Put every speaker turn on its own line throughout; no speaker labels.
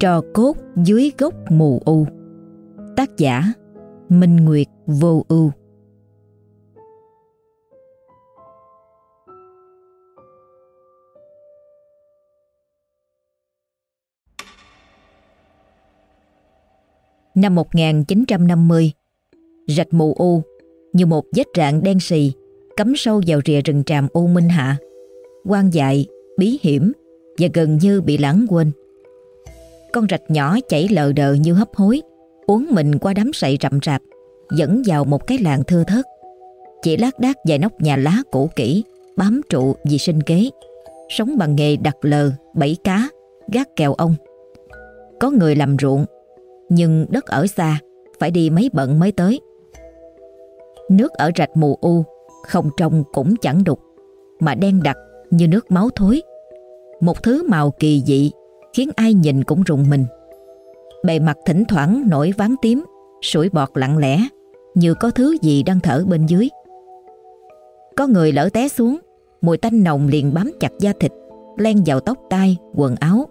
Trò cốt dưới gốc mù u. Tác giả Minh Nguyệt Vô Ưu. Năm 1950 Rạch mù u Như một vết rạn đen xì Cắm sâu vào rìa rừng tràm U Minh Hạ quan dại, bí hiểm Và gần như bị lãng quên con rạch nhỏ chảy lờ đờ như hấp hối Uống mình qua đám sậy rậm rạp Dẫn vào một cái làng thưa thớt. Chỉ lác đác vài nóc nhà lá cũ kỹ Bám trụ vì sinh kế Sống bằng nghề đặt lờ, bẫy cá Gác kèo ông. Có người làm ruộng Nhưng đất ở xa Phải đi mấy bận mới tới. Nước ở rạch mù u Không trong cũng chẳng đục Mà đen đặc như nước máu thối. Một thứ màu kỳ dị khiến ai nhìn cũng rùng mình. Bề mặt thỉnh thoảng nổi ván tím, sủi bọt lặng lẽ, như có thứ gì đang thở bên dưới. Có người lỡ té xuống, mùi tanh nồng liền bám chặt da thịt, len vào tóc tai, quần áo.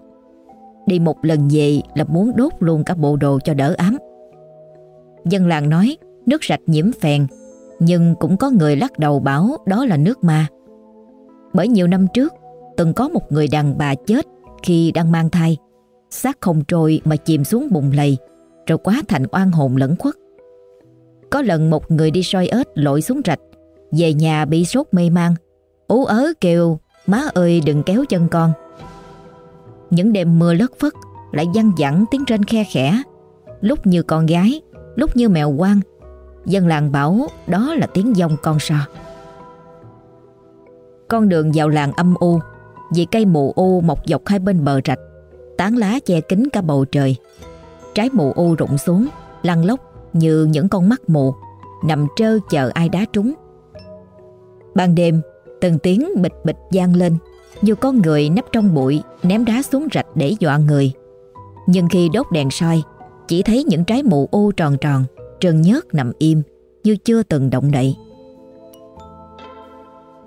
Đi một lần về là muốn đốt luôn cả bộ đồ cho đỡ ám. Dân làng nói nước sạch nhiễm phèn, nhưng cũng có người lắc đầu bảo đó là nước ma. Bởi nhiều năm trước, từng có một người đàn bà chết khi đang mang thai, xác không trôi mà chìm xuống bùn lầy, rồi quá thành oan hồn lẫn khuất. Có lần một người đi soi ếch lội xuống rạch, về nhà bị sốt mê man, ú ớ kêu má ơi đừng kéo chân con. Những đêm mưa lất phất lại văng vẳng tiếng trên khe khẽ, lúc như con gái, lúc như mèo quang. Dân làng bảo đó là tiếng dông con sò. Con đường vào làng âm u vì cây mù u mọc dọc hai bên bờ rạch, Tán lá che kín cả bầu trời. Trái mù u rụng xuống, Lăn lóc như những con mắt mù, Nằm trơ chờ ai đá trúng. Ban đêm, Từng tiếng bịch bịch gian lên, Như có người nấp trong bụi Ném đá xuống rạch để dọa người. Nhưng khi đốt đèn soi Chỉ thấy những trái mù u tròn tròn, Trơn nhớt nằm im Như chưa từng động đậy.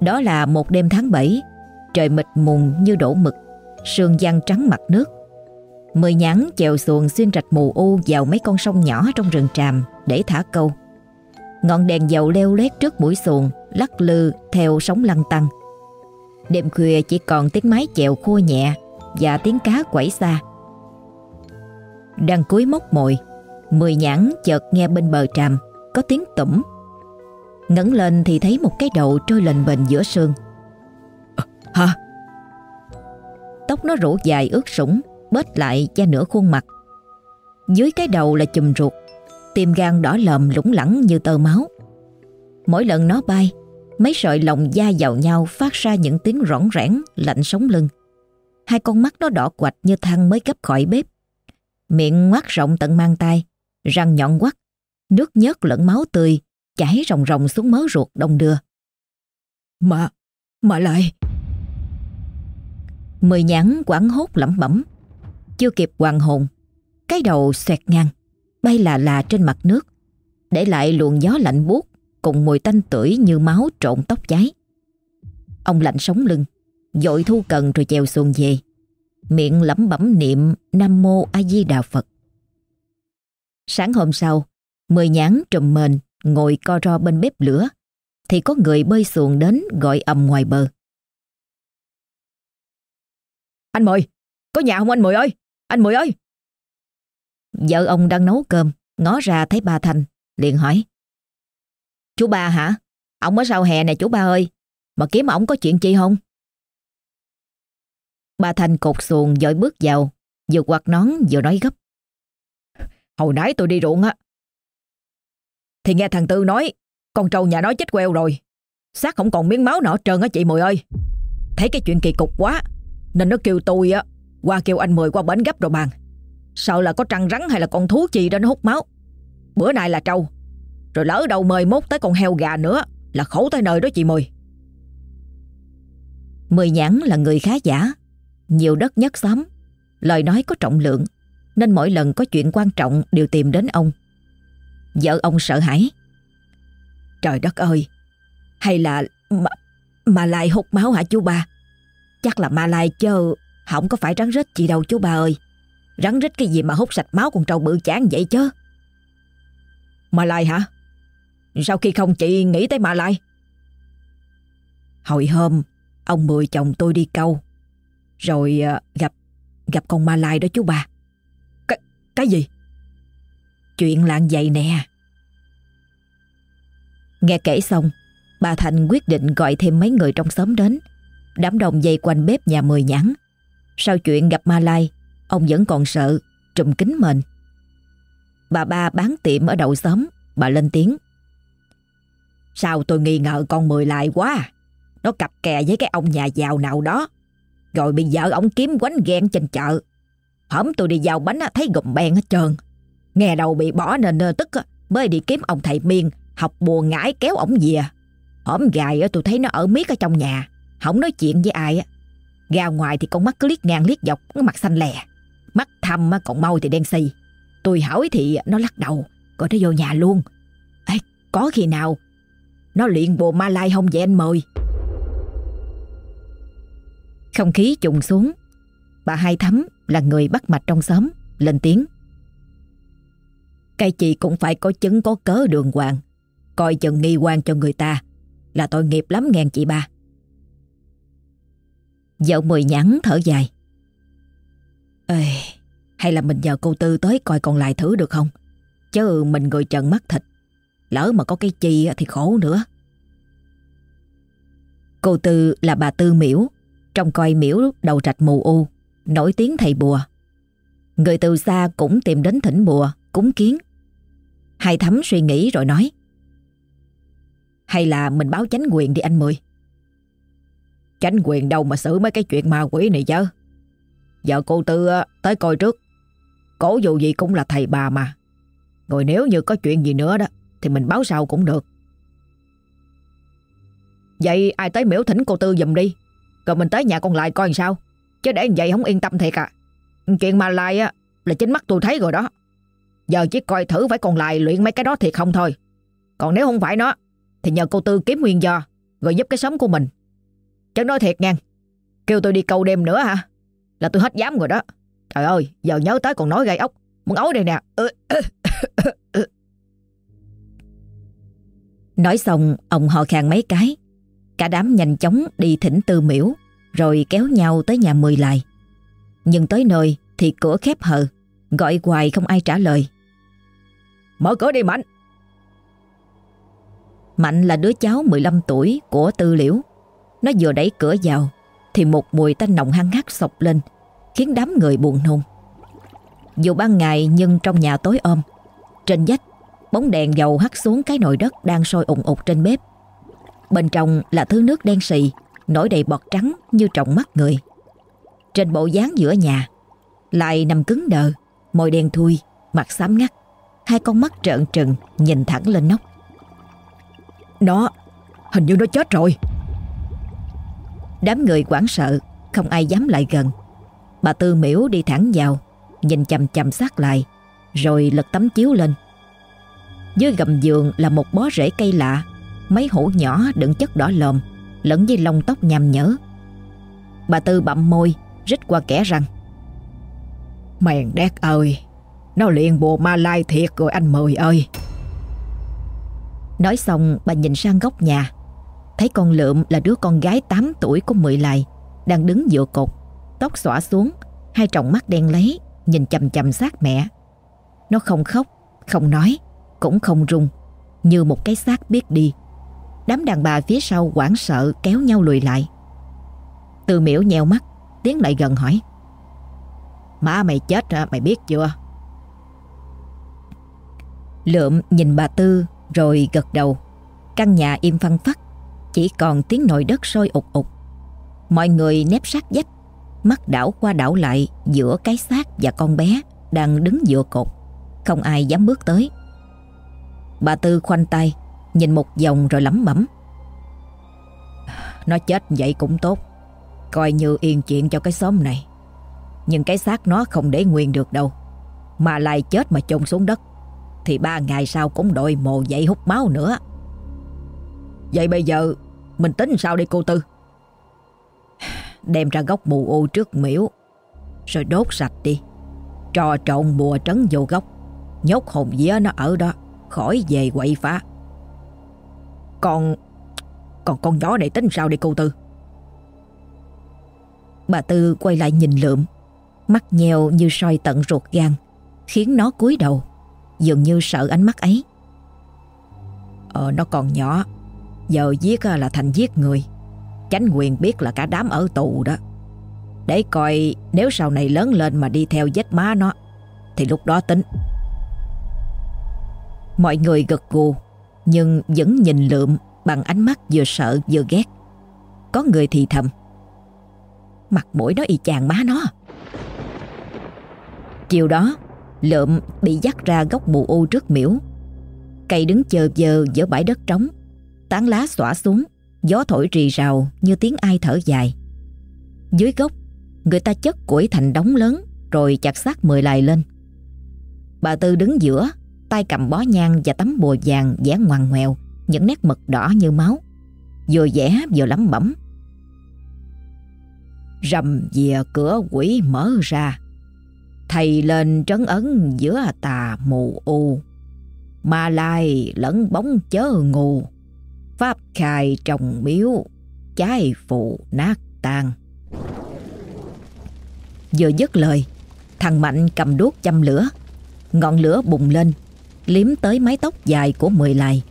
Đó là một đêm tháng 7 Trời mịt mùng như đổ mực, Sương giăng trắng mặt nước. Mười nhắn chèo xuồng xuyên rạch mù u Vào mấy con sông nhỏ trong rừng tràm Để thả câu. Ngọn đèn dầu leo lét trước mũi xuồng, Lắc lư theo sóng lăn tăng Đêm khuya chỉ còn tiếng máy chèo khua nhẹ Và tiếng cá quẩy xa. Đang cuối mốc mồi, Mười nhãn chợt nghe bên bờ tràm Có tiếng tủm. Ngẩng lên thì thấy một cái đầu trôi lềnh bềnh giữa sương. Hả? Tóc nó rủ dài ướt sũng, bết lại da nửa khuôn mặt. Dưới cái đầu là chùm ruột, tim gan đỏ lòm lủng lẳng như tơ máu. Mỗi lần nó bay, mấy sợi lồng da vào nhau phát ra những tiếng rõn rẽn lạnh sống lưng. Hai con mắt nó đỏ quạch như thang mới gấp khỏi bếp. Miệng ngoác rộng tận mang tay, răng nhọn quắt, nước nhớt lẫn máu tươi chảy ròng ròng xuống mớ ruột đông đưa. Mà, mà lại, Mười nhãn quảng hốt lẩm bẩm. Chưa kịp hoàng hồn, Cái đầu xoẹt ngang, Bay là là trên mặt nước. Để lại luồng gió lạnh buốt Cùng mùi tanh tưởi như máu trộn tóc cháy Ông lạnh sống lưng, Dội thu cần rồi chèo xuồng về. Miệng lẩm bẩm niệm Nam Mô A Di Đà Phật. Sáng hôm sau, Mười nhãn trùm mền Ngồi co ro bên bếp lửa, Thì có người bơi xuồng đến gọi ầm ngoài bờ.
Anh Mười, có nhà không anh Mười ơi? Anh Mười ơi!
Vợ ông đang nấu cơm, ngó ra thấy bà Thành, liền hỏi. Chú ba hả? Ông ở sau hè nè chú ba ơi, mà kiếm ông có chuyện chi không? bà Thành cột xuồng dội bước vào, vừa quạt nón vừa nói gấp.
Hồi nãy tôi đi ruộng á. Thì nghe thằng Tư nói, con trâu nhà nó chết queo rồi. xác không còn miếng máu nọ trơn á chị Mười ơi. Thấy cái chuyện kỳ cục quá, nên nó kêu tôi á Qua kêu anh mời qua bến gấp rồi bàn. Sợ là có trăng rắn hay là con thú chi đó nó hút máu. Bữa nay là trâu. Rồi lỡ đầu mời mốt tới con heo gà nữa Là khổ tới nơi đó chị Mười.
Mười nhãn là người khá giả Nhiều đất nhất xóm. Lời nói có trọng lượng Nên mỗi lần có chuyện quan trọng đều tìm đến ông. Vợ ông sợ hãi.
Trời đất ơi Hay là Mà, mà lại hút máu hả chú ba? Chắc là ma lai chơ Không có phải rắn rết gì đâu chú ba ơi. Rắn rết cái gì mà hút sạch máu con trâu bự chán vậy chứ Ma lai hả? Sao khi không chị nghĩ tới ma lai? Hồi hôm Ông Mười chồng tôi đi câu Rồi à, gặp Gặp con ma lai đó chú bà Cái, cái gì? Chuyện lạng vậy nè.
Nghe kể xong Bà Thành quyết định gọi thêm mấy người trong xóm đến. Đám đông dây quanh bếp nhà mười nhãn. Sau chuyện gặp ma lai, Ông vẫn còn sợ, Trùm kính mền. Bà ba bán tiệm ở đầu xóm, Bà lên tiếng.
Sao tôi nghi ngờ con mười lại quá à? Nó cặp kè với cái ông nhà giàu nào đó. Rồi bị vợ ông kiếm quánh ghen trên chợ. Hổm tôi đi giao bánh thấy gùm bèn hết trơn. Nghe đầu bị bỏ nên tức Mới đi kiếm ông thầy miên, Học bùa ngải kéo ổng về. Hổm gài tôi thấy nó ở miết ở trong nhà. Không nói chuyện với ai á. Ra ngoài thì con mắt cứ liếc ngang liếc dọc Mặt xanh lè. Mắt thâm còn mau thì đen xì. Tôi hỏi thì nó lắc đầu Rồi nó vô nhà luôn. Ê, Có khi nào? Nó luyện bồ ma lai không vậy anh mời?
Không khí trùng xuống. Bà Hai Thắm là người bắt mạch trong xóm Lên tiếng.
Cái chị cũng phải có chứng có cớ đường hoàng Coi chừng nghi quan cho người ta. Là tội nghiệp lắm ngàn chị ba.
Dậu mười nhắn thở dài
Ê, hay là mình nhờ cô Tư tới coi còn lại thử được không? Chứ mình người trần mắt thịt. Lỡ mà có cái chi thì khổ nữa.
Cô Tư là bà Tư Miễu, trong coi Miễu đầu trạch mù u, nổi tiếng thầy bùa. Người từ xa cũng tìm đến thỉnh bùa, cúng kiến. Hai thắm suy nghĩ rồi nói.
Hay là mình báo chánh quyền đi anh Mười? Chánh quyền đâu mà xử mấy cái chuyện ma quỷ này chứ? Giờ cô Tư tới coi trước. Cổ dù gì cũng là thầy bà mà. Rồi nếu như có chuyện gì nữa đó, thì mình báo sau cũng được. Vậy ai tới miễu thỉnh cô Tư dùm đi. Rồi mình tới nhà con lại coi làm sao. Chứ để vậy không yên tâm thiệt à. Chuyện mà lại á, là chính mắt tôi thấy rồi đó. Giờ chỉ coi thử phải còn lại luyện mấy cái đó thiệt không thôi. Còn nếu không phải nó, thì nhờ cô Tư kiếm nguyên do, rồi giúp cái sống của mình. Chứ nói thiệt nha. Kêu tôi đi câu đêm nữa hả? Là tôi hết dám rồi đó. Trời ơi, giờ nhớ tới còn nói gai ốc. Muốn ấu đây nè.
Nói xong, ông họ khàn mấy cái. Cả đám nhanh chóng đi thỉnh tư miễu Rồi kéo nhau tới nhà mười lại Nhưng tới nơi thì cửa khép hờ, Gọi hoài không ai trả lời.
Mở cửa đi, Mạnh.
Mạnh là đứa cháu 15 tuổi của tư liễu. Nó vừa đẩy cửa vào thì một mùi tanh nồng hăng hắc sộc lên khiến đám người buồn nôn. Dù ban ngày nhưng trong nhà tối om. trên vách bóng đèn dầu hắt xuống cái nồi đất đang sôi ủng ục trên bếp. Bên trong là thứ nước đen xì, nổi đầy bọt trắng như trọng mắt người. Trên bộ dáng giữa nhà, lại nằm cứng đờ, môi đen thui, mặt xám ngắt, hai con mắt trợn trừng nhìn thẳng lên nóc.
Nó, hình như nó chết rồi.
Đám người quảng sợ, Không ai dám lại gần. Bà Tư miễu đi thẳng vào, Nhìn chầm chầm sát lại, Rồi lật tấm chiếu lên. Dưới gầm giường là một bó rễ cây lạ, Mấy hũ nhỏ đựng chất đỏ lòm, Lẫn với lông tóc nhằm nhở. Bà Tư bậm môi, Rít qua kẻ răng
Mèn đét ơi, Nó liền bùa ma lai thiệt rồi anh Mười ơi.
Nói xong, bà nhìn sang góc nhà Thấy con lượm là đứa con gái 8 tuổi của Mười Lại Đang đứng dựa cột Tóc xõa xuống Hai tròng mắt đen lấy Nhìn chầm chầm sát mẹ. Nó không khóc, không nói Cũng không rung Như một cái xác biết đi. Đám đàn bà phía sau hoảng sợ kéo nhau lùi lại. Từ miễu nheo mắt Tiến lại gần hỏi
Má mày chết mày biết chưa?
Lượm nhìn bà Tư Rồi gật đầu. Căn nhà im phăng phắc chỉ còn tiếng nồi đất sôi ục ục. Mọi người nép sát vách Mắt đảo qua đảo lại Giữa cái xác và con bé Đang đứng dựa cột. Không ai dám bước tới. Bà Tư khoanh tay, Nhìn một vòng rồi lẩm bẩm.
Nó chết vậy cũng tốt, Coi như yên chuyện cho cái xóm này. Nhưng cái xác nó không để nguyên được đâu, Mà lại chết mà chôn xuống đất, Thì ba ngày sau cũng đội mồ dậy hút máu nữa. Vậy bây giờ, mình tính sao đi, cô Tư? Đem ra gốc mù ô trước miễu, Rồi đốt sạch đi. Trò trộn bùa trấn vô gốc Nhốt hồn vía nó ở đó, Khỏi về quậy phá. Còn Còn con nhỏ này tính sao đi, cô Tư?
Bà Tư quay lại nhìn lượm, Mắt nheo như soi tận ruột gan, Khiến nó cúi đầu, Dường như sợ ánh mắt ấy.
Ờ nó còn nhỏ. Giờ giết à, là thành giết người. Chánh quyền biết là cả đám ở tù đó. Để coi nếu sau này lớn lên mà đi theo vết má nó, Thì lúc đó tính.
Mọi người gật gù, Nhưng vẫn nhìn lượm bằng ánh mắt vừa sợ vừa ghét. Có người thì thầm, Mặt mũi nó y chàng má nó. Chiều đó, Lượm bị dắt ra góc mù u trước miễu. Cây đứng chờ giờ giữa bãi đất trống. Tán lá xõa xuống, Gió thổi rì rào như tiếng ai thở dài. Dưới gốc, Người ta chất củi thành đống lớn Rồi chặt xác mười lại lên. Bà Tư đứng giữa, tay cầm bó nhang và tấm bùa vàng vẽ ngoằn ngoèo, Những nét mực đỏ như máu, Vừa vẽ vừa lắm bẩm.
Rầm về cửa quỷ mở ra. Thầy lên trấn ấn giữa tà mù u. Ma lai lẫn bóng chớ ngù Pháp khai trồng miếu Trái phụ nát tan
Vừa dứt lời, Thằng Mạnh cầm đuốc châm lửa, Ngọn lửa bùng lên, Liếm tới mái tóc dài của mười lại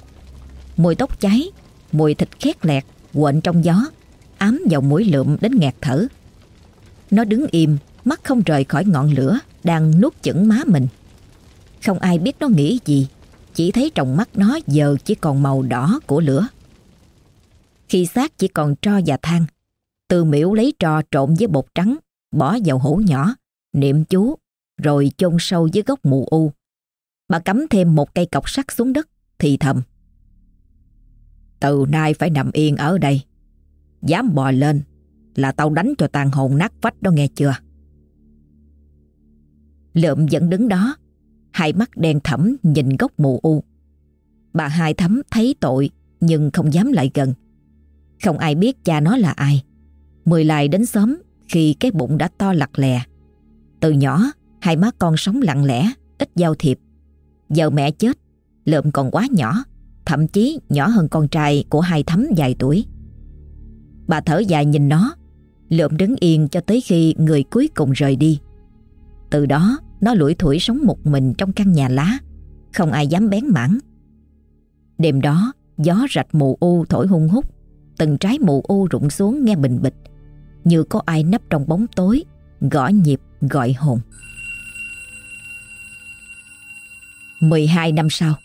Mùi tóc cháy, Mùi thịt khét lẹt, Quện trong gió, Ám vào mũi lượm đến nghẹt thở. Nó đứng im, Mắt không rời khỏi ngọn lửa, Đang nuốt chửng má mình. Không ai biết nó nghĩ gì, Chỉ thấy trong mắt nó giờ chỉ còn màu đỏ của lửa. Khi xác chỉ còn tro và than Từ miễu lấy trò trộn với bột trắng, Bỏ vào hũ nhỏ, Niệm chú, Rồi chôn sâu dưới gốc mù u. Bà cắm thêm một cây cọc sắt xuống đất, Thì thầm,
Từ nay phải nằm yên ở đây. Dám bò lên Là tao đánh cho tàn hồn nát vách đó nghe chưa?
Lượm vẫn đứng đó, Hai mắt đen thẫm nhìn gốc mù u. Bà hai thấm thấy tội Nhưng không dám lại gần. Không ai biết cha nó là ai. Mười lại đến sớm Khi cái bụng đã to lặt lè. Từ nhỏ, Hai má con sống lặng lẽ, Ít giao thiệp. Giờ mẹ chết Lượm còn quá nhỏ, Thậm chí nhỏ hơn con trai của hai thấm vài tuổi. Bà thở dài nhìn nó, Lượm đứng yên cho tới khi người cuối cùng rời đi. Từ đó, nó lủi thủi sống một mình trong căn nhà lá, Không ai dám bén mảng. Đêm đó, gió rạch mù u thổi hung hút. Từng trái mù u rụng xuống nghe bình bịch. Như có ai nấp trong bóng tối, Gõ nhịp, gọi hồn. 12 năm sau.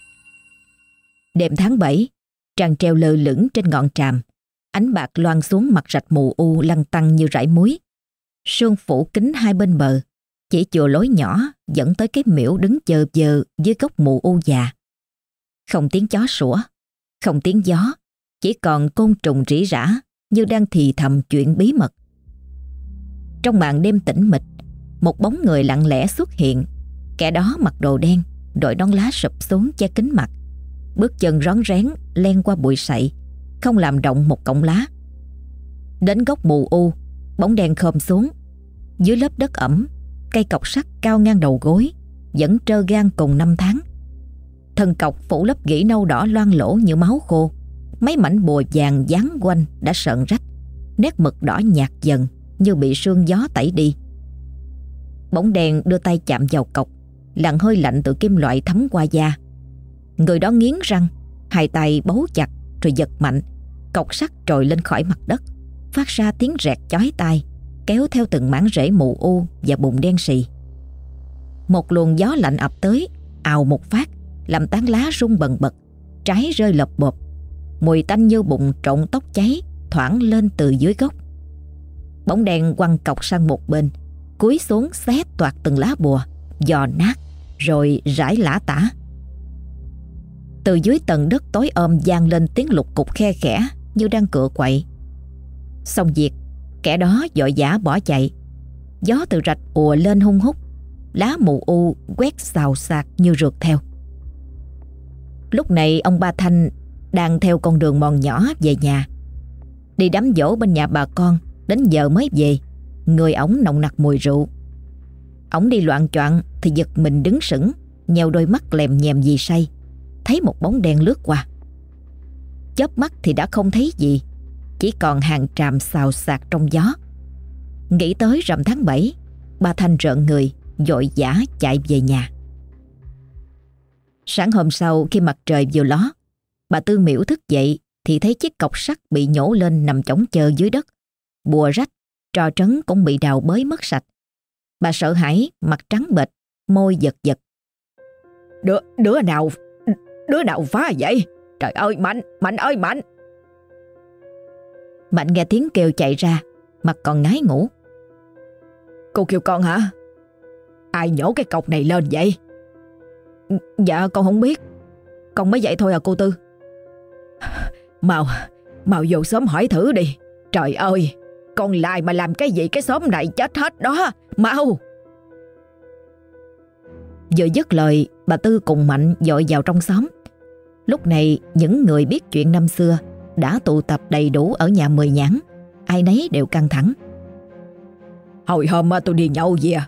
Đêm tháng 7 Trăng treo lơ lửng trên ngọn tràm. Ánh bạc loan xuống mặt rạch mù u lăn tăng như rải muối. Sương phủ kính hai bên bờ. Chỉ chùa lối nhỏ dẫn tới cái miễu đứng chờ giờ dưới gốc mù u già. Không tiếng chó sủa, Không tiếng gió chỉ còn côn trùng rỉ rả Như đang thì thầm chuyện bí mật Trong màn đêm tĩnh mịch Một bóng người lặng lẽ xuất hiện Kẻ đó mặc đồ đen đội nón lá sụp xuống che kính mặt. Bước chân rón rén len qua bụi sậy, không làm động một cọng lá. Đến góc mù u, bóng đèn khom xuống. Dưới lớp đất ẩm, cây cọc sắt cao ngang đầu gối, vẫn trơ gan cùng năm tháng. Thân cọc phủ lớp gỉ nâu đỏ loang lỗ như máu khô. Mấy mảnh bùa vàng dán quanh đã sợn rách. Nét mực đỏ nhạt dần như bị sương gió tẩy đi. Bóng đèn đưa tay chạm vào cọc làn hơi lạnh từ kim loại thấm qua da. Người đó nghiến răng, hai tay bấu chặt rồi giật mạnh, cọc sắt trồi lên khỏi mặt đất, phát ra tiếng rẹt chói tai, kéo theo từng mảng rễ mù u và bụng đen xì. Một luồng gió lạnh ập tới, ào một phát, làm tán lá rung bần bật, trái rơi lập bộp. Mùi tanh như bụng trộn tóc cháy thoảng lên từ dưới gốc. Bóng đèn quăng cọc sang một bên, cúi xuống xé toạc từng lá bùa, dò nát rồi rải lã tả. Từ dưới tầng đất tối ôm gian lên tiếng lục cục khe khẽ như đang cựa quậy. Xong việc, kẻ đó dội giả bỏ chạy. Gió từ rạch ùa lên hung hút, lá mù u quét xào xạc như rượt theo. Lúc này ông Ba Thanh đang theo con đường mòn nhỏ về nhà. Đi đám dỗ bên nhà bà con, đến giờ mới về, người ổng nồng nặc mùi rượu. Ổng đi loạn choạng thì giật mình đứng sững, nheo đôi mắt lèm nhèm vì say, thấy một bóng đen lướt qua. Chớp mắt thì đã không thấy gì, chỉ còn hàng tràm xào xạc trong gió. Nghĩ tới rằm tháng 7, bà Thanh rợn người, dội giả chạy về nhà. Sáng hôm sau khi mặt trời vừa ló, bà Tư Miễu thức dậy thì thấy chiếc cọc sắt bị nhổ lên nằm chóng chờ dưới đất. Bùa rách, trò trấn cũng bị đào bới mất sạch. Bà sợ hãi, mặt trắng bệch, môi giật giật.
Đứa, đứa nào, đứa nào phá vậy? Trời ơi, Mạnh, Mạnh ơi, Mạnh!
Mạnh nghe tiếng kêu chạy ra, mặt còn ngái ngủ.
Cô kêu con hả? Ai nhổ cái cọc này lên vậy?
Dạ con không biết Con mới vậy thôi à cô Tư
Mau Mau vô sớm hỏi thử đi. Trời ơi, Con lại mà làm cái gì cái xóm này chết hết đó. Mau.
Vừa dứt lời, Bà Tư cùng Mạnh dội vào trong xóm. Lúc này, những người biết chuyện năm xưa Đã tụ tập đầy đủ ở nhà mười nhãn. Ai nấy đều căng thẳng.
Hồi hôm tôi đi nhậu về,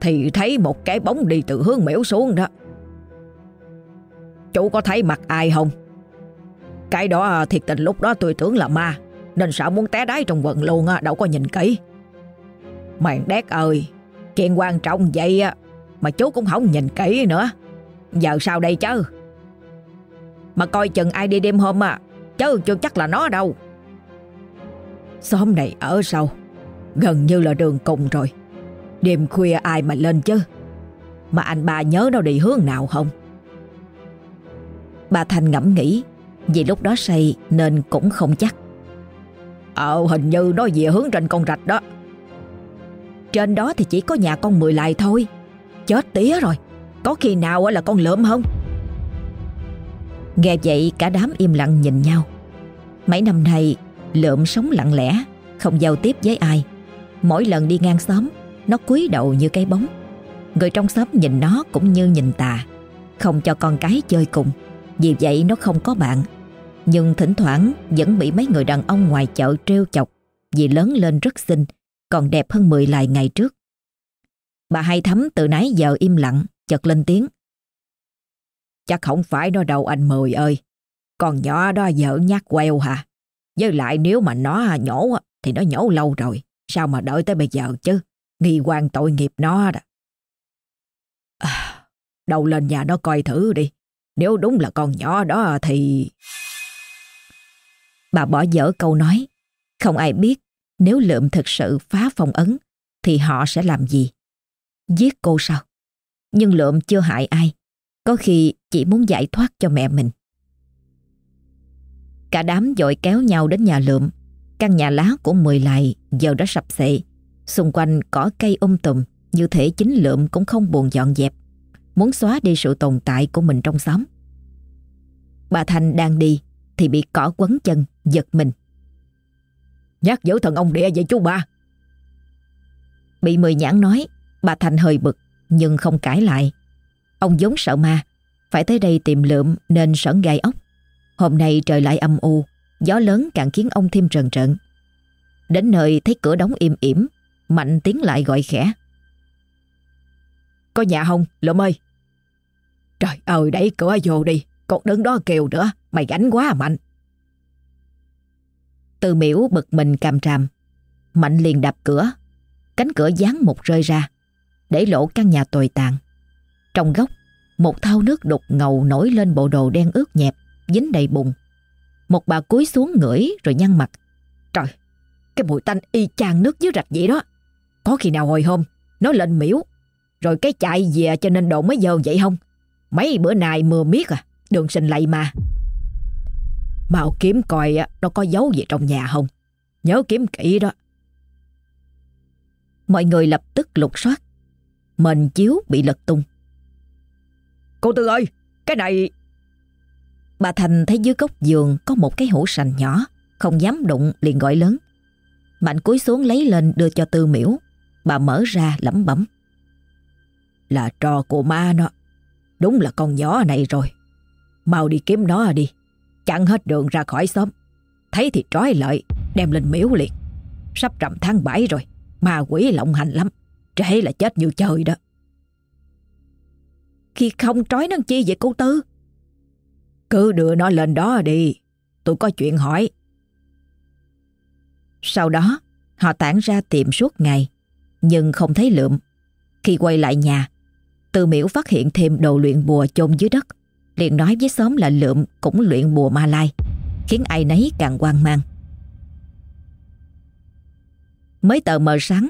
Thì thấy một cái bóng đi từ hướng miễu xuống đó. Chú có thấy mặt ai không? Cái đó à, thiệt tình lúc đó tôi tưởng là ma. Nên sợ muốn té đáy trong quần luôn à, đâu có nhìn kỹ. Màn đét ơi Chuyện quan trọng vậy à, Mà chú cũng không nhìn kỹ nữa. Giờ sao đây chứ? Mà coi chừng ai đi đêm hôm à Chứ chưa chắc là nó đâu. Xóm này ở sau, Gần như là đường cùng rồi. Đêm khuya ai mà lên chứ? Mà anh bà nhớ nó đi hướng nào không?
Bà Thành ngẫm nghĩ vì lúc đó say nên cũng không chắc.
Ờ hình như nó về hướng trên con rạch đó.
Trên đó thì chỉ có nhà con mười lại thôi. Chết tía rồi. Có khi nào là con lượm không? Nghe vậy cả đám im lặng nhìn nhau. Mấy năm nay Lượm sống lặng lẽ Không giao tiếp với ai. Mỗi lần đi ngang xóm Nó cúi đầu như cái bóng. Người trong xóm nhìn nó cũng như nhìn tà Không cho con cái chơi cùng. Vì vậy nó không có bạn nhưng thỉnh thoảng vẫn bị mấy người đàn ông ngoài chợ trêu chọc Vì lớn lên rất xinh Còn đẹp hơn 10 lại ngày trước. Bà hai thấm từ nãy giờ im lặng Chợt lên tiếng.
Chắc không phải nó đâu anh Mười ơi. Con nhỏ đó vợ nhát queo hả? Với lại nếu mà nó nhổ Thì nó nhổ lâu rồi. Sao mà đợi tới bây giờ chứ? Nghi quan tội nghiệp nó đó. À, Đâu lên nhà nó coi thử đi. Nếu đúng là con nhỏ đó thì...
Bà bỏ dở câu nói. Không ai biết nếu lượm thực sự phá phong ấn thì họ sẽ làm gì? Giết cô sao? Nhưng lượm chưa hại ai. Có khi chỉ muốn giải thoát cho mẹ mình. Cả đám dội kéo nhau đến nhà lượm. Căn nhà lá của mười lại giờ đã sập xệ. Xung quanh cỏ cây um tùm như thể chính lượm cũng không buồn dọn dẹp muốn xóa đi sự tồn tại của mình trong xóm. Bà Thành đang đi thì bị cỏ quấn chân, giật mình.
Nhắc giữ thần ông địa vậy chú ba.
Bị mười nhãn nói, bà Thành hơi bực nhưng không cãi lại. Ông vốn sợ ma, phải tới đây tìm lượm nên sởn gai ốc. Hôm nay trời lại âm u, gió lớn càng khiến ông thêm trần trận Đến nơi thấy cửa đóng im ỉm, Mạnh tiến lại gọi khẽ.
Có nhà không, lượm ơi? Trời ơi, đẩy cửa vô đi. Còn đứng đó kêu nữa, mày gánh quá à Mạnh.
Từ miễu bực mình càm tràm. Mạnh liền đập cửa. Cánh cửa dán một rơi ra, để lộ căn nhà tồi tàn. Trong góc, một thau nước đục ngầu nổi lên bộ đồ đen ướt nhẹp, dính đầy bùn. Một bà cúi xuống ngửi rồi nhăn mặt.
Trời, cái mùi tanh y chang nước dưới rạch vậy đó. Có khi nào hồi hôm, nó lên miễu, rồi cái chạy về cho nên độ mới dơ vậy không? Mấy bữa nay mưa miết à, đường sinh lạy mà. Mau kiếm coi nó có dấu gì trong nhà không. Nhớ kiếm kỹ đó.
Mọi người lập tức lục soát. Mền chiếu bị lật tung.
Cô Tư ơi, cái này...
Bà Thành thấy dưới góc giường có một cái hũ sành nhỏ, không dám đụng liền gọi lớn. Mạnh cúi xuống lấy lên đưa cho Tư Miễu. Bà mở ra lẩm bẩm.
Là trò của ma nó. Đúng là con nhỏ này rồi. Mau đi kiếm nó đi. Chặn hết đường ra khỏi xóm. Thấy thì trói lợi, đem lên miếu liền. Sắp rằm tháng 7 rồi, ma quỷ lộng hành lắm. trễ là chết như trời đó.
Khi không trói nó chi vậy cô Tư?
Cứ đưa nó lên đó đi, tôi có chuyện hỏi.
Sau đó, họ tản ra tìm suốt ngày, nhưng không thấy lượm. Khi quay lại nhà, Tư miễu phát hiện thêm đồ luyện bùa chôn dưới đất, liền nói với xóm là lượm cũng luyện bùa ma lai, khiến ai nấy càng hoang mang. Mới tờ mờ sáng,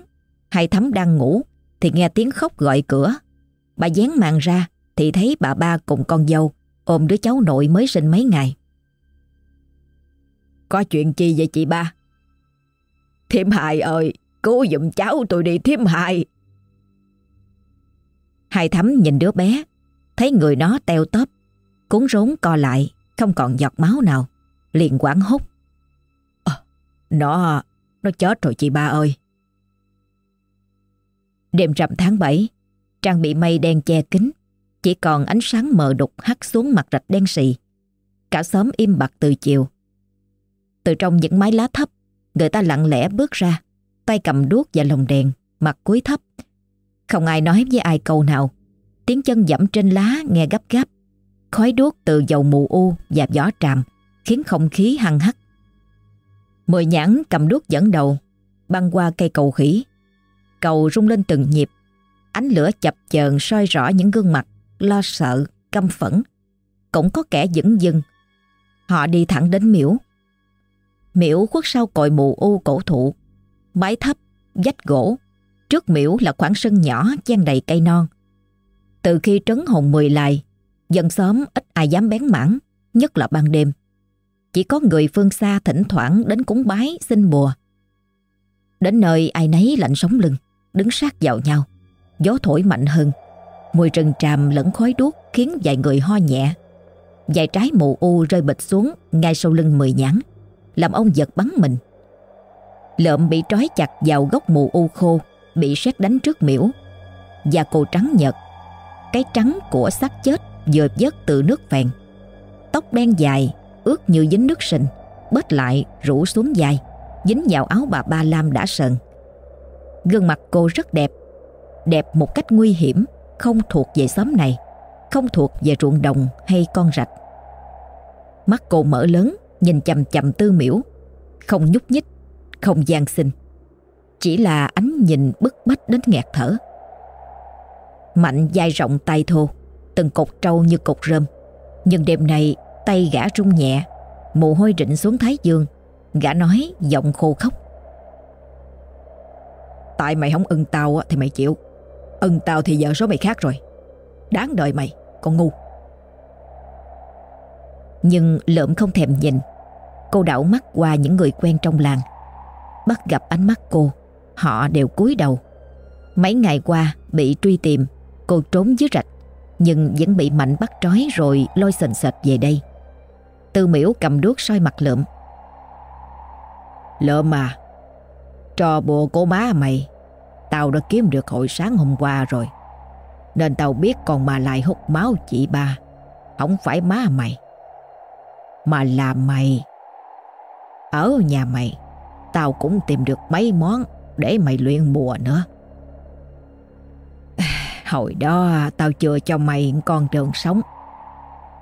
hai thắm đang ngủ thì nghe tiếng khóc gọi cửa. Bà dán màn ra thì thấy bà ba cùng con dâu ôm đứa cháu nội mới sinh mấy ngày.
Có chuyện chi vậy chị ba? Thiêm hài ơi, cứu giùm cháu tôi đi thiêm hài.
Hai thắm nhìn đứa bé, thấy người nó teo tóp, cuốn rốn co lại, không còn giọt máu nào, liền quảng hốt.
À, nó, nó chết rồi chị ba ơi.
Đêm rằm tháng 7, Trang bị mây đen che kín, chỉ còn ánh sáng mờ đục hắt xuống mặt rạch đen sì. Cả xóm im bặt từ chiều. Từ trong những mái lá thấp, người ta lặng lẽ bước ra, tay cầm đuốc và lồng đèn, mặt cúi thấp. Không ai nói với ai câu nào. Tiếng chân dẫm trên lá nghe gấp gáp. Khói đuốc từ dầu mù u và gió tràm khiến không khí hăng hắc. Mười nhãn cầm đuốc dẫn đầu, băng qua cây cầu khỉ. Cầu rung lên từng nhịp, ánh lửa chập chờn soi rõ những gương mặt lo sợ, căm phẫn. Cũng có kẻ dững dưng. Họ đi thẳng đến miễu. Miễu khuất sau cội mù u cổ thụ, mái thấp, dách gỗ. Trước miễu là khoảng sân nhỏ chen đầy cây non. Từ khi trấn hồn mười lại, dân xóm ít ai dám bén mảng, nhất là ban đêm. Chỉ có người phương xa thỉnh thoảng đến cúng bái xin bùa. Đến nơi ai nấy lạnh sống lưng, đứng sát vào nhau. Gió thổi mạnh hơn, mùi rừng tràm lẫn khói đuốc khiến vài người ho nhẹ. Vài trái mù u rơi bịch xuống ngay sau lưng mười nhãn, làm ông giật bắn mình. Lợm bị trói chặt vào gốc mù u khô, bị sét đánh trước miễu. Và cổ trắng nhật cái trắng của xác chết dợp dất từ nước phèn. Tóc đen dài, ướt như dính nước sình, bết lại rủ xuống dài, dính vào áo bà Ba Lam đã sờn. Gương mặt cô rất đẹp, đẹp một cách nguy hiểm, không thuộc về xóm này, không thuộc về ruộng đồng hay con rạch. Mắt cô mở lớn, nhìn chầm chầm tư miễu, không nhúc nhích, không gian sinh. Chỉ là ánh nhìn bức bách đến nghẹt thở. Mạnh dai rộng tay thô, từng cục trâu như cục rơm. Nhưng đêm này, tay gã rung nhẹ, mồ hôi rịn xuống thái dương. Gã nói giọng khô khóc.
Tại mày không ưng tao thì mày chịu. Ưng tao thì giờ số mày khác rồi. Đáng đời mày, con ngu.
Nhưng lợm không thèm nhìn. Cô đảo mắt qua những người quen trong làng. Bắt gặp ánh mắt cô, họ đều cúi đầu. Mấy ngày qua bị truy tìm, cô trốn dưới rạch nhưng vẫn bị Mạnh bắt trói rồi lôi sền sệt về đây. Tư miễu cầm đuốc soi mặt lượm.
Lượm à, trò bùa cô má mày, tao đã kiếm được hồi sáng hôm qua rồi. Nên tao biết còn mà lại hút máu chị ba, không phải má mày. Mà là mày. Ở nhà mày, tao cũng tìm được mấy món để mày luyện bùa nữa. Hồi đó, tao chưa cho mày con đường sống.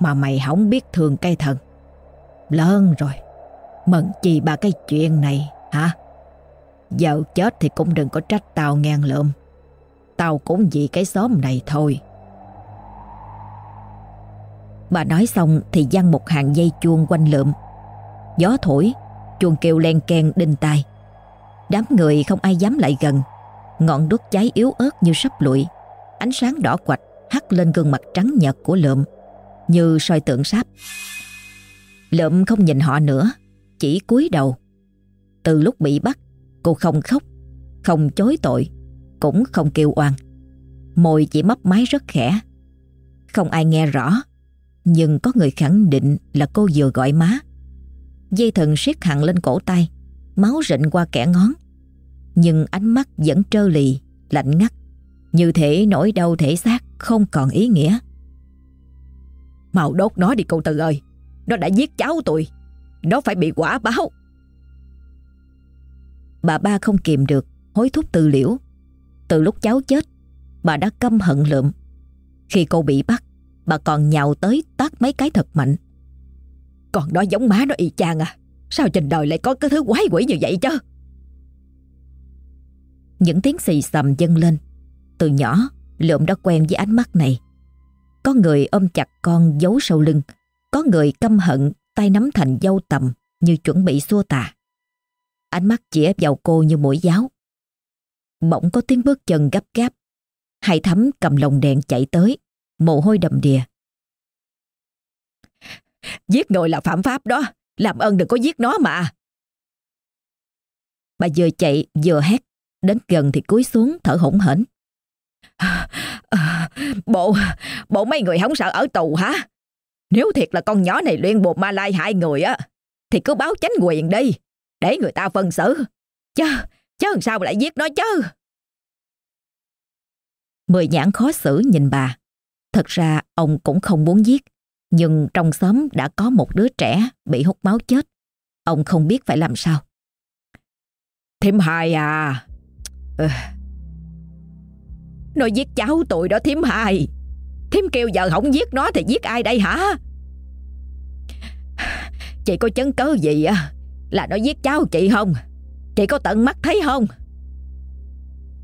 Mà mày không biết thương cây thần Lớn rồi. Mừng chi ba cái chuyện này, hả? Giờ chết thì cũng đừng có trách tao ngang lượm. Tao cũng vì cái xóm này thôi.
Bà nói xong thì giăng một hàng dây chuông quanh lượm. Gió thổi, Chuông kêu len keng đinh tai. Đám người không ai dám lại gần. Ngọn đốt cháy yếu ớt như sắp lụi. Ánh sáng đỏ quạch hắt lên gương mặt trắng nhợt của lượm như soi tượng sáp. Lượm không nhìn họ nữa, chỉ cúi đầu. Từ lúc bị bắt, cô không khóc, không chối tội, cũng không kêu oan. Môi chỉ mấp máy rất khẽ. Không ai nghe rõ, nhưng có người khẳng định là cô vừa gọi má. Dây thần siết hẳn lên cổ tay, máu rịn qua kẻ ngón. Nhưng ánh mắt vẫn trơ lì, lạnh ngắt. Như thể nỗi đau thể xác không còn ý nghĩa.
Màu đốt nó đi cậu Từ ơi. Nó đã giết cháu tôi. Nó phải bị quả báo.
Bà ba không kìm được, hối thúc từ liễu. Từ lúc cháu chết, bà đã căm hận lượm. Khi cô bị bắt, bà còn nhào tới tát mấy cái thật mạnh.
Còn đó giống má nó y chang à. Sao trên đời lại có cái thứ quái quỷ như vậy chứ?
Những tiếng xì xầm dâng lên. Từ nhỏ, lượm đã quen với ánh mắt này. Có người ôm chặt con giấu sau lưng. Có người căm hận, tay nắm thành dâu tầm như chuẩn bị xua tà. Ánh mắt chĩa vào cô như mũi giáo. Bỗng có tiếng bước chân gấp gáp. Hải thấm cầm lồng đèn chạy tới, mồ hôi đầm đìa.
Giết người là phạm pháp đó, làm ơn đừng có giết nó mà.
Bà vừa chạy vừa hét, đến gần thì cúi xuống thở hổn hển.
Ờ, bộ, bộ mấy người không sợ ở tù hả? Nếu thiệt là con nhỏ này luyện bột ma lai hại người á, thì cứ báo chánh quyền đi, để người ta phân xử. Chứ, chứ làm sao lại giết nó chứ?
Mười nhãn khó xử nhìn bà. Thật ra ông cũng không muốn giết, nhưng trong xóm đã có một đứa trẻ bị hút máu chết. Ông không biết phải làm sao.
thêm hai à. Ừ. Nó giết cháu tụi đó thím hai. Thím kêu giờ không giết nó thì giết ai đây hả? Chị có chứng cớ gì á Là nó giết cháu chị không? Chị có tận mắt thấy không?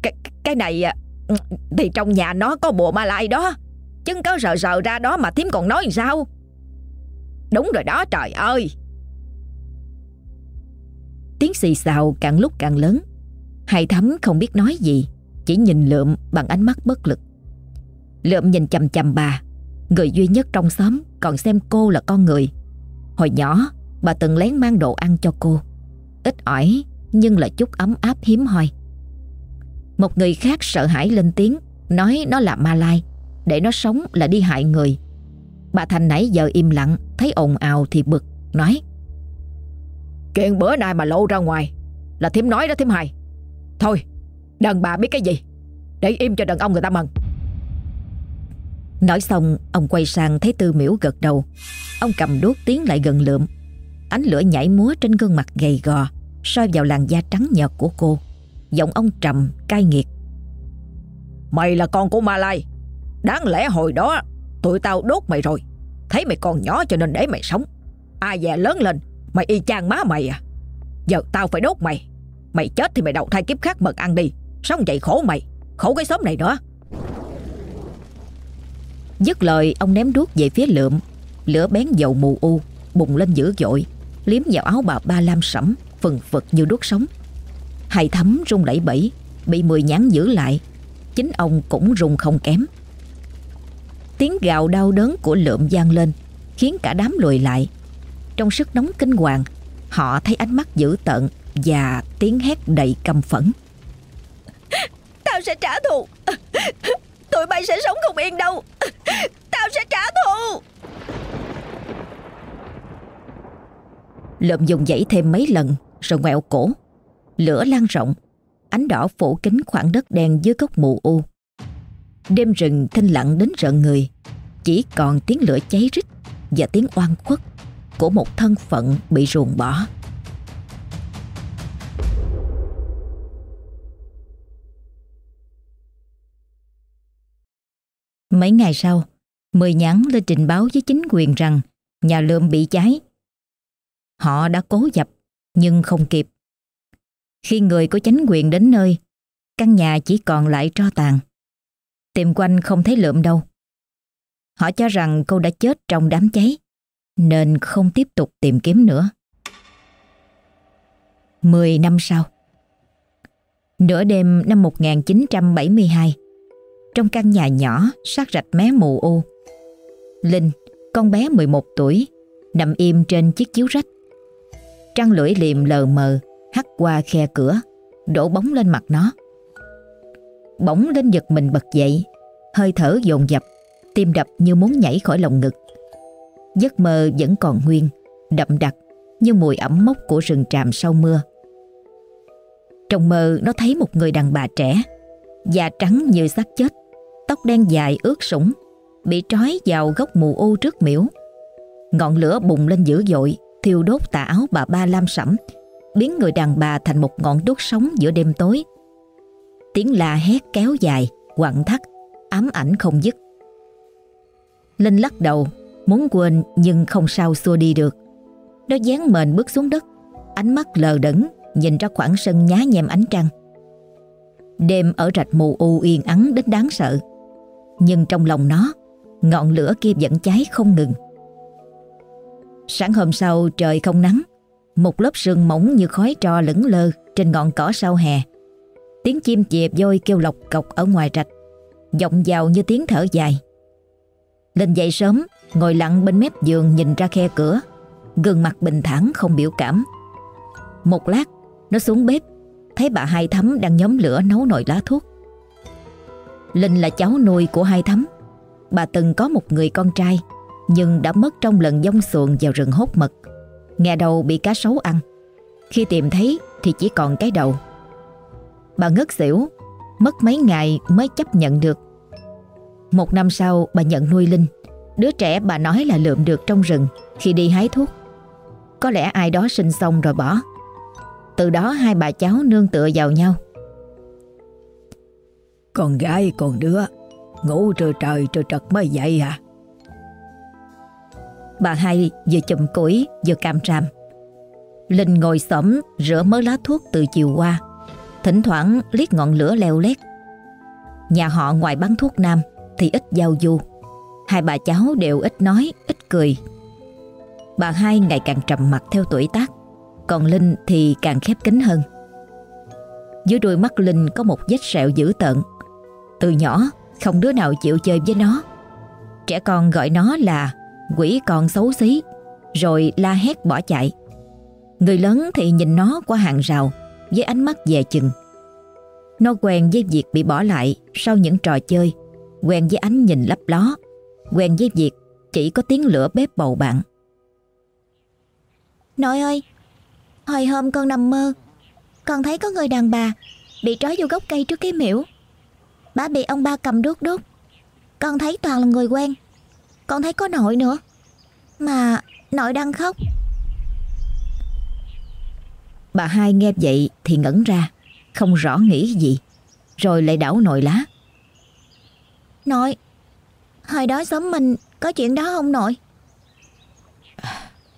Cái, cái này à, Thì trong nhà nó có bùa ma lai đó. Chứng cớ rờ rờ ra đó mà thím còn nói sao? Đúng rồi đó trời ơi!
Tiếng xì xào càng lúc càng lớn. Hai thấm không biết nói gì. Chỉ nhìn lượm bằng ánh mắt bất lực. Lượm nhìn chầm chầm bà, Người duy nhất trong xóm Còn xem cô là con người. Hồi nhỏ, bà từng lén mang đồ ăn cho cô, Ít ỏi nhưng là chút ấm áp hiếm hoi. Một người khác sợ hãi lên tiếng, Nói nó là ma lai, Để nó sống là đi hại người. Bà Thành nãy giờ im lặng, Thấy ồn ào thì bực, Nói,
Chuyện bữa nay mà lộ ra ngoài Là thím nói đó thím hai Thôi đàn bà biết cái gì? Để im cho đàn ông người ta mừng.
Nói xong ông quay sang thấy Tư Miễu gật đầu. Ông cầm đuốc tiến lại gần lượm. Ánh lửa nhảy múa trên gương mặt gầy gò soi vào làn da trắng nhợt của cô. Giọng ông trầm, cay nghiệt.
Mày là con của Ma Lai. Đáng lẽ hồi đó Tụi tao đốt mày rồi. Thấy mày còn nhỏ cho nên để mày sống. Ai già lớn lên Mày y chang má mày à. Giờ tao phải đốt mày. Mày chết thì mày đầu thai kiếp khác mật ăn đi Sống vậy khổ mày? Khổ cái xóm này nữa
Dứt lời, ông ném đuốc về phía lượm. Lửa bén dầu mù u, Bùng lên dữ dội, Liếm vào áo bà ba lam sẫm Phần phật như đuốc sống. Hai thấm rung lẩy bẩy Bị mười nhán giữ lại. Chính ông cũng rung không kém. Tiếng gào đau đớn của lượm gian lên, Khiến cả đám lùi lại. Trong sức nóng kinh hoàng, Họ thấy ánh mắt dữ tợn Và tiếng hét đầy căm phẫn.
Tao sẽ trả thù. Tụi bay sẽ sống không yên đâu. Tao sẽ trả thù.
Lợm dùng dãy thêm mấy lần, Rồi ngoẹo cổ. Lửa lan rộng, Ánh đỏ phủ kính khoảng đất đen dưới gốc mù u. Đêm rừng thinh lặng đến rợn người, Chỉ còn tiếng lửa cháy rít Và tiếng oan khuất Của một thân phận bị ruồng bỏ. Mấy ngày sau Mười nhắn lên trình báo với chính quyền rằng Nhà lượm bị cháy Họ đã cố dập Nhưng không kịp Khi người của chính quyền đến nơi Căn nhà chỉ còn lại tro tàn Tìm quanh không thấy lượm đâu. Họ cho rằng cô đã chết trong đám cháy, nên không tiếp tục tìm kiếm nữa. Mười năm sau Nửa đêm năm 1972 trong căn nhà nhỏ sát rạch mé mù u. Linh, con bé 11 tuổi Nằm im trên chiếc chiếu rách. Trăng lưỡi liềm lờ mờ Hắt qua khe cửa Đổ bóng lên mặt nó. Bỗng Linh giật mình bật dậy Hơi thở dồn dập Tim đập như muốn nhảy khỏi lồng ngực. Giấc mơ vẫn còn nguyên Đậm đặc như mùi ẩm mốc của rừng tràm sau mưa. Trong mơ nó thấy một người đàn bà trẻ Da trắng như xác chết. Tóc đen dài ướt sũng Bị trói vào gốc mù u trước miễu Ngọn lửa bùng lên dữ dội Thiêu đốt tà áo bà ba lam sẫm Biến người đàn bà thành một ngọn đốt sống giữa đêm tối Tiếng la hét kéo dài, quặn thắt, ám ảnh không dứt. Linh lắc đầu, muốn quên nhưng không sao xua đi được. Nó dán mền bước xuống đất, ánh mắt lờ đẫn nhìn ra khoảng sân nhá nhem ánh trăng. Đêm ở rạch mù u yên ắng đến đáng sợ. Nhưng trong lòng nó, ngọn lửa kia vẫn cháy không ngừng. Sáng hôm sau trời không nắng, một lớp sương mỏng như khói tro lững lơ trên ngọn cỏ sau hè. Tiếng chim chịp vôi kêu lọc cọc ở ngoài rạch, vọng vào như tiếng thở dài. Lên dậy sớm, ngồi lặng bên mép giường nhìn ra khe cửa, gương mặt bình thản không biểu cảm. Một lát, nó xuống bếp, thấy bà Hai Thắm đang nhóm lửa nấu nồi lá thuốc. Linh là cháu nuôi của Hai Thắm. Bà từng có một người con trai, nhưng đã mất trong lần dông xuồng vào rừng hốt mật. Nghe đầu bị cá sấu ăn. Khi tìm thấy thì chỉ còn cái đầu. Bà ngất xỉu, mất mấy ngày mới chấp nhận được. Một năm sau bà nhận nuôi Linh, đứa trẻ bà nói là lượm được trong rừng khi đi hái thuốc. Có lẽ ai đó sinh xong rồi bỏ. Từ đó hai bà cháu nương tựa vào nhau.
Con gái con đứa, ngủ trưa trời trưa trật mới dậy à?
Bà hai vừa chùm củi vừa cam ràm Linh ngồi xổm rửa mớ lá thuốc từ chiều qua. Thỉnh thoảng liếc ngọn lửa leo lét. Nhà họ ngoài bán thuốc nam thì ít giao du. Hai bà cháu đều ít nói, ít cười. Bà hai ngày càng trầm mặt theo tuổi tác, còn Linh thì càng khép kín hơn. Dưới đôi mắt Linh có một vết sẹo dữ tợn. Từ nhỏ, không đứa nào chịu chơi với nó. Trẻ con gọi nó là quỷ con xấu xí, rồi la hét bỏ chạy. Người lớn thì nhìn nó qua hàng rào với ánh mắt dè chừng. Nó quen với việc bị bỏ lại sau những trò chơi, quen với ánh nhìn lấp ló, quen với việc chỉ có tiếng lửa bếp bầu bạn.
Nội ơi, hồi hôm con nằm mơ, con thấy có người đàn bà bị trói vô gốc cây trước cái miễu. Bà bị ông ba cầm đốt đốt. Con thấy toàn là người quen. Con thấy có nội nữa. Mà nội đang khóc.
Bà hai nghe vậy thì ngẩn ra, không rõ nghĩ gì, rồi lại đảo nồi lá.
Nội, hồi đó xóm mình có chuyện đó không nội?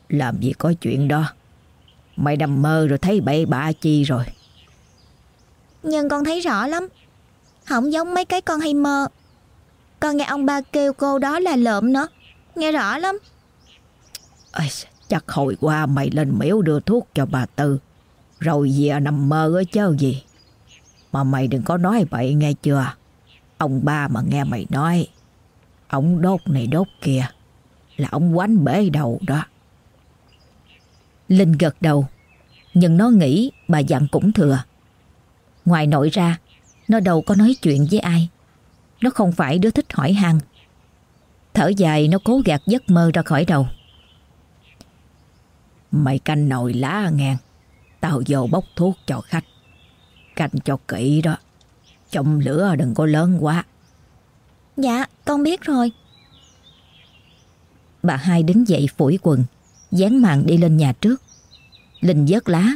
Làm gì có chuyện đó. Mày nằm mơ rồi thấy bậy bạ chi rồi.
Nhưng con thấy rõ lắm. Không giống mấy cái con hay mơ. Con nghe ông ba kêu cô đó là lợm nữa. Nghe rõ lắm.
Ây, chắc hồi qua mày lên miếu đưa thuốc cho bà Tư. Rồi về nằm mơ ở chớ gì. Mà mày đừng có nói bậy nghe chưa. Ông ba mà nghe mày nói. Ông đốt này đốt kia. Là ông quánh bể đầu đó.
Linh gật đầu. Nhưng nó nghĩ bà dặn cũng thừa. Ngoài nội ra, nó đâu có nói chuyện với ai. Nó không phải đứa thích hỏi han. Thở dài nó cố gạt giấc mơ ra khỏi đầu.
Mày canh nồi lá ngang. Tao vô bốc thuốc cho khách. Canh cho kỹ đó. Trong lửa đừng có lớn quá.
Dạ, con biết rồi.
Bà hai đứng dậy phủi quần, dán màn đi lên nhà trước. Linh vớt lá,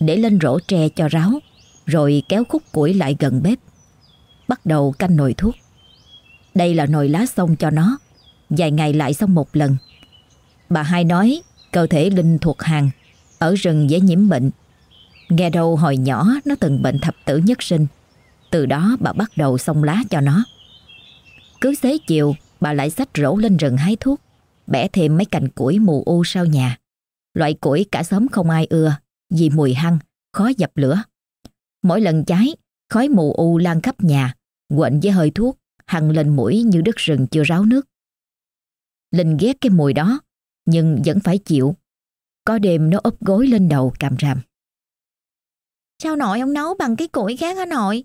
để lên rổ tre cho ráo, rồi kéo khúc củi lại gần bếp. Bắt đầu canh nồi thuốc. Đây là nồi lá xông cho nó, vài ngày lại xong một lần. Bà hai nói cơ thể Linh thuộc hàng, ở rừng dễ nhiễm bệnh. Nghe đâu hồi nhỏ nó từng bệnh thập tử nhất sinh, từ đó bà bắt đầu xông lá cho nó. Cứ xế chiều, bà lại xách rổ lên rừng hái thuốc, bẻ thêm mấy cành củi mù u sau nhà. Loại củi cả xóm không ai ưa vì mùi hăng, khó dập lửa. Mỗi lần cháy, khói mù u lan khắp nhà, quện với hơi thuốc, hằng lên mũi như đất rừng chưa ráo nước. Linh ghét cái mùi đó, nhưng vẫn phải chịu. Có đêm nó úp gối lên đầu càm ràm.
Sao nội ông nấu bằng cái củi khác hả nội?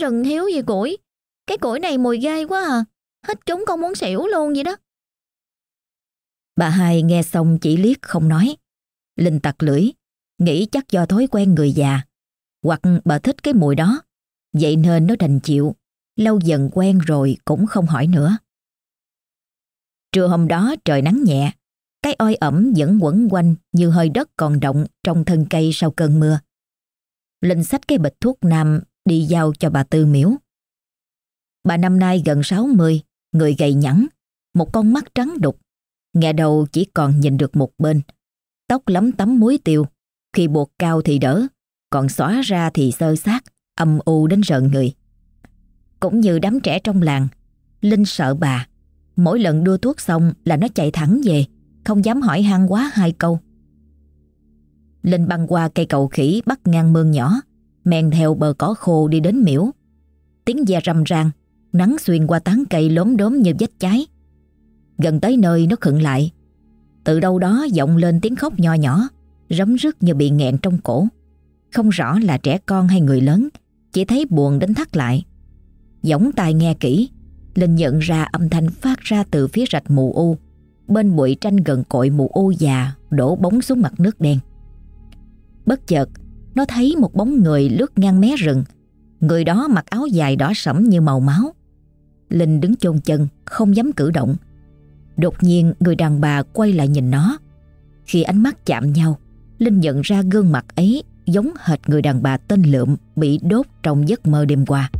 Rừng thiếu gì củi. Cái củi này mùi ghê quá à. Hết chúng con muốn xỉu luôn vậy đó.
Bà hai nghe xong chỉ liếc không nói. Linh tặc lưỡi, nghĩ chắc do thói quen người già. Hoặc bà thích cái mùi đó. Vậy nên nó đành chịu. Lâu dần quen rồi cũng không hỏi nữa. Trưa hôm đó trời nắng nhẹ. Cái oi ẩm vẫn quẩn quanh như hơi đất còn động trong thân cây sau cơn mưa. Linh sách cái bịch thuốc nam đi giao cho bà Tư Miễu. Bà năm nay gần 60, người gầy nhẵn, một con mắt trắng đục, nghe đầu chỉ còn nhìn được một bên. Tóc lấm tấm muối tiêu, khi buộc cao thì đỡ, còn xóa ra thì sơ sát, âm u đến rợn người. Cũng như đám trẻ trong làng, Linh sợ bà. Mỗi lần đưa thuốc xong là nó chạy thẳng về, không dám hỏi han quá hai câu. Linh băng qua cây cầu khỉ bắt ngang mương nhỏ, men theo bờ cỏ khô đi đến miễu. Tiếng da râm rang, nắng xuyên qua tán cây lốm đốm như vết cháy. Gần tới nơi nó khựng lại. Từ đâu đó vọng lên tiếng khóc nho nhỏ, rấm rứt như bị nghẹn trong cổ. Không rõ là trẻ con hay người lớn, chỉ thấy buồn đến thắt lại. Giống tai nghe kỹ, Linh nhận ra âm thanh phát ra từ phía rạch mù u, bên bụi tranh gần cội mù u già đổ bóng xuống mặt nước đen. Bất chợt, nó thấy một bóng người lướt ngang mé rừng. Người đó mặc áo dài đỏ sẫm như màu máu. Linh đứng chôn chân, không dám cử động. Đột nhiên người đàn bà quay lại nhìn nó. Khi ánh mắt chạm nhau, Linh nhận ra gương mặt ấy giống hệt người đàn bà tên Lượm bị đốt trong giấc mơ đêm qua.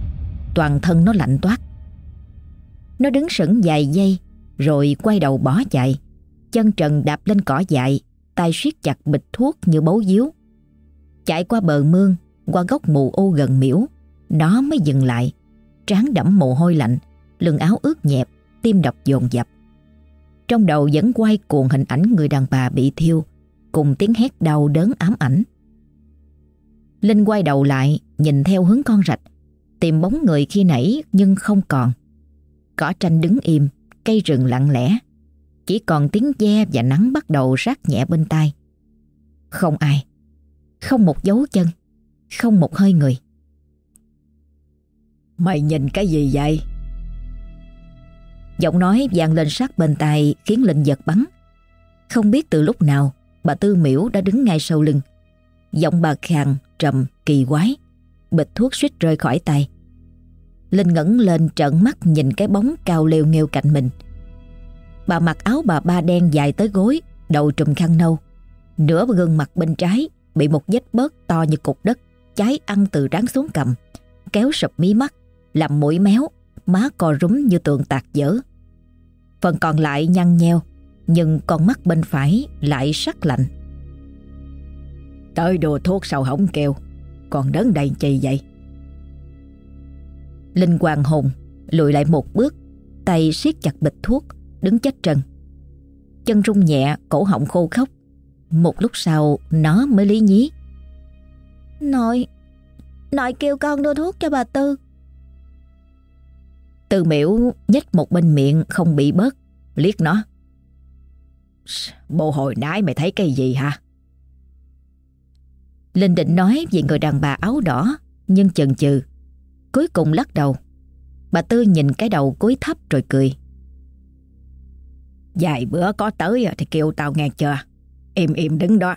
Toàn thân nó lạnh toát. Nó đứng sững vài giây rồi quay đầu bỏ chạy. Chân trần đạp lên cỏ dại, tay siết chặt bịch thuốc như bấu díu. Chạy qua bờ mương, qua gốc mù ô gần miễu, nó mới dừng lại. Trán đẫm mồ hôi lạnh, lưng áo ướt nhẹp, tim đập dồn dập. Trong đầu vẫn quay cuồng hình ảnh người đàn bà bị thiêu, cùng tiếng hét đau đớn ám ảnh. Linh quay đầu lại, nhìn theo hướng con rạch, tìm bóng người khi nãy nhưng không còn. Cỏ tranh đứng im, cây rừng lặng lẽ. Chỉ còn tiếng ve và nắng bắt đầu rát nhẹ bên tai. Không ai, không một dấu chân, không một hơi người.
Mày nhìn cái gì vậy?
Giọng nói vang lên sát bên tai khiến Linh giật bắn. Không biết từ lúc nào bà Tư Miễu đã đứng ngay sau lưng. Giọng bà khàn, trầm, kỳ quái. Bịch thuốc suýt rơi khỏi tay. Linh ngẩng lên trợn mắt nhìn cái bóng cao leo nghêu cạnh mình. Bà mặc áo bà ba đen dài tới gối, đầu trùm khăn nâu. Nửa gương mặt bên trái bị một vết bớt to như cục đất, cháy ăn từ ráng xuống cầm, kéo sụp mí mắt, làm mũi méo, má co rúm như tượng tạc dở. Phần còn lại nhăn nheo, nhưng con mắt bên phải lại sắc lạnh.
Tới đồ thuốc sao hỏng kêu, còn đớn đầy chi vậy?
Linh hoàng hồn lùi lại một bước, tay siết chặt bịch thuốc, đứng chết trần. Chân rung nhẹ, cổ họng khô khóc. Một lúc sau nó mới lý nhí.
Nội, nội kêu con đưa thuốc cho bà Tư.
Tư miễu nhếch một bên miệng không bị bớt, liếc nó.
Bộ hồi nãy mày thấy cái gì hả?
Linh định nói về người đàn bà áo đỏ, nhưng chần chừ. Cuối cùng lắc đầu. Bà Tư nhìn cái đầu cúi thấp rồi cười.
Vài bữa có tới thì kêu tao nghe chưa? Im im đứng đó.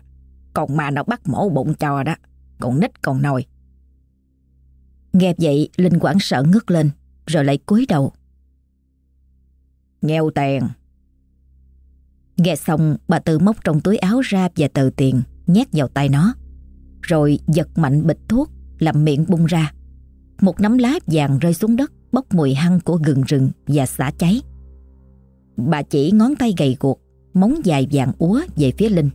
Còn mà nó bắt mổ bụng cho đó. Còn nít còn nồi.
Nghe vậy Linh quảng sợ ngước lên rồi lại cúi đầu.
Nghèo tiền.
Nghe xong bà Tư móc trong túi áo ra và tờ tiền nhét vào tay nó. Rồi giật mạnh bịch thuốc làm miệng bung ra. Một nắm lá vàng rơi xuống đất bốc mùi hăng của gừng rừng và xả cháy. Bà chỉ ngón tay gầy guộc, móng dài vàng úa về phía Linh.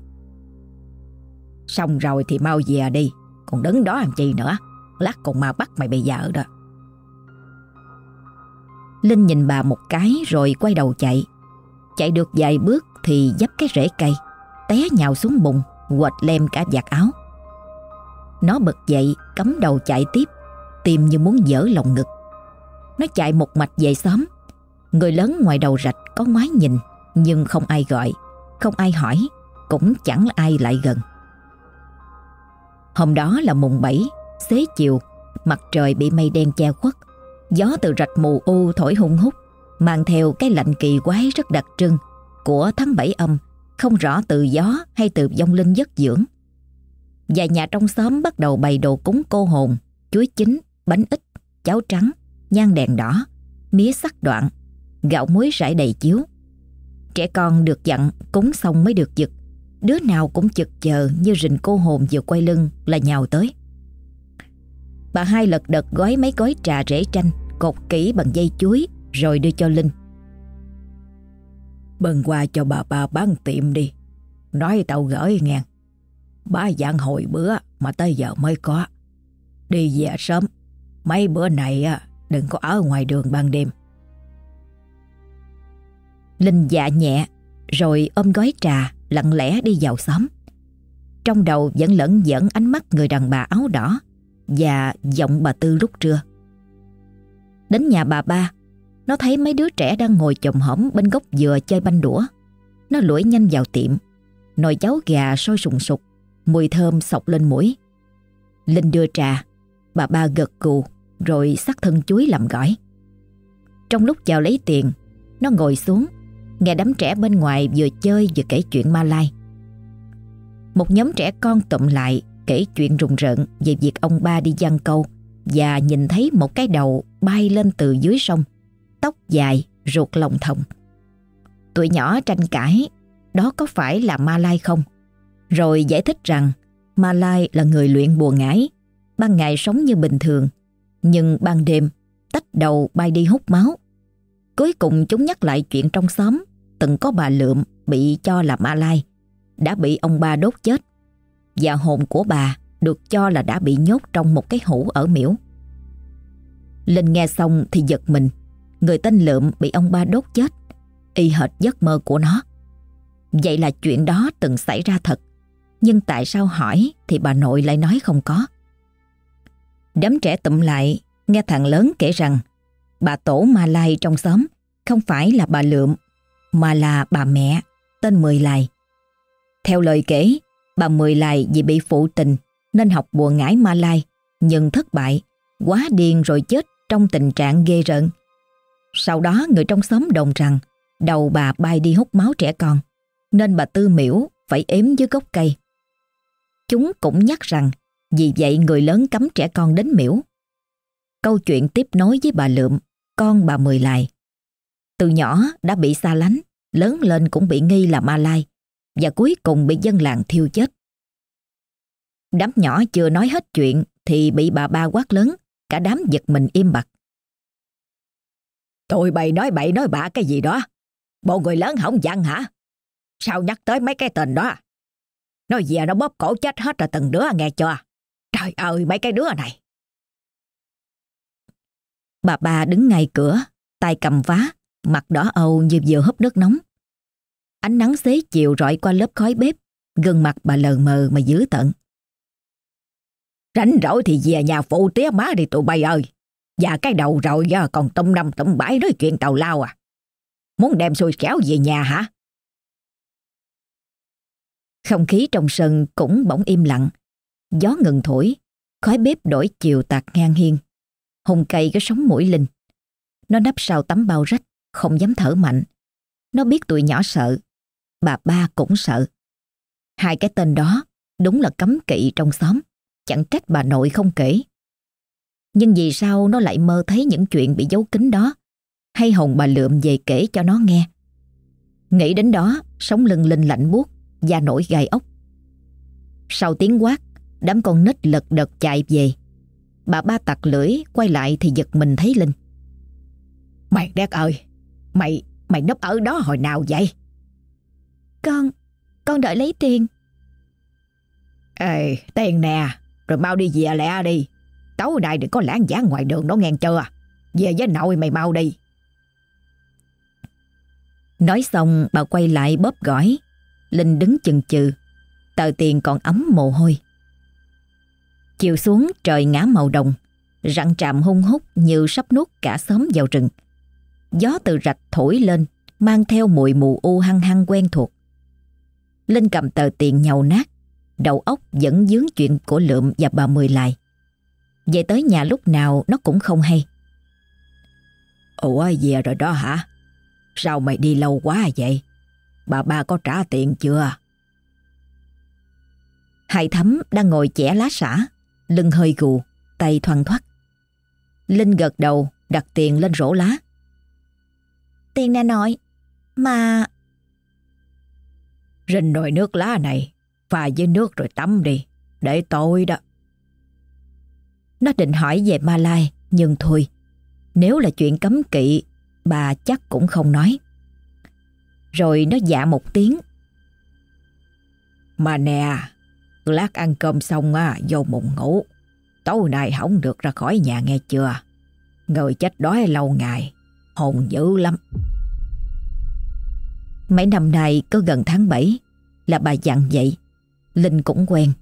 Xong rồi thì mau về đi, còn đứng đó làm chi nữa, lát còn mà bắt mày bây giờ đó.
Linh nhìn bà một cái rồi quay đầu chạy. Chạy được vài bước thì dấp cái rễ cây, té nhào xuống bùn, quệt lem cả vạt áo. Nó bật dậy, cắm đầu chạy tiếp, tim như muốn dở lòng ngực. Nó chạy một mạch về xóm. Người lớn ngoài đầu rạch có ngoái nhìn, nhưng không ai gọi, không ai hỏi, cũng chẳng ai lại gần. Hôm đó là mùng 7, xế chiều, mặt trời bị mây đen che khuất. Gió từ rạch mù u thổi hung hút, mang theo cái lạnh kỳ quái rất đặc trưng của tháng 7 âm, không rõ từ gió hay từ vong linh giấc dưỡng. Và nhà trong xóm bắt đầu bày đồ cúng cô hồn, chuối chín, bánh ít, cháo trắng, nhang đèn đỏ, mía sắc đoạn, gạo muối rải đầy chiếu. Trẻ con được dặn cúng xong mới được giật, đứa nào cũng chực chờ như rình cô hồn vừa quay lưng là nhào tới. Bà hai lật đật gói mấy gói trà rễ chanh Cột kỹ bằng dây chuối Rồi đưa cho Linh
Bần qua cho bà bà bán tiệm đi Nói tao gửi ngàn Ba dạng hồi bữa Mà tới giờ mới có. Đi về sớm. Mấy bữa này à, đừng có ở ngoài đường ban đêm.
Linh dạ nhẹ, Rồi ôm gói trà, Lặng lẽ đi vào xóm. Trong đầu vẫn lẫn dẫn ánh mắt người đàn bà áo đỏ Và giọng bà Tư lúc trưa. Đến nhà bà ba, Nó thấy mấy đứa trẻ đang ngồi chồm hổm bên gốc dừa chơi banh đũa. Nó lủi nhanh vào tiệm, Nồi cháo gà sôi sùng sục. Mùi thơm sọc lên mũi. Linh đưa trà Bà ba gật cù, Rồi sắc thân chuối làm gỏi. Trong lúc chào lấy tiền, Nó ngồi xuống, Nghe đám trẻ bên ngoài vừa chơi vừa kể chuyện ma lai. Một nhóm trẻ con tụm lại Kể chuyện rùng rợn Về việc ông ba đi giăng câu Và nhìn thấy một cái đầu bay lên từ dưới sông, Tóc dài, ruột lòng thòng. Tụi nhỏ tranh cãi, Đó có phải là ma lai không? Rồi giải thích rằng, Ma lai là người luyện bùa ngải, Ban ngày sống như bình thường, Nhưng ban đêm Tách đầu bay đi hút máu. Cuối cùng chúng nhắc lại chuyện trong xóm, Từng có bà Lượm bị cho là ma lai Đã bị ông ba đốt chết, Và hồn của bà Được cho là đã bị nhốt trong một cái hũ ở miễu. Linh nghe xong thì giật mình, Người tên Lượm bị ông ba đốt chết, Y hệt giấc mơ của nó. Vậy là chuyện đó từng xảy ra thật. Nhưng tại sao hỏi Thì bà nội lại nói không có. Đám trẻ tụm lại, Nghe thằng lớn kể rằng, Bà tổ Ma Lai trong xóm Không phải là bà Lượm, Mà là bà mẹ, Tên Mười Lai. Theo lời kể, Bà Mười Lai vì bị phụ tình Nên học bùa ngải Ma Lai, Nhưng thất bại, Quá điên rồi chết trong tình trạng ghê rợn. Sau đó người trong xóm đồng rằng, Đầu bà bay đi hút máu trẻ con, Nên bà Tư Miễu phải ếm dưới gốc cây. Chúng cũng nhắc rằng vì vậy người lớn cấm trẻ con đến miễu. Câu chuyện tiếp nối với bà Lượm, con bà Mười lại. Từ nhỏ đã bị xa lánh, lớn lên cũng bị nghi là ma lai và cuối cùng bị dân làng thiêu chết. Đám nhỏ chưa nói hết chuyện thì bị bà ba quát lớn, cả đám giật mình im bặt.
Tụi bày nói bậy nói bạ cái gì đó. Bộ người lớn hỏng dặn hả? Sao nhắc tới mấy cái tên đó? Nói về nó bóp cổ chết hết rồi từng đứa nghe chưa? Trời ơi mấy cái đứa này.
Bà bà đứng ngay cửa, tay cầm vá, mặt đỏ âu như vừa húp nước nóng. Ánh nắng xế chiều rọi qua lớp khói bếp, gương mặt bà lờ mờ mà dữ tận.
Rảnh rỗi thì về nhà phụ tía má đi tụi bay ơi. Và cái đầu rồi giờ còn tung năm tung bãi nói chuyện tàu lao à. Muốn đem xui kéo về nhà hả?
Không khí trong sân cũng bỗng im lặng. Gió ngừng thổi, khói bếp đổi chiều tạt ngang hiên. Hùng cây cái sống mũi Linh. Nó nấp sau tấm bao rách, không dám thở mạnh. Nó biết tụi nhỏ sợ, bà ba cũng sợ. Hai cái tên đó đúng là cấm kỵ trong xóm, chẳng trách bà nội không kể. Nhưng vì sao nó lại mơ thấy những chuyện bị giấu kín đó, hay hồn bà lượm về kể cho nó nghe. Nghĩ đến đó, sống lưng Linh lạnh buốt, da nổi gai ốc. Sau tiếng quát, Đám con nít lật đật chạy về. Bà ba tặc lưỡi quay lại thì giật mình thấy Linh.
Mày đét ơi Mày mày núp ở đó hồi nào vậy?
Con Con đợi lấy tiền.
Ê tiền nè Rồi mau đi về lẹ đi. Tối nay đừng có lãng giảng ngoài đường đó ngang chưa? Về với nội mày mau đi.
Nói xong bà quay lại bóp gỏi Linh đứng chừng chừ Tờ tiền còn ấm mồ hôi Chiều xuống trời ngã màu đồng, rặng trạm hung hút như sắp nuốt cả xóm vào rừng. Gió từ rạch thổi lên, mang theo mùi mù u hăng hăng quen thuộc. Linh cầm tờ tiền nhầu nát, đầu óc vẫn dướng chuyện của Lượm và bà Mười lại. Về tới nhà lúc nào nó cũng không hay.
Ủa về rồi đó hả? Sao mày đi lâu quá vậy? Bà ba có trả tiền chưa?
Hai thấm đang ngồi chẻ lá xả lưng hơi gù, tay thoăn thoắt. Linh gật đầu, đặt tiền lên rổ lá.
Tiền nè nội, mà...
Rình nồi nước lá này, pha với nước rồi tắm đi, để tôi đó.
Nó định hỏi về Malai, nhưng thôi. Nếu là chuyện cấm kỵ, bà chắc cũng không nói. Rồi nó dạ một tiếng. Mà nè, lát ăn cơm xong á, vô mụn ngủ. Tối nay không được ra khỏi nhà nghe chưa? Người chết đói lâu ngày, hồn dữ lắm. Mấy năm nay có gần tháng 7 là bà dặn vậy. Linh cũng quen.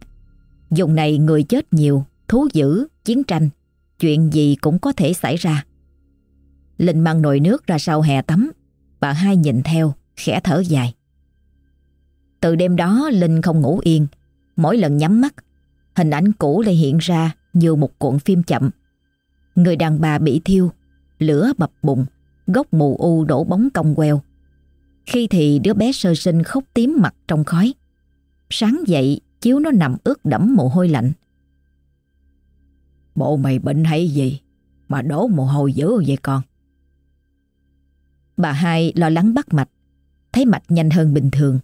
Dùng này người chết nhiều, thú dữ, chiến tranh, chuyện gì cũng có thể xảy ra. Linh mang nồi nước ra sau hè tắm, bà hai nhìn theo, khẽ thở dài. Từ đêm đó Linh không ngủ yên, mỗi lần nhắm mắt, hình ảnh cũ lại hiện ra như một cuộn phim chậm. Người đàn bà bị thiêu, lửa bập bụng, gốc mù u đổ bóng cong queo. Khi thì đứa bé sơ sinh khóc tím mặt trong khói. Sáng dậy, chiếu nó nằm ướt đẫm mồ hôi lạnh. Bộ mày bệnh hay gì mà đổ mồ hôi dữ vậy con? Bà hai lo lắng bắt mạch, thấy mạch nhanh hơn bình thường.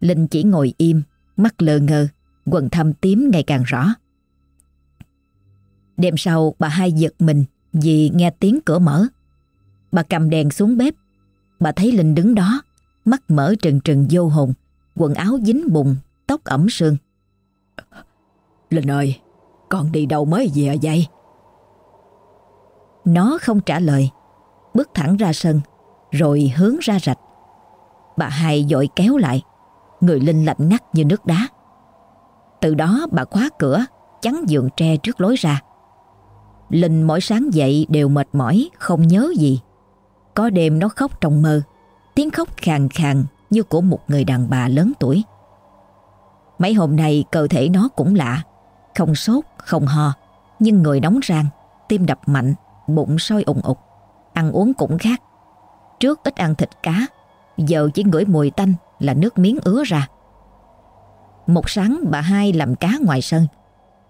Linh chỉ ngồi im, mắt lờ ngơ, quần thâm tím ngày càng rõ. Đêm sau bà hai giật mình vì nghe tiếng cửa mở. Bà cầm đèn xuống bếp. Bà thấy Linh đứng đó, mắt mở trừng trừng vô hồn, quần áo dính bùn, tóc ẩm sương. Linh ơi, con đi đâu mới về vậy? Nó không trả lời, bước thẳng ra sân, rồi hướng ra rạch. Bà hai dội kéo lại, người Linh lạnh ngắt như nước đá. Từ đó bà khóa cửa, chắn giường tre trước lối ra. Linh mỗi sáng dậy đều mệt mỏi, không nhớ gì. Có đêm nó khóc trong mơ, tiếng khóc khàn khàn như của một người đàn bà lớn tuổi. Mấy hôm nay cơ thể nó cũng lạ, không sốt, không ho, nhưng người nóng rang, tim đập mạnh, bụng sôi ủng ục, ăn uống cũng khác. Trước ít ăn thịt cá, giờ chỉ ngửi mùi tanh là nước miếng ứa ra. Một sáng bà hai làm cá ngoài sân,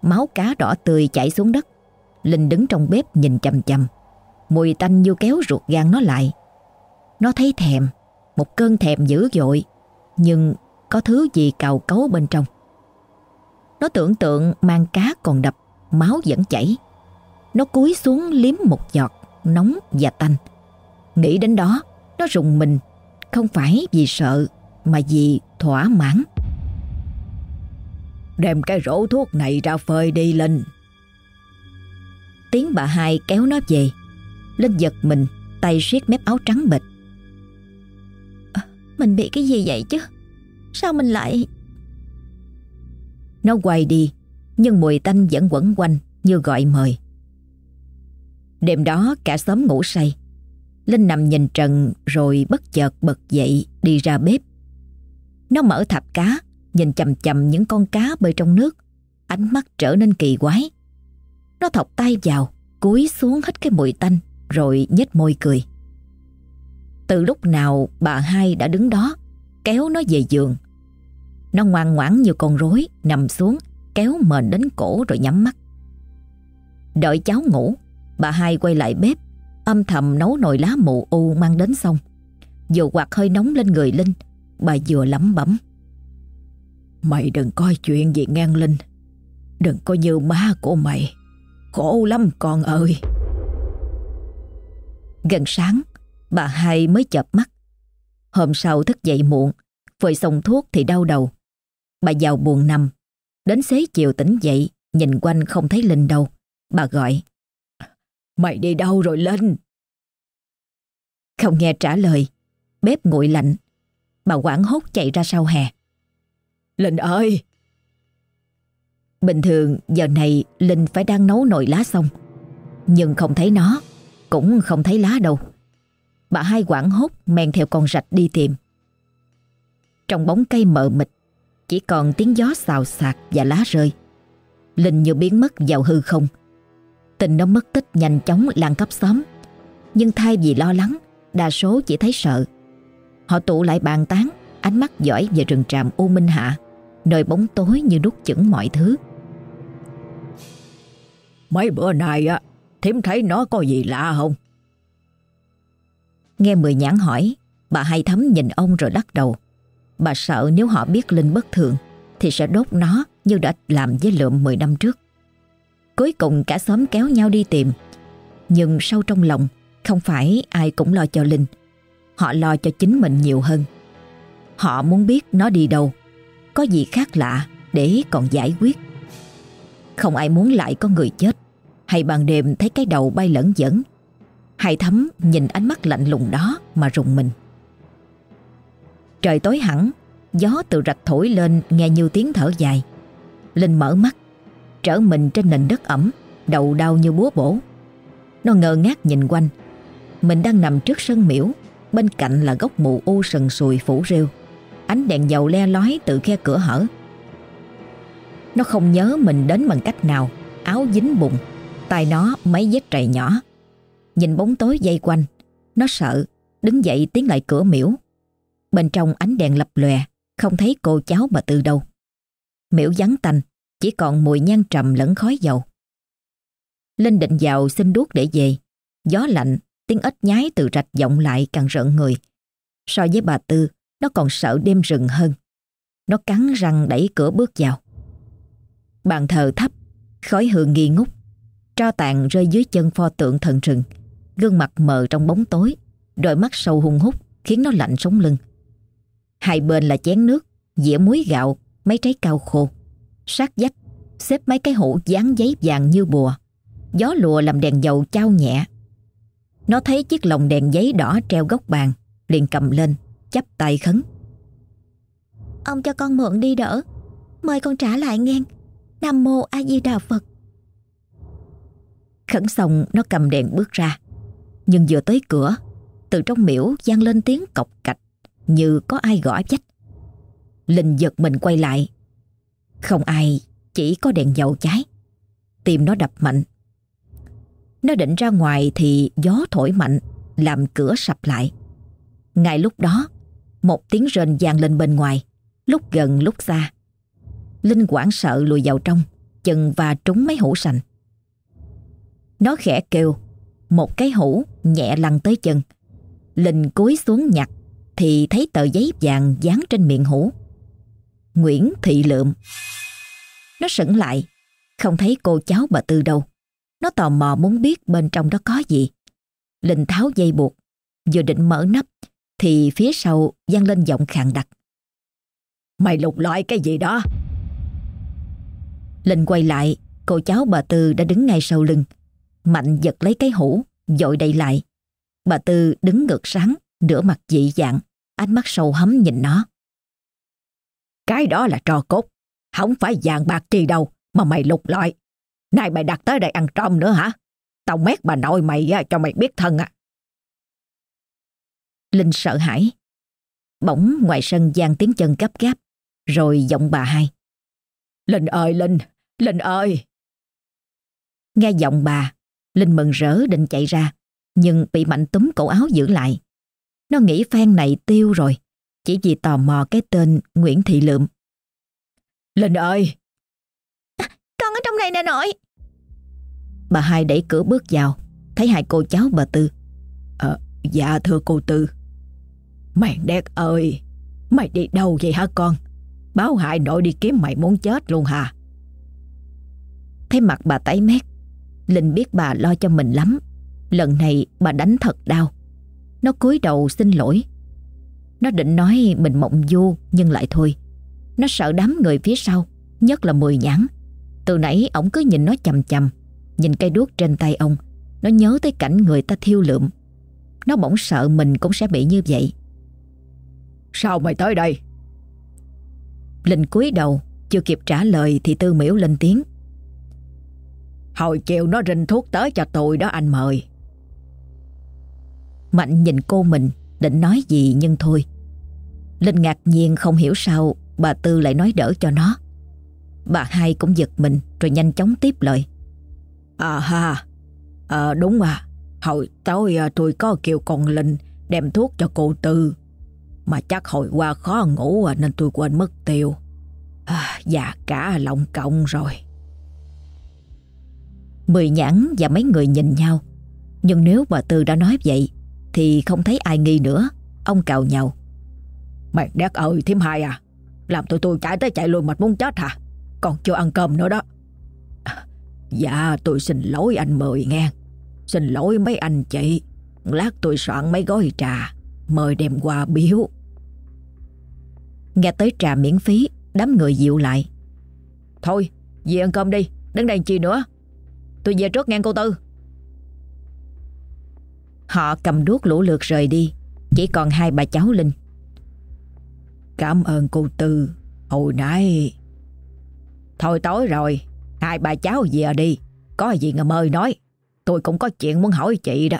máu cá đỏ tươi chảy xuống đất. Linh đứng trong bếp nhìn chầm chầm, mùi tanh vô kéo ruột gan nó lại. Nó thấy thèm, một cơn thèm dữ dội, nhưng có thứ gì cào cấu bên trong. Nó tưởng tượng mang cá còn đập, máu vẫn chảy. Nó cúi xuống liếm một giọt, nóng và tanh. Nghĩ đến đó, nó rùng mình, không phải vì sợ mà vì thỏa mãn. Đem cái rổ thuốc này ra phơi đi Linh. Tiếng bà hai kéo nó về. Linh giật mình, tay siết mép áo trắng bịch.
À, mình bị cái gì vậy chứ? Sao mình lại...
Nó quay đi, nhưng mùi tanh vẫn quẩn quanh như gọi mời. Đêm đó cả xóm ngủ say. Linh nằm nhìn trần rồi bất chợt bật dậy đi ra bếp. Nó mở thạp cá, nhìn chầm chầm những con cá bơi trong nước. Ánh mắt trở nên kỳ quái. Nó thọc tay vào, cúi xuống hết cái mùi tanh rồi nhếch môi cười. Từ lúc nào bà hai đã đứng đó kéo nó về giường. Nó ngoan ngoãn như con rối nằm xuống kéo mền đến cổ rồi nhắm mắt. Đợi cháu ngủ, bà hai quay lại bếp âm thầm nấu nồi lá mù u mang đến xong. Vừa quạt hơi nóng lên người Linh, bà vừa lẩm bẩm. Mày đừng coi chuyện gì ngang Linh. Đừng có như má của mày. Khổ lắm con ơi. Gần sáng, bà hai mới chợp mắt. Hôm sau thức dậy muộn, vội xong thuốc thì đau đầu. Bà vào buồn nằm. Đến xế chiều tỉnh dậy, nhìn quanh không thấy Linh đâu. Bà gọi. Mày đi đâu rồi Linh? Không nghe trả lời, bếp nguội lạnh. Bà quảng hốt chạy ra sau hè. Linh ơi! Bình thường giờ này Linh phải đang nấu nồi lá xong. Nhưng không thấy nó, cũng không thấy lá đâu. Bà hai quảng hốt men theo con rạch đi tìm. Trong bóng cây mờ mịt, chỉ còn tiếng gió xào xạc và lá rơi. Linh như biến mất vào hư không. Tình nó mất tích nhanh chóng lan khắp xóm. Nhưng thay vì lo lắng, đa số chỉ thấy sợ. Họ tụ lại bàn tán, ánh mắt giỏi về rừng tràm U Minh Hạ, nơi bóng tối như đút chửng mọi thứ. Mấy bữa nay á, thím thấy nó có gì lạ không? Nghe Mười Nhãn hỏi, bà hai thấm nhìn ông rồi lắc đầu. Bà sợ nếu họ biết Linh bất thường thì sẽ đốt nó như đã làm với lượm 10 năm trước. Cuối cùng cả xóm kéo nhau đi tìm. Nhưng sâu trong lòng, Không phải ai cũng lo cho Linh. Họ lo cho chính mình nhiều hơn. Họ muốn biết nó đi đâu. Có gì khác lạ Để còn giải quyết. Không ai muốn lại có người chết. Hay ban đêm thấy cái đầu bay lẫn dẫn hay thấm nhìn ánh mắt lạnh lùng đó Mà rùng mình. Trời tối hẳn, Gió từ rạch thổi lên nghe như tiếng thở dài. Linh mở mắt Trở mình trên nền đất ẩm Đầu đau như búa bổ. Nó ngơ ngác nhìn quanh. Mình đang nằm trước sân miễu, Bên cạnh là gốc mù u sần sùi phủ rêu. Ánh đèn dầu le lói từ khe cửa hở. Nó không nhớ mình đến bằng cách nào, Áo dính bụng, tay nó mấy vết trầy nhỏ. Nhìn bóng tối dây quanh, Nó sợ, Đứng dậy tiến lại cửa miễu. Bên trong ánh đèn lập lòe, Không thấy cô cháu bà Tư đâu. Miễu vắng tanh chỉ còn mùi nhang trầm lẫn khói dầu. Linh định vào xin đuốc để về. Gió lạnh, Tiếng ếch nhái từ rạch vọng lại càng rợn người. So với bà Tư, Nó còn sợ đêm rừng hơn. Nó cắn răng đẩy cửa bước vào. Bàn thờ thấp, Khói hương nghi ngút. Tro tàn rơi dưới chân pho tượng thần rừng. Gương mặt mờ trong bóng tối, Đôi mắt sâu hung hút, Khiến nó lạnh sống lưng. Hai bên là chén nước, Dĩa muối gạo, Mấy trái cao khô. Sát dách Xếp mấy cái hũ dán giấy vàng như bùa. Gió lùa làm đèn dầu trao nhẹ. Nó thấy chiếc lồng đèn giấy đỏ treo góc bàn Liền cầm lên chắp tay khấn.
Ông cho con mượn đi đỡ. Mời con trả lại ngang Nam mô A Di Đà Phật.
Khẩn xong nó cầm đèn bước ra. Nhưng vừa tới cửa Từ trong miễu vang lên tiếng cọc cạch Như có ai gõ vách Linh giật mình quay lại không ai, Chỉ có đèn dầu cháy. Tim nó đập mạnh. Nó định ra ngoài thì gió thổi mạnh, Làm cửa sập lại. Ngay lúc đó, Một tiếng rên vang lên bên ngoài, Lúc gần lúc xa. Linh quảng sợ lùi vào trong, Chân và trúng mấy hũ sành. Nó khẽ kêu, Một cái hũ nhẹ lăn tới chân. Linh cúi xuống nhặt, Thì thấy tờ giấy vàng dán trên miệng hũ. Nguyễn Thị Lượm. Nó sững lại, Không thấy cô cháu bà Tư đâu. Nó tò mò muốn biết bên trong đó có gì. Linh tháo dây buộc, Vừa định mở nắp, Thì phía sau vang lên giọng khàn đặc.
Mày lục lọi cái gì đó?
Linh quay lại, Cô cháu bà Tư đã đứng ngay sau lưng. Mạnh giật lấy cái hũ, Dội đầy lại. Bà Tư đứng ngược sáng, Nửa mặt dị dạng, Ánh mắt sâu hấm nhìn nó.
Cái đó là trò cốt. Không phải vàng bạc chi đâu Mà mày lục lọi Này mày đặt tới đây ăn trộm nữa hả? Tao mét bà nội mày à, cho mày biết thân à.
Linh sợ hãi. Bỗng ngoài sân gian tiếng chân gấp gáp, Rồi giọng bà hai.
Linh ơi, Linh Linh ơi.
Nghe giọng bà, Linh mừng rỡ định chạy ra, Nhưng bị Mạnh túm cổ áo giữ lại. Nó nghĩ phen này tiêu rồi. Chỉ vì tò mò cái tên Nguyễn Thị Lượm.
Linh ơi!
À, Con ở trong này nè nội!
Bà hai đẩy cửa bước vào Thấy hai cô cháu bà Tư.
Ờ dạ thưa cô Tư. Mày đét ơi Mày đi đâu vậy hả con? Báo hại nội đi kiếm mày muốn chết luôn hả?
Thấy mặt bà tái mét Linh biết bà lo cho mình lắm. Lần này bà đánh thật đau. Nó cúi đầu xin lỗi Nó định nói mình mộng du Nhưng lại thôi. Nó sợ đám người phía sau Nhất là mười nhãn. Từ nãy ổng cứ nhìn nó chầm chầm Nhìn cây đuốc trên tay ông. Nó nhớ tới cảnh người ta thiêu lượm. Nó bỗng sợ mình cũng sẽ bị như vậy.
Sao mày tới đây?
Linh cúi đầu Chưa kịp trả lời thì Tư Miễu lên tiếng.
Hồi chiều nó rinh thuốc tới cho tôi đó anh mời.
Mạnh nhìn cô mình Định nói gì nhưng thôi Linh ngạc nhiên không hiểu sao Bà Tư lại nói đỡ cho nó. Bà hai cũng giật mình Rồi nhanh chóng tiếp lời.
À ha à, Đúng à Hồi tối à, tôi có kêu con Linh Đem thuốc cho cô Tư. Mà chắc hồi qua khó ngủ à, Nên tôi quên mất tiêu. À, Già cả lòng cộng rồi.
Mười nhãn và mấy người nhìn nhau. Nhưng nếu bà Tư đã nói vậy Thì không thấy ai nghi nữa. Ông cào nhau
Mày đét ơi thím hai à? Làm tụi tôi chạy tới chạy luôn mệt muốn chết hả? Còn chưa ăn cơm nữa đó. Dạ tôi xin lỗi anh Mời nghe. Xin lỗi mấy anh chị. Lát tôi soạn mấy gói trà. Mời đem qua biếu.
Nghe tới trà miễn phí, Đám người dịu lại.
Thôi, về ăn cơm đi. Đứng đây chi nữa? Tôi về trước ngang cô Tư.
Họ cầm đuốc lũ lượt rời đi. Chỉ còn hai bà cháu Linh.
Cảm ơn cô Tư Hồi nãy. Thôi tối rồi, Hai bà cháu về đi. Có gì ngầm mời nói, Tôi cũng có chuyện muốn hỏi chị đó.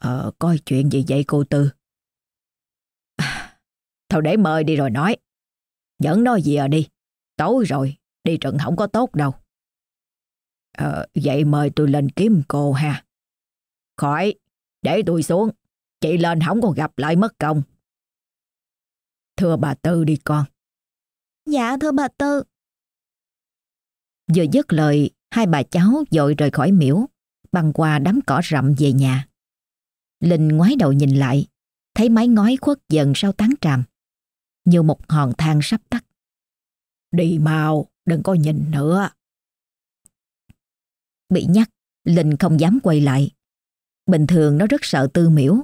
Ờ có chuyện gì vậy cô Tư? Thôi để mời đi rồi nói. Dẫn nó về đi. Tối rồi, Đi trận không có tốt đâu. Ờ vậy mời tôi lên kiếm cô ha. Khỏi, Để tôi xuống. Chị lên không còn gặp lại mất công. Thưa bà Tư đi con.
Dạ thưa bà Tư.
Vừa dứt lời Hai bà cháu dội rời khỏi miễu Băng qua đám cỏ rậm về nhà. Linh ngoái đầu nhìn lại Thấy mái ngói khuất dần sau tán tràm Như một hòn than sắp tắt.
Đi mau Đừng có nhìn nữa.
Bị nhắc Linh không dám quay lại. Bình thường nó rất sợ tư miễu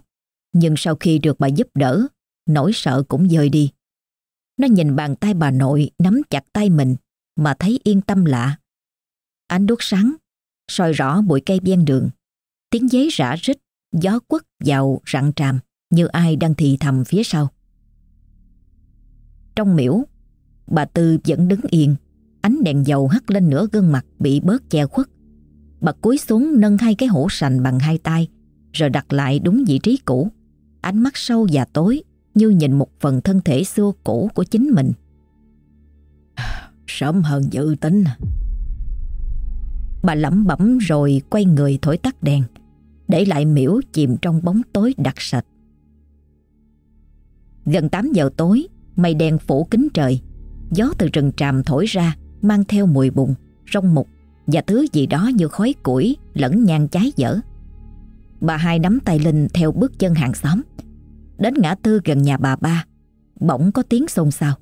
Nhưng sau khi được bà giúp đỡ Nỗi sợ cũng dời đi. Nó nhìn bàn tay bà nội Nắm chặt tay mình Mà thấy yên tâm lạ. Ánh đuốc sáng, soi rõ bụi cây ven đường. Tiếng giấy rã rít, Gió quất vào rặng tràm Như ai đang thì thầm phía sau. Trong miễu, Bà Tư vẫn đứng yên, Ánh đèn dầu hắt lên nửa gương mặt Bị bớt che khuất. Bà cúi xuống nâng hai cái hổ sành bằng hai tay, Rồi đặt lại đúng vị trí cũ. Ánh mắt sâu và tối như nhìn một phần thân thể xưa cũ của chính mình.
Sớm hơn dự tính.
Bà lẩm bẩm rồi quay người thổi tắt đèn Để lại miễu chìm trong bóng tối đặc sạch. Gần 8 giờ tối Mây đen phủ kính trời Gió từ rừng tràm thổi ra Mang theo mùi bùn, rong mục Và thứ gì đó như khói củi Lẫn nhang cháy dở. Bà hai nắm tay Linh theo bước chân hàng xóm Đến ngã tư gần nhà bà ba Bỗng có tiếng xôn xao.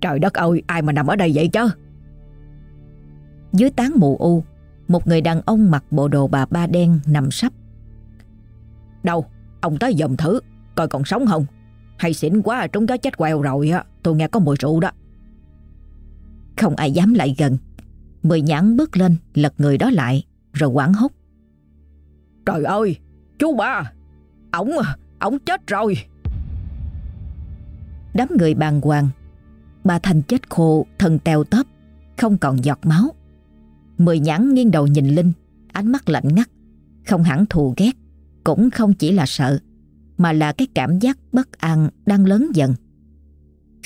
Trời đất ơi ai mà nằm ở đây vậy chứ?
Dưới tán mù u Một người đàn ông mặc bộ đồ bà ba đen nằm sắp
Đâu Ông tới dòm thử Coi còn sống không? Hay xỉn quá trúng gió chết queo rồi á Tôi nghe có mùi rượu đó.
Không ai dám lại gần. Mười nhãn bước lên lật người đó lại Rồi quảng hốt.
Trời ơi Chú ba Ổng ông chết rồi.
Đám người bàng hoàng. Bà Thành chết khô Thân teo tóp, Không còn giọt máu. Mười nhãn nghiêng đầu nhìn Linh, Ánh mắt lạnh ngắt, Không hẳn thù ghét, Cũng không chỉ là sợ, Mà là cái cảm giác bất an đang lớn dần.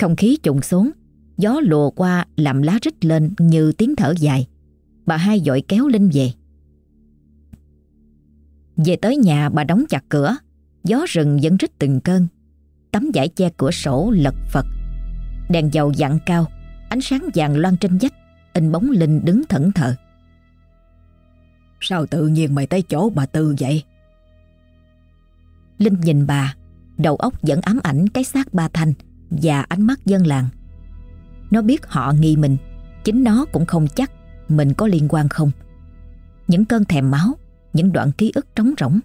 Không khí trùng xuống, Gió lùa qua làm lá rít lên như tiếng thở dài. Bà hai dội kéo Linh về. Về tới nhà bà đóng chặt cửa. Gió rừng vẫn rít từng cơn. Tấm vải che cửa sổ lật phật. Đèn dầu dặn cao Ánh sáng vàng loan trên vách In bóng Linh đứng thẫn thờ.
Sao tự nhiên mày tới chỗ bà Tư vậy?
Linh nhìn bà Đầu óc vẫn ám ảnh cái xác ba Thanh Và ánh mắt dân làng. Nó biết họ nghi mình Chính nó cũng không chắc Mình có liên quan không. Những cơn thèm máu Những đoạn ký ức trống rỗng.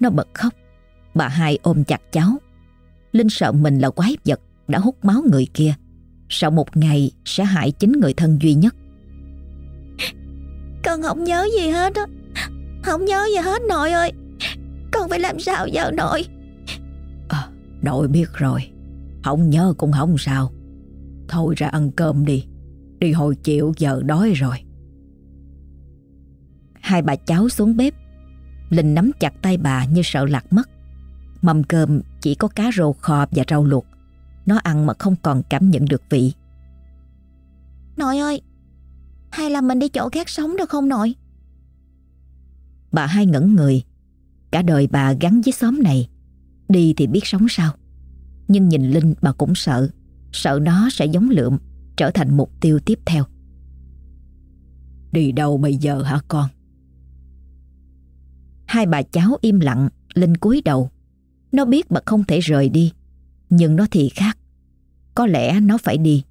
Nó bật khóc Bà hai ôm chặt cháu. Linh sợ mình là quái vật Đã hút máu người kia. Sợ một ngày sẽ hại chính người thân duy nhất.
Con không nhớ gì hết á. Không nhớ gì hết nội ơi. Con phải làm sao giờ nội?
À, Nội biết rồi. Không nhớ cũng không sao. Thôi ra ăn cơm đi. Đi hồi chiều giờ đói rồi.
Hai bà cháu xuống bếp. Linh nắm chặt tay bà như sợ lạc mất Mâm cơm chỉ có cá rô kho và rau luộc. Nó ăn mà không còn cảm nhận được vị.
Nội ơi Hay là mình đi chỗ khác sống được không nội?
Bà hai ngẩn người. Cả đời bà gắn với xóm này. Đi thì biết sống sao. Nhưng nhìn Linh bà cũng sợ. Sợ nó sẽ giống lượm Trở thành mục tiêu tiếp theo.
Đi đâu bây giờ hả con?
Hai bà cháu im lặng Linh cúi đầu nó biết bà không thể rời đi. Nhưng nó thì khác. Có lẽ nó phải đi.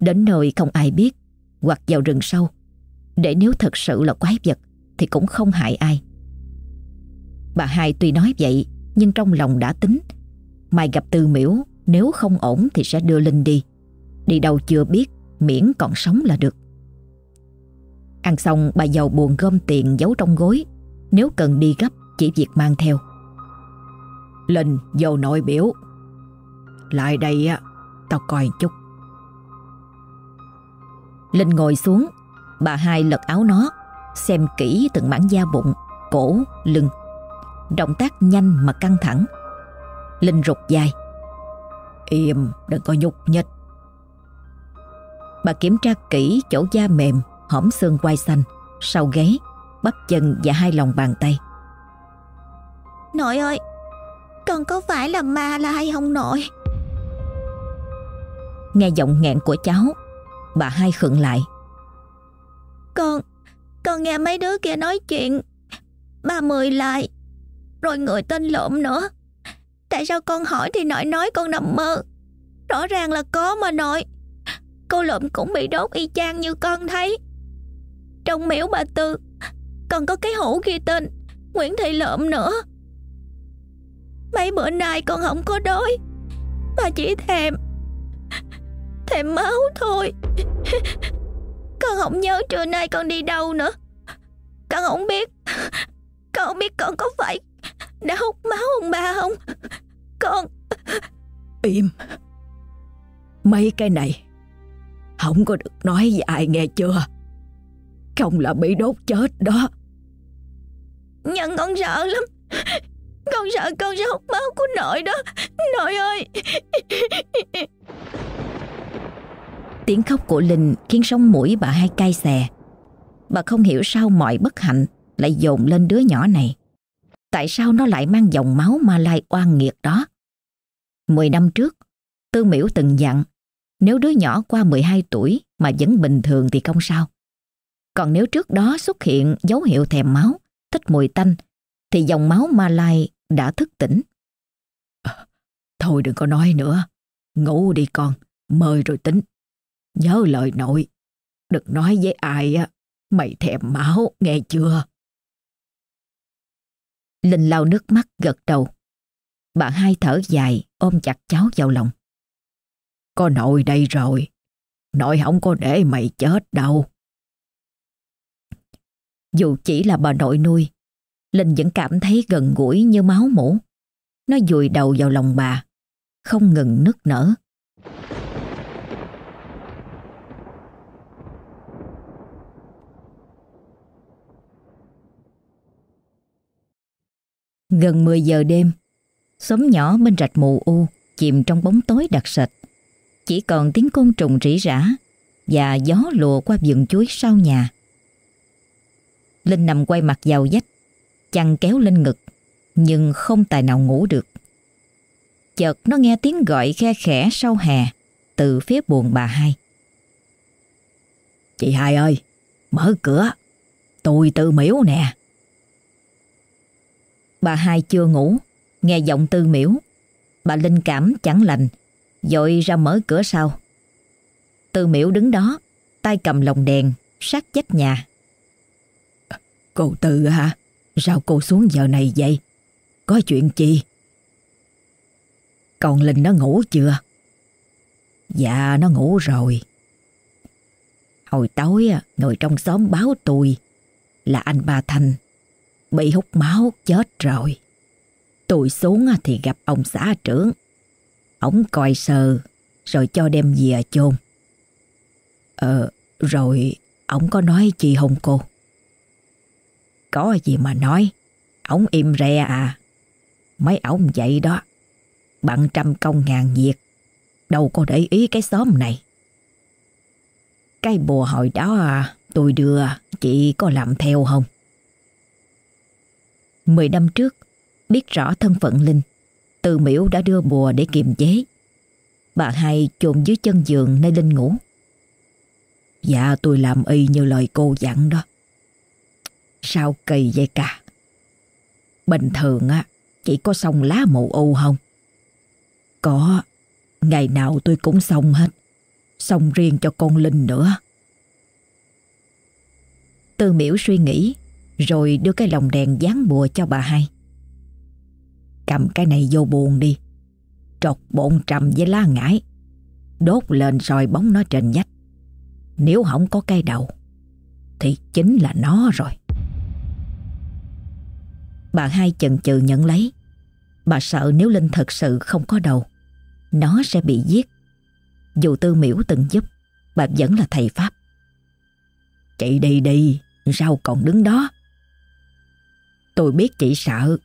Đến nơi không ai biết. Hoặc vào rừng sâu. Để nếu thật sự là quái vật, Thì cũng không hại ai. Bà hai tuy nói vậy, Nhưng trong lòng đã tính. Mai gặp Tư Miễu Nếu không ổn thì sẽ đưa Linh đi. Đi đâu chưa biết, Miễn còn sống là được. Ăn xong, bà giàu buồn gom tiền giấu trong gối. Nếu cần đi gấp, chỉ việc mang theo. Linh vô nội biểu. Lại đây á Tao coi chút. Linh ngồi xuống Bà hai lật áo nó Xem kỹ từng mảng da bụng Cổ, lưng. Động tác nhanh mà căng thẳng. Linh rụt dài Im đừng có nhúc nhích. Bà kiểm tra kỹ chỗ da mềm Hõm xương quai xanh Sau gáy Bắp chân và hai lòng bàn tay.
Nội ơi con có phải là ma là hay không nội?
Nghe giọng nghẹn của cháu Bà hai khựng lại.
Con Con nghe mấy đứa kia nói chuyện. Ba mười lại Rồi người tên lộm nữa. Tại sao con hỏi thì nội nói con nằm mơ? Rõ ràng là có mà nội. Cô lộm cũng bị đốt y chang như con thấy. Trong miễu bà Tư Còn có cái hũ ghi tên Nguyễn Thị Lộm nữa Mấy bữa nay con không có đói. Mà chỉ thèm Thèm máu thôi. Con không nhớ trưa nay con đi đâu nữa. Con không biết Con không biết con có phải Đã hút máu ông ba không. Con
Im. Mấy cái này Không có được nói với ai nghe chưa? Không là bị đốt chết đó.
Nhưng con sợ lắm con sợ con sẽ hút máu của nội đó Nội ơi
Tiếng khóc của Linh khiến sống mũi bà hai cay xè. Bà không hiểu sao mọi bất hạnh lại dồn lên đứa nhỏ này. Tại sao nó lại mang dòng máu ma lai oan nghiệt đó? Mười năm trước, Tư Miễu từng dặn nếu đứa nhỏ qua 12 tuổi mà vẫn bình thường thì không sao. Còn nếu trước đó xuất hiện dấu hiệu thèm máu, thích mùi tanh, thì dòng máu ma lai đã thức tỉnh.
À, thôi đừng có nói nữa, ngủ đi con, mời rồi tính. Nhớ lời nội, đừng nói với ai á, mày thèm máu, nghe chưa?
Linh lau nước mắt gật đầu. Bà hai thở dài ôm chặt cháu vào lòng.
Có nội đây rồi, nội không có để mày chết đâu.
Dù chỉ là bà nội nuôi, Linh vẫn cảm thấy gần gũi như máu mủ. Nó dùi đầu vào lòng bà, không ngừng nức nở. Gần 10 giờ đêm, xóm nhỏ bên rạch mù u chìm trong bóng tối đặc sệt. Chỉ còn tiếng côn trùng rỉ rả và gió lùa qua vườn chuối sau nhà. Linh nằm quay mặt vào vách, chăn kéo lên ngực, nhưng không tài nào ngủ được. Chợt nó nghe tiếng gọi khe khẽ sau hè từ phía buồn bà hai.
Chị hai ơi, mở cửa, tôi tự miễu nè.
Bà hai chưa ngủ, nghe giọng tư miễu. Bà linh cảm chẳng lành, dội ra mở cửa sau. Tư miễu đứng đó, tay cầm lồng đèn, sát chết nhà.
Cô Tư hả? Sao cô xuống giờ này vậy? Có chuyện gì? Còn Linh nó ngủ chưa? Dạ nó ngủ rồi. Hồi tối người trong xóm báo tôi là anh ba Thanh bị hút máu chết rồi. Tôi xuống thì gặp ông xã trưởng. Ông coi sờ rồi cho đem về chôn. Ờ, rồi ông có nói chi không cô? Có gì mà nói, ổng im re à. Mấy ổng vậy đó, bận trăm công ngàn việc, đâu có để ý cái xóm này. Cái bùa hồi đó à, tôi đưa, chị có làm theo không? Mười năm trước, biết rõ thân phận Linh, từ miễu đã đưa bùa để kiềm chế. Bà hai chôn dưới chân giường nơi Linh ngủ. Dạ tôi làm y như lời cô dặn đó. Sao kỳ vậy cả? Bình thường á, chỉ có xong lá mù u không? Có, ngày nào tôi cũng xong hết. Xong riêng cho con Linh nữa.
Tư miễu suy nghĩ rồi đưa cái lồng đèn dán bùa cho bà hai. Cầm cái này vô buồn đi. trọc bộn trầm với lá ngải. Đốt lên soi bóng nó trên nhách. Nếu không có cây đầu thì chính là nó rồi. Bà hai chần chừ nhận lấy. Bà sợ nếu Linh thật sự không có đầu, nó sẽ bị giết. Dù tư miễu từng giúp, bà vẫn là thầy Pháp. Chị đi đi, sao còn đứng đó? Tôi biết chị sợ,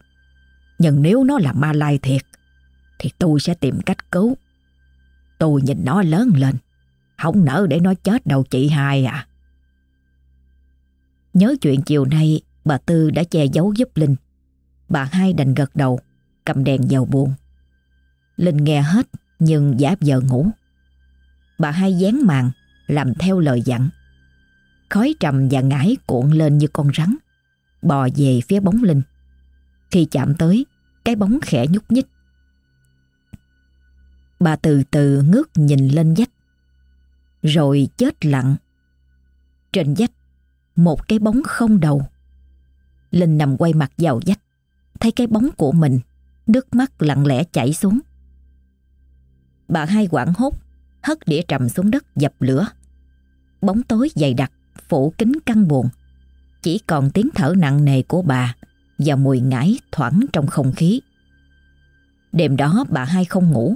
nhưng nếu nó là ma lai thiệt, thì tôi sẽ tìm cách cứu. Tôi nhìn nó lớn lên, không nỡ để nó chết đâu chị hai à. Nhớ chuyện chiều nay, bà Tư đã che giấu giúp Linh. Bà hai đành gật đầu, cầm đèn vào buồn. Linh nghe hết nhưng giả vờ ngủ. Bà hai dán màn, làm theo lời dặn. Khói trầm và ngải cuộn lên như con rắn, bò về phía bóng Linh. Khi chạm tới, cái bóng khẽ nhúc nhích. Bà từ từ ngước nhìn lên vách, rồi chết lặng. Trên vách, một cái bóng không đầu. Linh nằm quay mặt vào vách, thấy cái bóng của mình, nước mắt lặng lẽ chảy xuống. Bà hai quảng hốt, hất đĩa trầm xuống đất dập lửa. Bóng tối dày đặc, phủ kính căn buồn. Chỉ còn tiếng thở nặng nề của bà và mùi ngải thoảng trong không khí. Đêm đó bà hai không ngủ,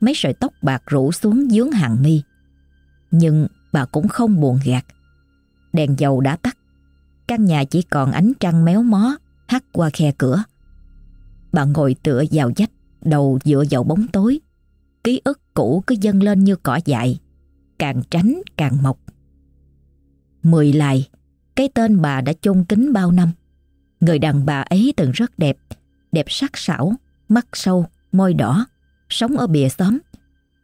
mấy sợi tóc bạc rủ xuống dướng hàng mi. Nhưng bà cũng không buồn gạt. Đèn dầu đã tắt, căn nhà chỉ còn ánh trăng méo mó hắt qua khe cửa. Bà ngồi tựa vào dách, đầu dựa vào bóng tối. Ký ức cũ cứ dâng lên như cỏ dại, càng tránh càng mọc. Mười lại, cái tên bà đã chôn kín bao năm. Người đàn bà ấy từng rất đẹp, đẹp sắc sảo, mắt sâu, môi đỏ, sống ở bìa xóm,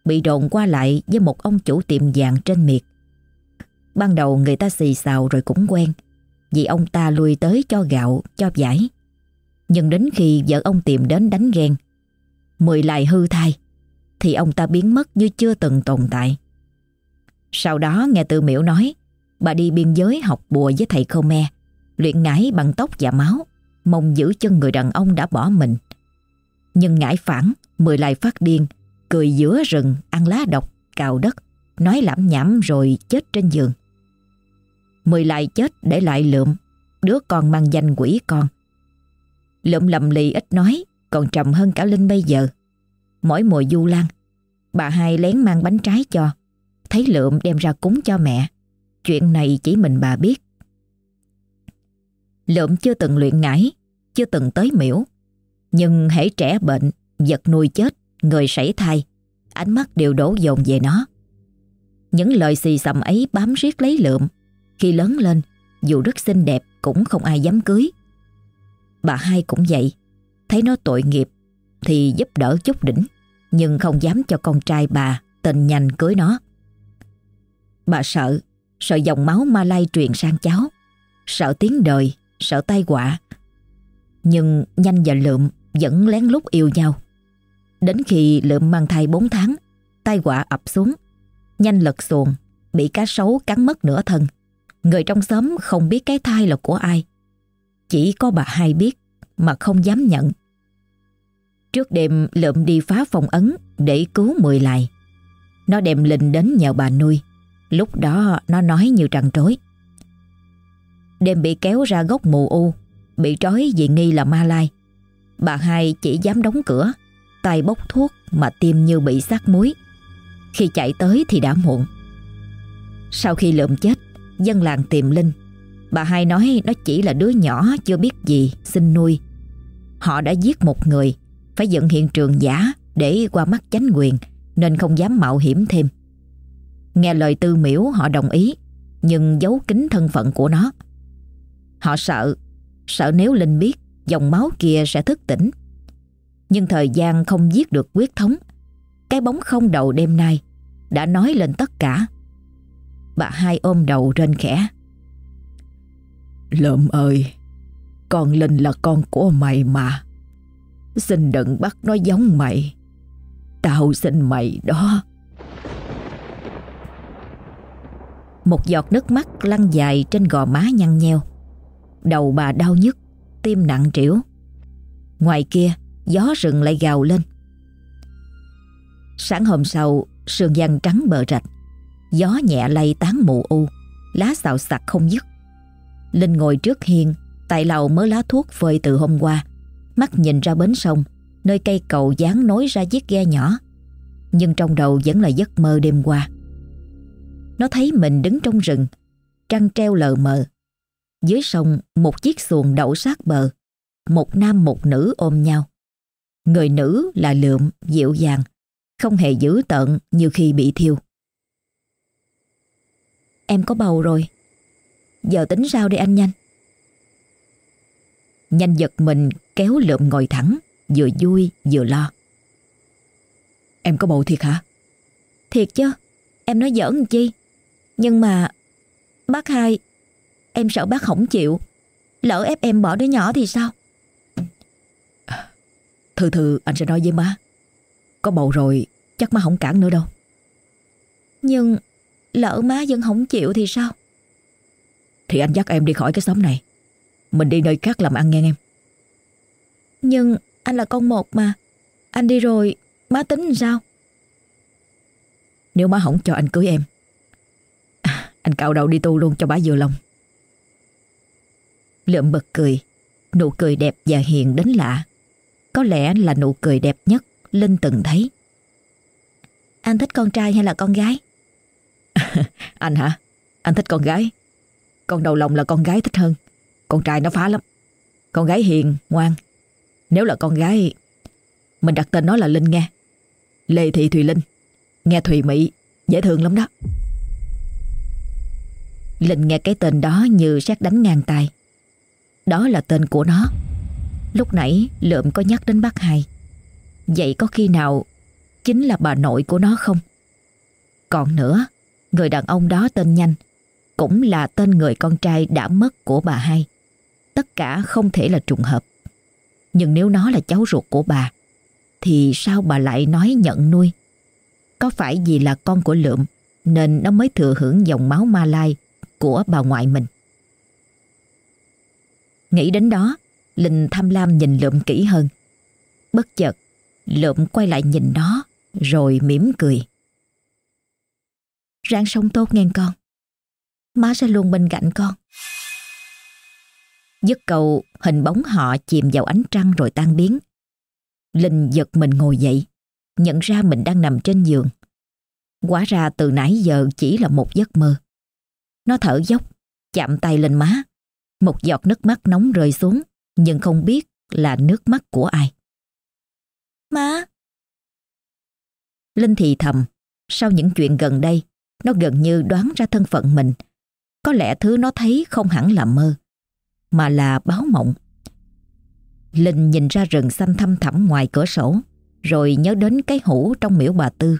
bị đồn qua lại với một ông chủ tiệm vàng trên miệt. Ban đầu người ta xì xào rồi cũng quen, vì ông ta lui tới cho gạo, cho vải. Nhưng đến khi vợ ông tìm đến đánh ghen, mười lại hư thai, thì ông ta biến mất như chưa từng tồn tại. Sau đó nghe tự miễu nói, bà đi biên giới học bùa với thầy Khmer, luyện ngải bằng tóc và máu, mong giữ chân người đàn ông đã bỏ mình. Nhưng ngải phản, mười lại phát điên, cười giữa rừng, ăn lá độc, cào đất, nói lãm nhảm rồi chết trên giường. Mười lại chết để lại lượm, đứa con mang danh quỷ con. Lộm lầm lì ít nói, còn trầm hơn cả Linh bây giờ. Mỗi mùa du lan, bà hai lén mang bánh trái cho, thấy lượm đem ra cúng cho mẹ. Chuyện này chỉ mình bà biết. Lượm chưa từng luyện ngải, chưa từng tới miễu. Nhưng hãy trẻ bệnh, vật nuôi chết, người sảy thai, ánh mắt đều đổ dồn về nó. Những lời xì xầm ấy bám riết lấy lượm. Khi lớn lên, dù rất xinh đẹp cũng không ai dám cưới. Bà hai cũng vậy, thấy nó tội nghiệp thì giúp đỡ chút đỉnh, nhưng không dám cho con trai bà tình nhanh cưới nó. Bà sợ, sợ dòng máu ma lai truyền sang cháu, sợ tiếng đời, sợ tai họa. Nhưng nhanh và lượm vẫn lén lút yêu nhau. Đến khi lượm mang thai 4 tháng, tai họa ập xuống. Nhanh lật xuồng, bị cá sấu cắn mất nửa thân. Người trong xóm không biết cái thai là của ai. Chỉ có bà hai biết mà không dám nhận. Trước đêm lượm đi phá phòng ấn để cứu mười lại. Nó đem Linh đến nhờ bà nuôi. Lúc đó nó nói như trằn trối. Đêm bị kéo ra gốc mù u, bị trói vì nghi là ma lai. Bà hai chỉ dám đóng cửa, tay bốc thuốc mà tim như bị sát muối. Khi chạy tới thì đã muộn. Sau khi lượm chết, dân làng tìm Linh. Bà hai nói nó chỉ là đứa nhỏ chưa biết gì, xin nuôi. Họ đã giết một người, phải dựng hiện trường giả để qua mắt chánh quyền nên không dám mạo hiểm thêm. Nghe lời tư miễu họ đồng ý nhưng giấu kín thân phận của nó. Họ sợ, sợ nếu Linh biết dòng máu kia sẽ thức tỉnh. Nhưng thời gian không giết được quyết thống. Cái bóng không đầu đêm nay đã nói lên tất cả. Bà hai ôm đầu rên khẽ.
Lượm ơi, con Linh là con của mày mà. Xin đừng bắt nó giống mày. Tao xin mày đó.
Một giọt nước mắt lăn dài trên gò má nhăn nheo Đầu bà đau nhức Tim nặng trĩu Ngoài kia gió rừng lại gào lên Sáng hôm sau Sương giăng trắng bờ rạch Gió nhẹ lay tán mù u Lá xào sặc không dứt Linh ngồi trước hiên Tại lầu mớ lá thuốc phơi từ hôm qua. Mắt nhìn ra bến sông Nơi cây cầu dán nối ra chiếc ghe nhỏ. Nhưng trong đầu vẫn là giấc mơ đêm qua. Nó thấy mình đứng trong rừng Trăng treo lờ mờ. Dưới sông một chiếc xuồng đậu sát bờ. Một nam một nữ ôm nhau. Người nữ là lượm, dịu dàng Không hề dữ tợn như khi bị thiêu.
Em có bầu rồi. Giờ tính sao đi anh nhanh?
Nhanh giật mình, kéo lượm ngồi thẳng, Vừa vui, vừa lo.
Em có bầu thiệt hả?
Thiệt chứ, Em nói giỡn chi? Nhưng mà Bác hai, Em sợ bác không chịu. Lỡ ép em bỏ đứa nhỏ thì sao?
Thư thư, anh sẽ nói với má. Có bầu rồi, chắc má không cản nữa đâu.
Nhưng Lỡ má vẫn không chịu thì sao?
Thì anh dắt em đi khỏi cái xóm này. Mình đi nơi khác làm ăn nghe em.
Nhưng anh là con một mà. Anh đi rồi Má tính làm sao?
Nếu má không cho anh cưới em Anh cạo đầu đi tu luôn cho bá vừa lòng.
Lượm bật cười Nụ cười đẹp và hiền đến lạ. Có lẽ là nụ cười đẹp nhất Linh từng thấy.
Anh thích con trai hay là con gái?
Anh hả? Anh thích con gái con đầu lòng là con gái thích hơn. Con trai nó phá lắm. Con gái hiền, ngoan. Nếu là con gái Mình đặt tên nó là Linh nghe. Lê Thị Thùy Linh. Nghe Thùy Mỹ Dễ thương lắm đó.
Linh nghe cái tên đó như sát đánh ngang tay Đó là tên của nó. Lúc nãy Lượm có nhắc đến bác hai. Vậy có khi nào Chính là bà nội của nó không? Còn nữa Người đàn ông đó tên Nhanh. Cũng là tên người con trai đã mất của bà hai. Tất cả không thể là trùng hợp. Nhưng nếu nó là cháu ruột của bà, Thì sao bà lại nói nhận nuôi? Có phải vì là con của Lượm Nên nó mới thừa hưởng dòng máu ma lai Của bà ngoại mình? Nghĩ đến đó, Linh tham lam nhìn Lượm kỹ hơn. Bất chợt, Lượm quay lại nhìn nó, Rồi mỉm cười.
Ráng sống tốt nghe con. Má sẽ luôn bên cạnh con.
Dứt cầu hình bóng họ chìm vào ánh trăng rồi tan biến. Linh giật mình ngồi dậy Nhận ra mình đang nằm trên giường. Quá ra từ nãy giờ chỉ là một giấc mơ. Nó thở dốc Chạm tay lên má. Một giọt nước mắt nóng rơi xuống Nhưng không biết là nước mắt của ai.
Má!
Linh thì thầm Sau những chuyện gần đây nó gần như đoán ra thân phận mình. Có lẽ thứ nó thấy không hẳn là mơ, mà là báo mộng. Linh nhìn ra rừng xanh thăm thẳm ngoài cửa sổ, rồi nhớ đến cái hũ trong miễu bà Tư.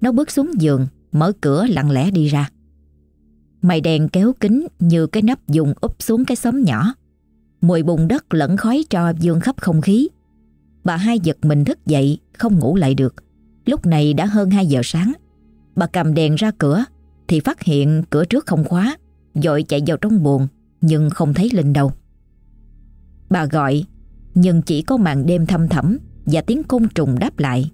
Nó bước xuống giường, mở cửa lặng lẽ đi ra. Mày đèn kéo kính như cái nắp dùng úp xuống cái xóm nhỏ. Mùi bùn đất lẫn khói cho dương khắp không khí. Bà hai giật mình thức dậy, không ngủ lại được. Lúc này đã hơn 2 giờ sáng. Bà cầm đèn ra cửa thì phát hiện cửa trước không khóa, dội chạy vào trong buồn nhưng không thấy Linh đâu. Bà gọi nhưng chỉ có màn đêm thâm thẳm và tiếng côn trùng đáp lại.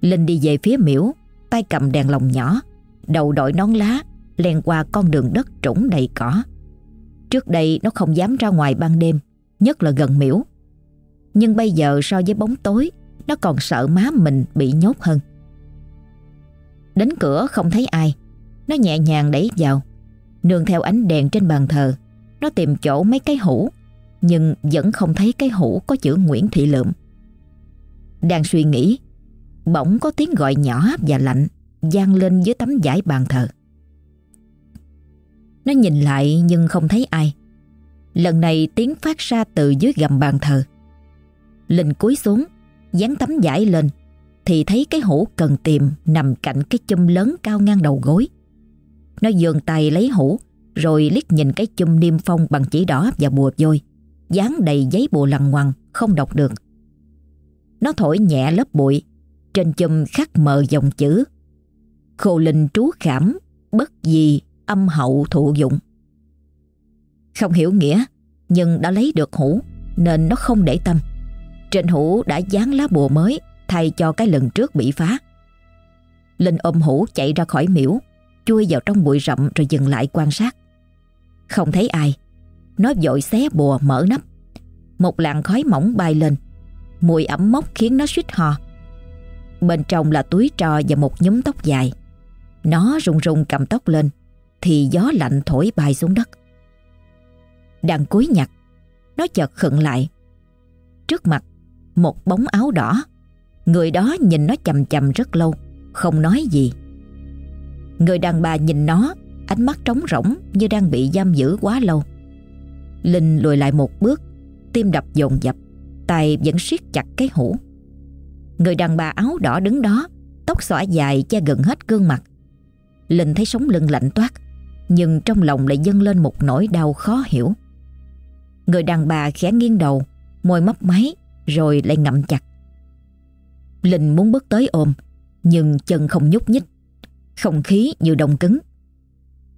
Linh đi về phía miễu, tay cầm đèn lồng nhỏ, đầu đội nón lá, len qua con đường đất trũng đầy cỏ. Trước đây nó không dám ra ngoài ban đêm, nhất là gần miễu. Nhưng bây giờ so với bóng tối, nó còn sợ má mình bị nhốt hơn. Đến cửa không thấy ai Nó nhẹ nhàng đẩy vào Nương theo ánh đèn trên bàn thờ. Nó tìm chỗ mấy cái hũ, Nhưng vẫn không thấy cái hũ có chữ Nguyễn Thị Lượm. Đang suy nghĩ, Bỗng có tiếng gọi nhỏ và lạnh vang lên dưới tấm vải bàn thờ. Nó nhìn lại nhưng không thấy ai. Lần này tiếng phát ra từ dưới gầm bàn thờ. Linh cúi xuống, Dán tấm vải lên, thì thấy cái hũ cần tìm nằm cạnh cái chum lớn cao ngang đầu gối. Nó dường tay lấy hũ rồi liếc nhìn cái chum niêm phong bằng chỉ đỏ và bùa vôi, dán đầy giấy bùa lằn ngoằn, không đọc được. Nó thổi nhẹ lớp bụi, trên chum khắc mờ dòng chữ Khô linh trú khảm, bất gì âm hậu thụ dụng. Không hiểu nghĩa, nhưng đã lấy được hũ nên nó không để tâm. Trên hũ đã dán lá bùa mới thay cho cái lần trước bị phá. Linh ôm hũ chạy ra khỏi miễu, chui vào trong bụi rậm rồi dừng lại quan sát. Không thấy ai, nó vội xé bùa mở nắp. Một làn khói mỏng bay lên, mùi ẩm mốc khiến nó suýt ho. Bên trong là túi trò và một nhúm tóc dài. Nó rung rung cầm tóc lên, thì gió lạnh thổi bay xuống đất. Đang cúi nhặt, nó chợt khựng lại. Trước mặt, một bóng áo đỏ. Người đó nhìn nó chầm chầm rất lâu, không nói gì. Người đàn bà nhìn nó, ánh mắt trống rỗng như đang bị giam giữ quá lâu. Linh lùi lại một bước, tim đập dồn dập, tay vẫn siết chặt cái hũ. Người đàn bà áo đỏ đứng đó, tóc xõa dài che gần hết gương mặt. Linh thấy sống lưng lạnh toát, nhưng trong lòng lại dâng lên một nỗi đau khó hiểu. Người đàn bà khẽ nghiêng đầu, môi mấp máy, rồi lại ngậm chặt. Linh muốn bước tới ôm, nhưng chân không nhúc nhích, không khí như đông cứng.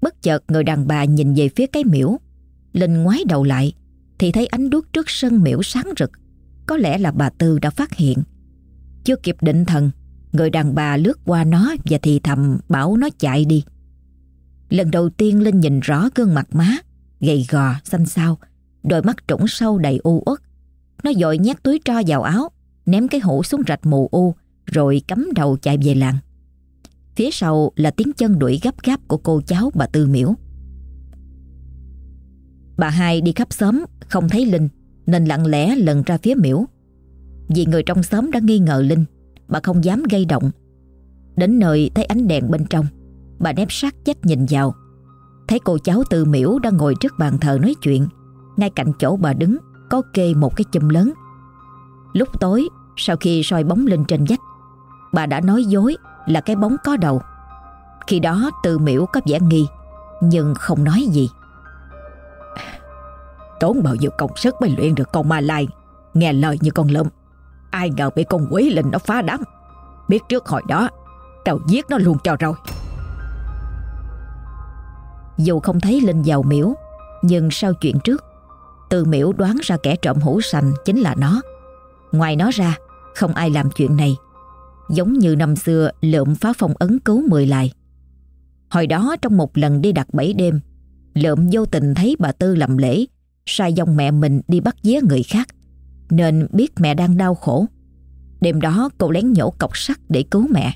Bất chợt người đàn bà nhìn về phía cái miễu, Linh ngoái đầu lại, thì thấy ánh đuốc trước sân miễu sáng rực, có lẽ là bà Tư đã phát hiện. Chưa kịp định thần, người đàn bà lướt qua nó và thì thầm bảo nó chạy đi. Lần đầu tiên Linh nhìn rõ gương mặt má, gầy gò, xanh xao, đôi mắt trũng sâu đầy u uất. Nó dội nhét túi tro vào áo, ném cái hũ xuống rạch mù u, rồi cắm đầu chạy về làng. Phía sau là tiếng chân đuổi gấp gáp của cô cháu bà Tư Miễu. Bà hai đi khắp xóm không thấy Linh nên lặng lẽ lần ra phía Miễu. Vì người trong xóm đã nghi ngờ Linh, bà không dám gây động. Đến nơi thấy ánh đèn bên trong, bà nép sát chắc nhìn vào. Thấy cô cháu Tư Miễu đang ngồi trước bàn thờ nói chuyện, ngay cạnh chỗ bà đứng có kê một cái chùm lớn. Lúc tối, sau khi soi bóng lên trên vách, bà đã nói dối là cái bóng có đầu. Khi đó Tư Miễu có vẻ nghi, nhưng không nói gì.
Tốn bao nhiêu công sức mới luyện được con ma lai? Nghe lời như con lợm. Ai ngờ bị con quỷ linh nó phá đám. Biết trước hồi đó Tao giết nó luôn cho rồi.
Dù không thấy Linh vào miễu Nhưng sau chuyện trước Từ miễu đoán ra kẻ trộm hũ sành Chính là nó. Ngoài nó ra Không ai làm chuyện này. Giống như năm xưa lượm phá phong ấn cứu mười lại Hồi đó trong một lần đi đặt bẫy đêm Lượm vô tình thấy bà Tư làm lễ sai dòng mẹ mình đi bắt dế người khác nên biết mẹ đang đau khổ. Đêm đó cậu lén nhổ cọc sắt để cứu mẹ.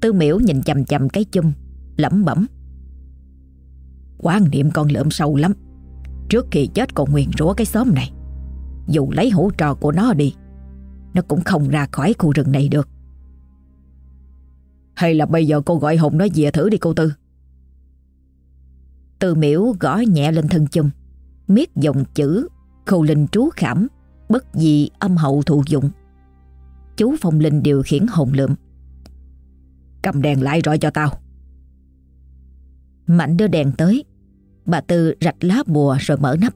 Tư miễu nhìn chầm chầm cái chum, lẩm bẩm.
Quan niệm con lượm sâu lắm. Trước khi chết còn nguyền rủa cái xóm này. Dù lấy hũ trò của nó đi, nó cũng không ra khỏi khu rừng này được. Hay là bây giờ cô gọi Hùng nó về thử đi, cô Tư.
Tư miễu gõ nhẹ lên thân chum miết dòng chữ, khâu linh trú khảm, bất dị âm hậu thụ dụng. Chú phong linh điều khiển hồn lượm.
Cầm đèn lại rồi cho tao.
Mạnh đưa đèn tới, bà tư rạch lá bùa rồi mở nắp.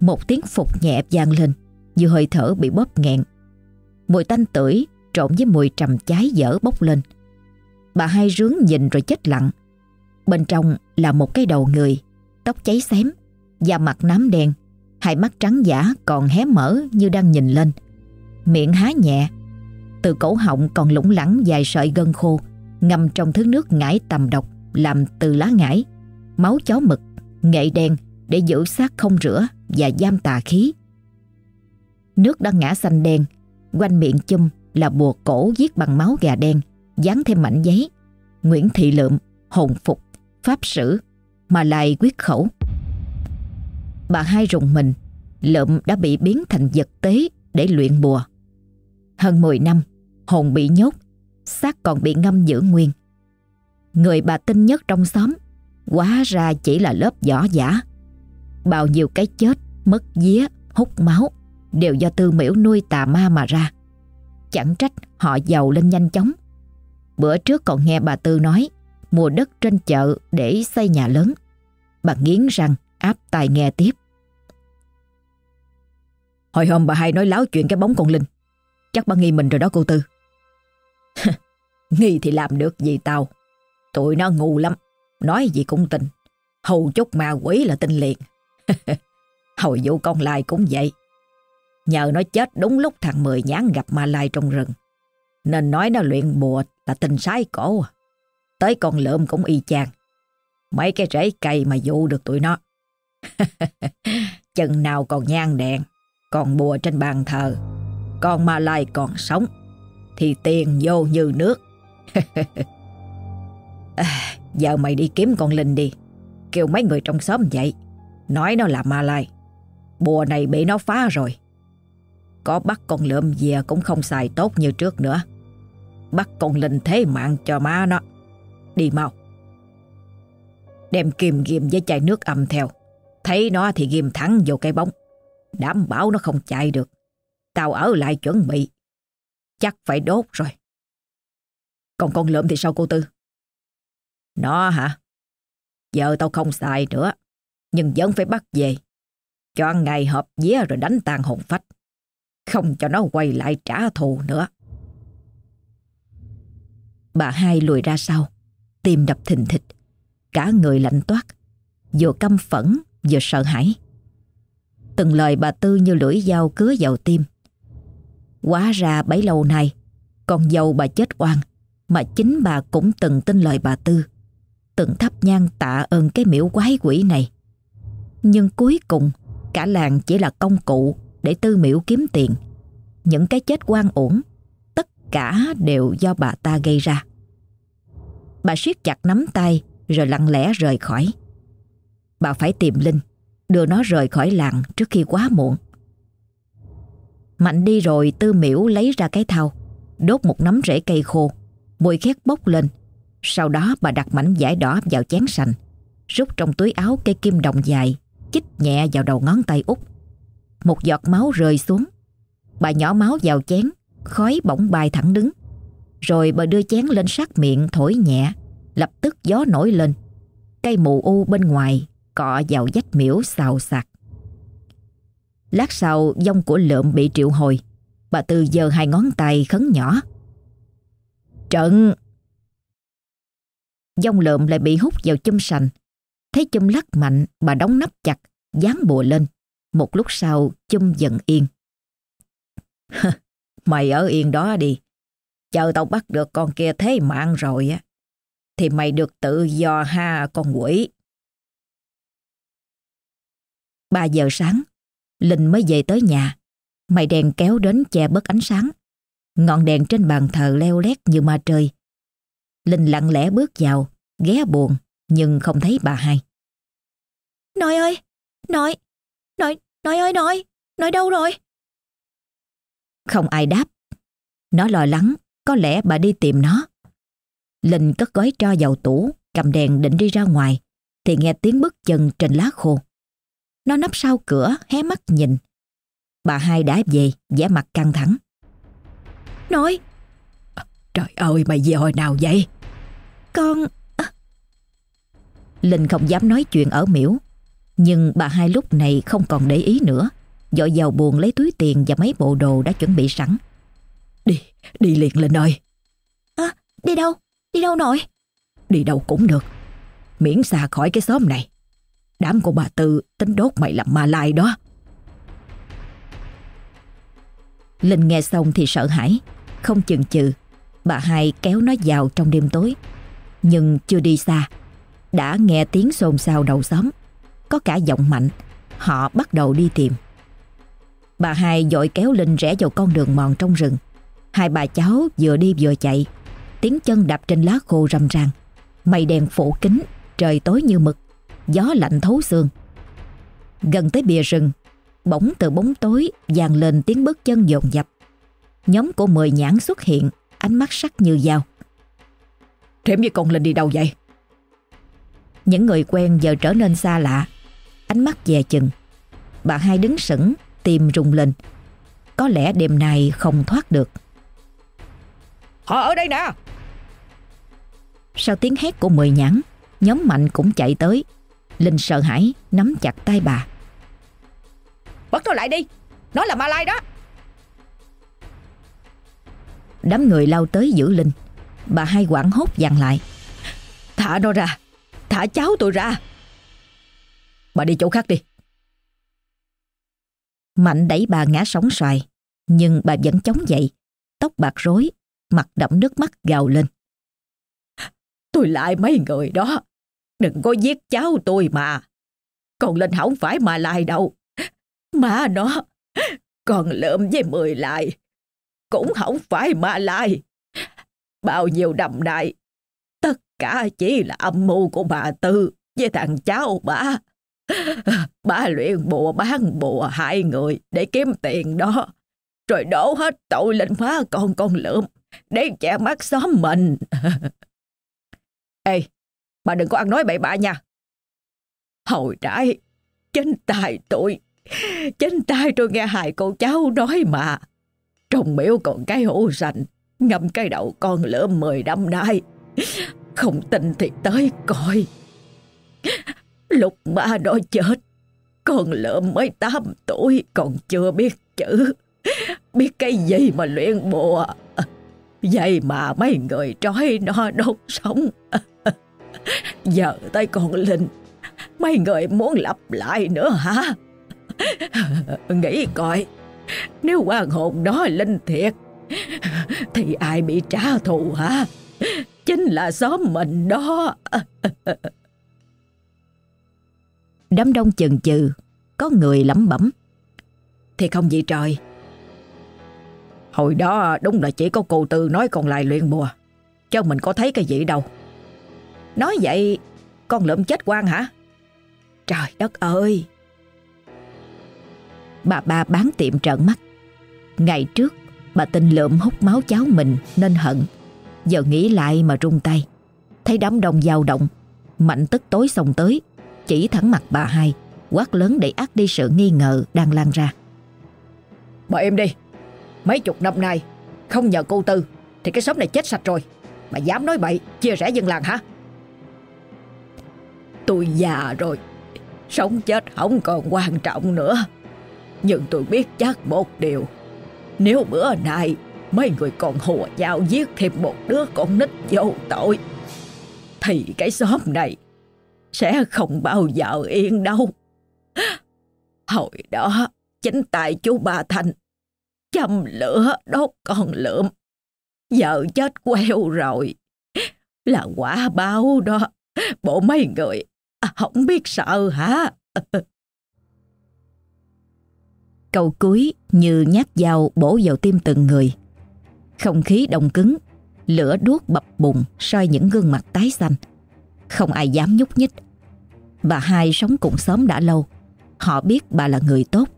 Một tiếng phục nhẹ vang lên, như hơi thở bị bóp nghẹn mùi tanh tưởi trộn với mùi trầm cháy dở bốc lên. Bà hai rướng nhìn rồi chết lặng. Bên trong là một cái đầu người tóc cháy xém da mặt nám đen, hai mắt trắng giả còn hé mở như đang nhìn lên. Miệng há nhẹ, từ cổ họng còn lủng lẳng dài sợi gân khô, ngâm trong thứ nước ngải tầm độc làm từ lá ngải, máu chó mực, nghệ đen để giữ xác không rửa và giam tà khí. Nước đang ngã xanh đen, quanh miệng chum là bùa cổ viết bằng máu gà đen, dán thêm mảnh giấy. Nguyễn Thị Lượm, hồn phục, pháp sử, mà lại quyết khẩu. Bà hai rùng mình, lợm đã bị biến thành vật tế để luyện bùa. Hơn 10 năm, hồn bị nhốt, xác còn bị ngâm giữ nguyên. Người bà tin nhất trong xóm, quá ra chỉ là lớp vỏ giả. Bao nhiêu cái chết, mất vía, hút máu, đều do tư miễu nuôi tà ma mà ra. Chẳng trách họ giàu lên nhanh chóng. Bữa trước còn nghe bà Tư nói mua đất trên chợ để xây nhà lớn. Bà nghiến răng áp tai nghe tiếp.
Hồi hôm bà hai nói láo chuyện cái bóng con Linh Chắc bà nghi mình rồi đó cô Tư Nghi thì làm được gì tao Tụi nó ngu lắm, nói gì cũng tin. Hầu chút ma quỷ là tin liền. Hồi vụ con lai cũng vậy. Nhờ nó chết đúng lúc thằng Mười nhán gặp ma lai trong rừng. Nên nói nó luyện bùa là tình sái cổ. À. Tới con lượm cũng y chang. Mấy cái rễ cây mà dụ được tụi nó. Chừng nào còn nhang đèn, còn bùa trên bàn thờ, còn ma lai còn sống, thì tiền vô như nước. à, giờ mày đi kiếm con Linh đi, kêu mấy người trong xóm dậy, nói nó là ma lai. Bùa này bị nó phá rồi. Có bắt con lượm về cũng không xài tốt như trước nữa. Bắt con Linh thế mạng cho má nó. Đi mau. Đem kìm ghim với chai nước âm theo. Thấy nó thì ghim thẳng vô cái bóng. Đảm bảo nó không chạy được. Tao ở lại chuẩn bị. Chắc phải đốt rồi. Còn con lượm thì sao cô Tư? Nó hả? Giờ tao không xài nữa. Nhưng vẫn phải bắt về. Cho ngày hợp vía rồi đánh tàn hồn phách. Không cho nó quay lại trả thù nữa. Bà hai lùi ra sau. Tim đập thình thịch. Cả người lạnh toát. Vừa căm phẫn vừa sợ hãi. Từng lời bà Tư như lưỡi dao cứa vào tim. Quá ra bấy lâu nay, con dâu bà chết oan, mà chính bà cũng từng tin lời bà Tư. Từng thắp nhang tạ ơn cái miễu quái quỷ này. Nhưng cuối cùng, cả làng chỉ là công cụ để Tư miễu kiếm tiền. Những cái chết quan uổng, tất cả đều do bà ta gây ra. Bà siết chặt nắm tay rồi lặng lẽ rời khỏi. Bà phải tìm Linh, đưa nó rời khỏi làng trước khi quá muộn. Mạnh đi rồi tư miễu lấy ra cái thau, đốt một nắm rễ cây khô, mùi khét bốc lên. Sau đó bà đặt mảnh vải đỏ vào chén sành, rút trong túi áo cây kim đồng dài, chích nhẹ vào đầu ngón tay út. Một giọt máu rơi xuống. Bà nhỏ máu vào chén, khói bỗng bay thẳng đứng. Rồi bà đưa chén lên sát miệng thổi nhẹ, lập tức gió nổi lên. Cây mù u bên ngoài cọ vào vách miễu xào sạc Lát sau dông của lượm bị triệu hồi Bà Tư giơ hai ngón tay khấn nhỏ Trận Dông lượm lại bị hút vào chum sành Thấy chum lắc mạnh Bà đóng nắp chặt Dán bùa lên một lúc sau chum dần yên Mày ở yên đó đi Chờ tao bắt được con kia thế mạng rồi á Thì mày được tự do ha con quỷ 3 giờ sáng, Linh mới về tới nhà. Mày đèn kéo đến che bớt ánh sáng. Ngọn đèn trên bàn thờ leo lét như ma trời. Linh lặng lẽ bước vào, ghé buồn, nhưng không thấy bà hai.
Nội ơi! Nội! Nội! Ơi nội! Nội đâu rồi?
Không ai đáp. Nó lo lắng, có lẽ bà đi tìm nó. Linh cất gói cho vào tủ, cầm đèn định đi ra ngoài, thì nghe tiếng bước chân trên lá khô. Nó nấp sau cửa, hé mắt nhìn. Bà hai đã về, vẻ mặt căng thẳng.
Nội!
À, trời ơi, mày về hồi nào vậy?
Con... À.
Linh không dám nói chuyện ở miễu. Nhưng bà hai lúc này không còn để ý nữa. Dội vào buồn lấy túi tiền và mấy bộ đồ đã chuẩn bị sẵn.
Đi, đi liền Linh ơi.
À, đi đâu? Đi đâu nội?
Đi đâu cũng được. Miễn xa khỏi cái xóm này. Đám của bà Tư tính đốt mày làm ma lai đó.
Linh nghe xong thì sợ hãi, không chừng chừ. Bà hai kéo nó vào trong đêm tối. Nhưng chưa đi xa, đã nghe tiếng xôn xao đầu xóm. Có cả giọng mạnh, họ bắt đầu đi tìm. Bà hai dội kéo Linh rẽ vào con đường mòn trong rừng. Hai bà cháu vừa đi vừa chạy, tiếng chân đạp trên lá khô rầm ràng. Mây đèn phủ kính, trời tối như mực gió lạnh thấu xương. Gần tới bìa rừng, bỗng từ bóng tối vang lên tiếng bước chân dồn dập. Nhóm của mười nhãn xuất hiện, ánh mắt sắc như dao.
Rém với con linh đi đâu vậy?
Những người quen giờ trở nên xa lạ, ánh mắt dè chừng. Bà hai đứng sững, tim rung lên. Có lẽ đêm nay không thoát được.
Họ ở đây nè!
Sau tiếng hét của mười nhãn, nhóm mạnh cũng chạy tới, Linh sợ hãi nắm chặt tay bà
Bắt nó lại đi Nó là ma lai đó
Đám người lao tới giữ Linh Bà hai quảng hốt dằn lại
Thả nó ra. Thả cháu tôi ra. Bà đi chỗ khác đi.
Mạnh đẩy bà ngã sóng xoài, nhưng bà vẫn chống dậy, tóc bạc rối, mặt đẫm nước mắt gào lên.
Tôi lại mấy người đó, đừng có giết cháu tôi mà. Còn lên không phải mà lại đâu. Mà nó, còn lượm với mười lại, cũng không phải mà lại. Bao nhiêu đầm đại, tất cả chỉ là âm mưu của bà Tư với thằng cháu bà. ba luyện bùa bán bùa hai người để kiếm tiền đó. Rồi đổ hết tội lên má con con lượm để che mắt xóm mình. Ê, bà đừng có ăn nói bậy bạ nha. Hồi trái, chính tài tôi, chính tài tôi nghe hai cô cháu nói mà. Trong miếu còn cái hũ sành ngâm cái đậu con lửa mười năm nay. Không tin thì tới coi. Lúc ba đó chết, con lợm mới 8 tuổi còn chưa biết chữ. Biết cái gì mà luyện bùa. Vậy mà mấy người trói nó đốt sống. Giờ tới con Linh, mấy người muốn lặp lại nữa hả? Nghĩ coi, nếu quan hồn đó linh thiệt, thì ai bị trả thù hả? Chính là xóm mình đó.
Đám đông chần chừ, có người lẩm bẩm.
Thì không gì trời. Hồi đó đúng là chỉ có cô Tư nói còn lại luyện bùa. Chứ mình có thấy cái gì đâu. Nói vậy con lượm chết quan hả? Trời đất ơi!
Bà ba bán tiệm trợn mắt. Ngày trước bà tin lượm hút máu cháu mình nên hận. Giờ nghĩ lại mà rung tay. Thấy đám đông dao động, mạnh tức tối xông tới chỉ thẳng mặt bà hai, quát lớn để ác đi sự nghi ngờ đang lan ra.
Bà em đi, mấy chục năm nay không nhờ cô Tư thì cái xóm này chết sạch rồi. Bà dám nói bậy, chia rẽ dân làng hả? Tôi già rồi, sống chết không còn quan trọng nữa. Nhưng tôi biết chắc một điều, nếu bữa nay mấy người còn hùa nhau giết thêm một đứa con nít vô tội, thì cái xóm này sẽ không bao giờ yên đâu. Hồi đó, chính tại chú bà Thành châm lửa đốt con lượm. Giờ chết queo rồi. Là quả báo đó. Bộ mấy người à, không biết sợ hả?
Câu cuối như nhát dao bổ vào tim từng người. Không khí đông cứng, lửa đuốc bập bùng soi những gương mặt tái xanh. Không ai dám nhúc nhích. Bà hai sống cùng xóm đã lâu. Họ biết bà là người tốt.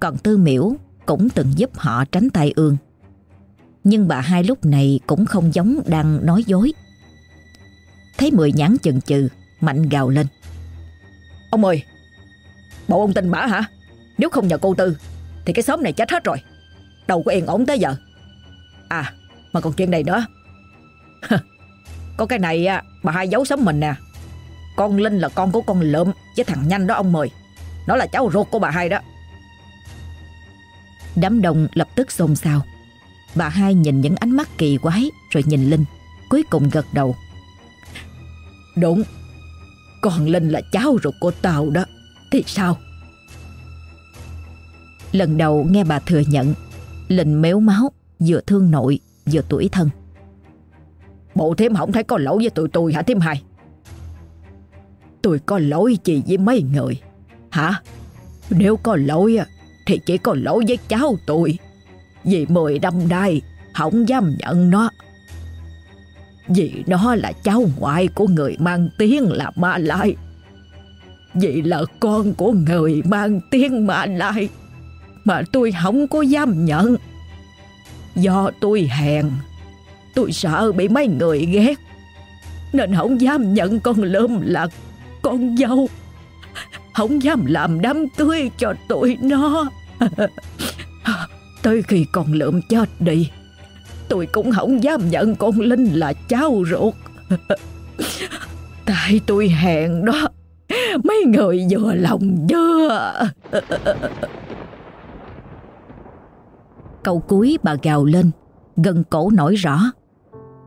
Còn Tư Miễu cũng từng giúp họ tránh tai ương. Nhưng bà hai lúc này cũng không giống đang nói dối. Thấy mười nhãn chần chừ, Mạnh gào lên.
Ông ơi Bộ ông tin bả hả? Nếu không nhờ cô Tư, Thì cái xóm này chết hết rồi. Đâu có yên ổn tới giờ. À mà còn chuyện này nữa. Có cái này bà hai giấu sớm mình nè. Con Linh là con của con lượm Với thằng Nhanh đó ông mời. Nó là cháu ruột của bà hai đó.
Đám đông lập tức xôn xao. Bà hai nhìn những ánh mắt kỳ quái Rồi nhìn Linh, Cuối cùng gật đầu.
Đúng, Con Linh là cháu ruột của tao đó. Thì sao?
Lần đầu nghe bà thừa nhận, Linh méo máu, Vừa thương nội, vừa tuổi thân.
Bộ thím không thấy có lỗi với tụi tôi hả thím hai tôi có lỗi gì với mấy người? Hả? Nếu có lỗi thì chỉ có lỗi với cháu tôi. Vì mười năm nay, không dám nhận nó. Vì nó là cháu ngoại của người mang tiếng là Ma Lai. Vì là con của người mang tiếng Ma Lai. Mà tôi không có dám nhận. Do tôi hèn. Tôi sợ bị mấy người ghét. Nên không dám nhận con lơm là con dâu. Không dám làm đám cưới cho tụi nó. Tới khi con lượm chết đi, Tôi cũng không dám nhận con Linh là cháu ruột. Tại tôi hẹn đó, Mấy người vừa lòng chưa
Câu cuối bà gào lên, Gần cổ nổi rõ.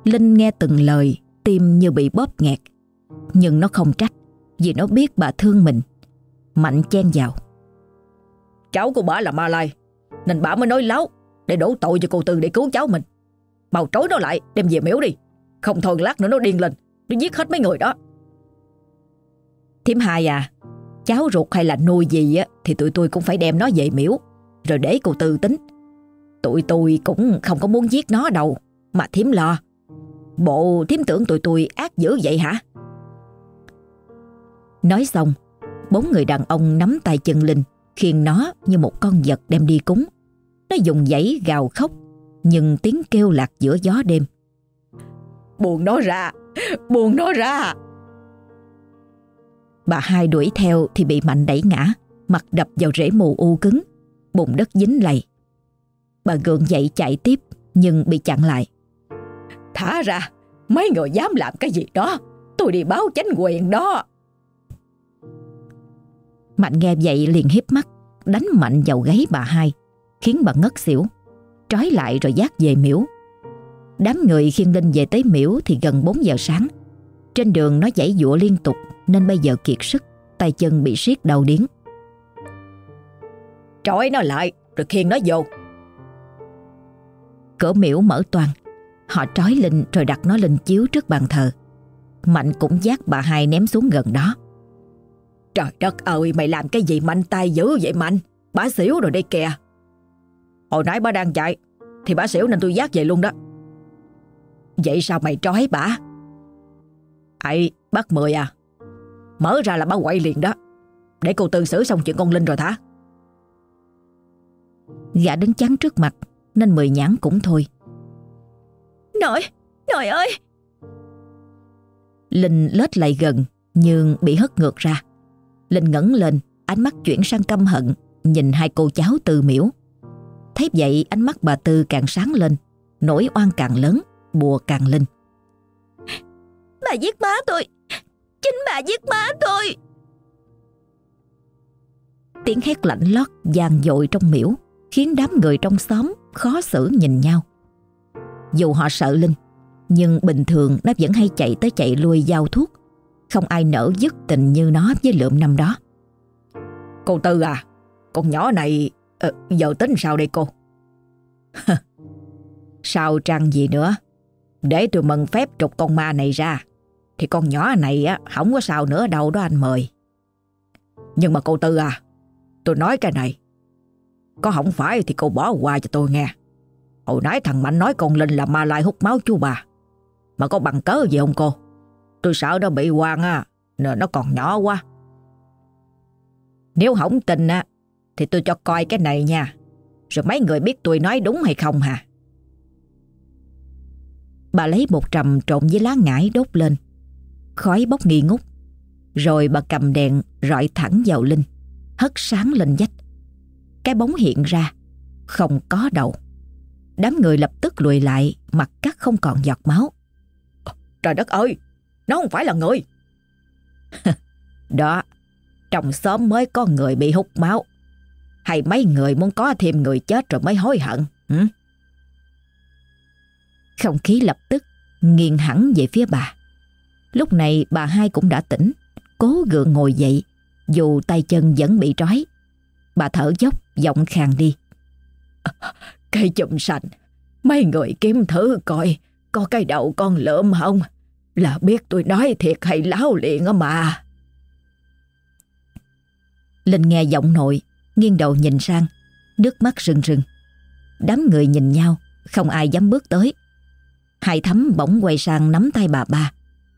Linh nghe từng lời Tim như bị bóp nghẹt. Nhưng nó không trách Vì nó biết bà thương mình. Mạnh chen vào.
Cháu của bà là Ma Lai Nên bà mới nói láo Để đổ tội cho cô Tư để cứu cháu mình. Mau trối nó lại đem về miếu đi. Không thôi lát nữa nó điên lên Nó giết hết mấy người đó.
Thiếm hai à Cháu ruột hay là nuôi gì á Thì tụi tôi cũng phải đem nó về miếu Rồi để cô Tư tính. Tụi tôi cũng không có muốn giết nó đâu Mà thiếm lo Bộ thiếm tưởng tụi tôi ác dữ vậy hả? Nói xong Bốn người đàn ông nắm tay chân Linh Khiêng nó như một con vật đem đi cúng. Nó dùng giấy gào khóc Nhưng tiếng kêu lạc giữa gió đêm.
Buông nó ra Buông nó ra.
Bà hai đuổi theo thì bị Mạnh đẩy ngã Mặt đập vào rễ mù u cứng Bụng đất dính lầy. Bà gượng dậy chạy tiếp Nhưng bị chặn lại
Thả ra Mấy người dám làm cái gì đó Tôi đi báo chánh quyền đó.
Mạnh nghe vậy liền hiếp mắt Đánh mạnh vào gáy bà hai Khiến bà ngất xỉu Trói lại rồi dắt về miễu Đám người khiêng Linh về tới miễu Thì gần 4 giờ sáng. Trên đường nó chảy dụa liên tục Nên bây giờ kiệt sức Tay chân bị siết đầu điếng.
Trói nó lại Rồi khiêng nó vô.
Cửa miễu mở toàn Họ trói Linh rồi đặt nó lên chiếu trước bàn thờ. Mạnh cũng giác bà hai ném xuống gần đó.
Trời đất ơi, mày làm cái gì mạnh tay dữ vậy mạnh? Bà xỉu rồi đây kìa. Hồi nãy bà đang chạy, Thì bà xỉu nên tôi giác về luôn đó. Vậy sao mày trói bà Ấy bác Mười à? Mở ra là bà quậy liền đó. Để cô tư xử xong chuyện con Linh rồi thả.
Gã đứng chắn trước mặt, Nên Mười nhãn cũng thôi.
Nội, nội ơi!
Linh lết lại gần Nhưng bị hất ngược ra. Linh ngẩng lên Ánh mắt chuyển sang căm hận Nhìn hai cô cháu từ miễu Thấy vậy ánh mắt bà Tư càng sáng lên Nỗi oan càng lớn Bùa càng linh.
Bà giết má tôi! Chính bà giết má tôi!
Tiếng hét lạnh lót vang dội trong miễu Khiến đám người trong xóm khó xử nhìn nhau Dù họ sợ Linh Nhưng bình thường nó vẫn hay chạy tới chạy lui giao thuốc. Không ai nỡ dứt tình như nó với lượm năm đó.
Cô Tư à Con nhỏ này ờ, Giờ tính sao đây cô?
Sao trăng gì nữa? Để tôi mừng phép trục con ma này ra. Thì con nhỏ này á Không có sao nữa đâu đó anh mời.
Nhưng mà cô Tư à Tôi nói cái này. Có không phải thì cô bỏ qua cho tôi nghe Hồi nãy thằng Mạnh nói con Linh là ma lai hút máu chú bà. Mà có bằng cớ gì không cô? Tôi sợ nó bị hoang á, Nên nó còn nhỏ quá. Nếu không tin á, Thì tôi cho coi cái này nha. Rồi mấy người biết tôi nói đúng hay không hả?
Bà lấy bột trầm trộn với lá ngải đốt lên. Khói bốc nghi ngút. Rồi bà cầm đèn rọi thẳng vào Linh. Hất sáng lên dách Cái bóng hiện ra. Không có đầu. Đám người lập tức lùi lại Mặt cắt không còn giọt máu
Trời đất ơi Nó không phải là người
Đó Trong xóm mới có người bị hút máu Hay mấy người muốn có thêm người chết rồi mới hối hận? Không khí lập tức nghiêng hẳn về phía bà. Lúc này bà hai cũng đã tỉnh, cố gượng ngồi dậy, dù tay chân vẫn bị trói. Bà thở dốc, giọng khàn đi.
Cây chùm sành Mấy người kiếm thử coi, Có cái đầu con lợm không? Là biết tôi nói thiệt hay láo liền á mà.
Linh nghe giọng nội, Nghiêng đầu nhìn sang, Nước mắt rưng rưng Đám người nhìn nhau, Không ai dám bước tới. Hai thắm bỗng quay sang nắm tay bà ba,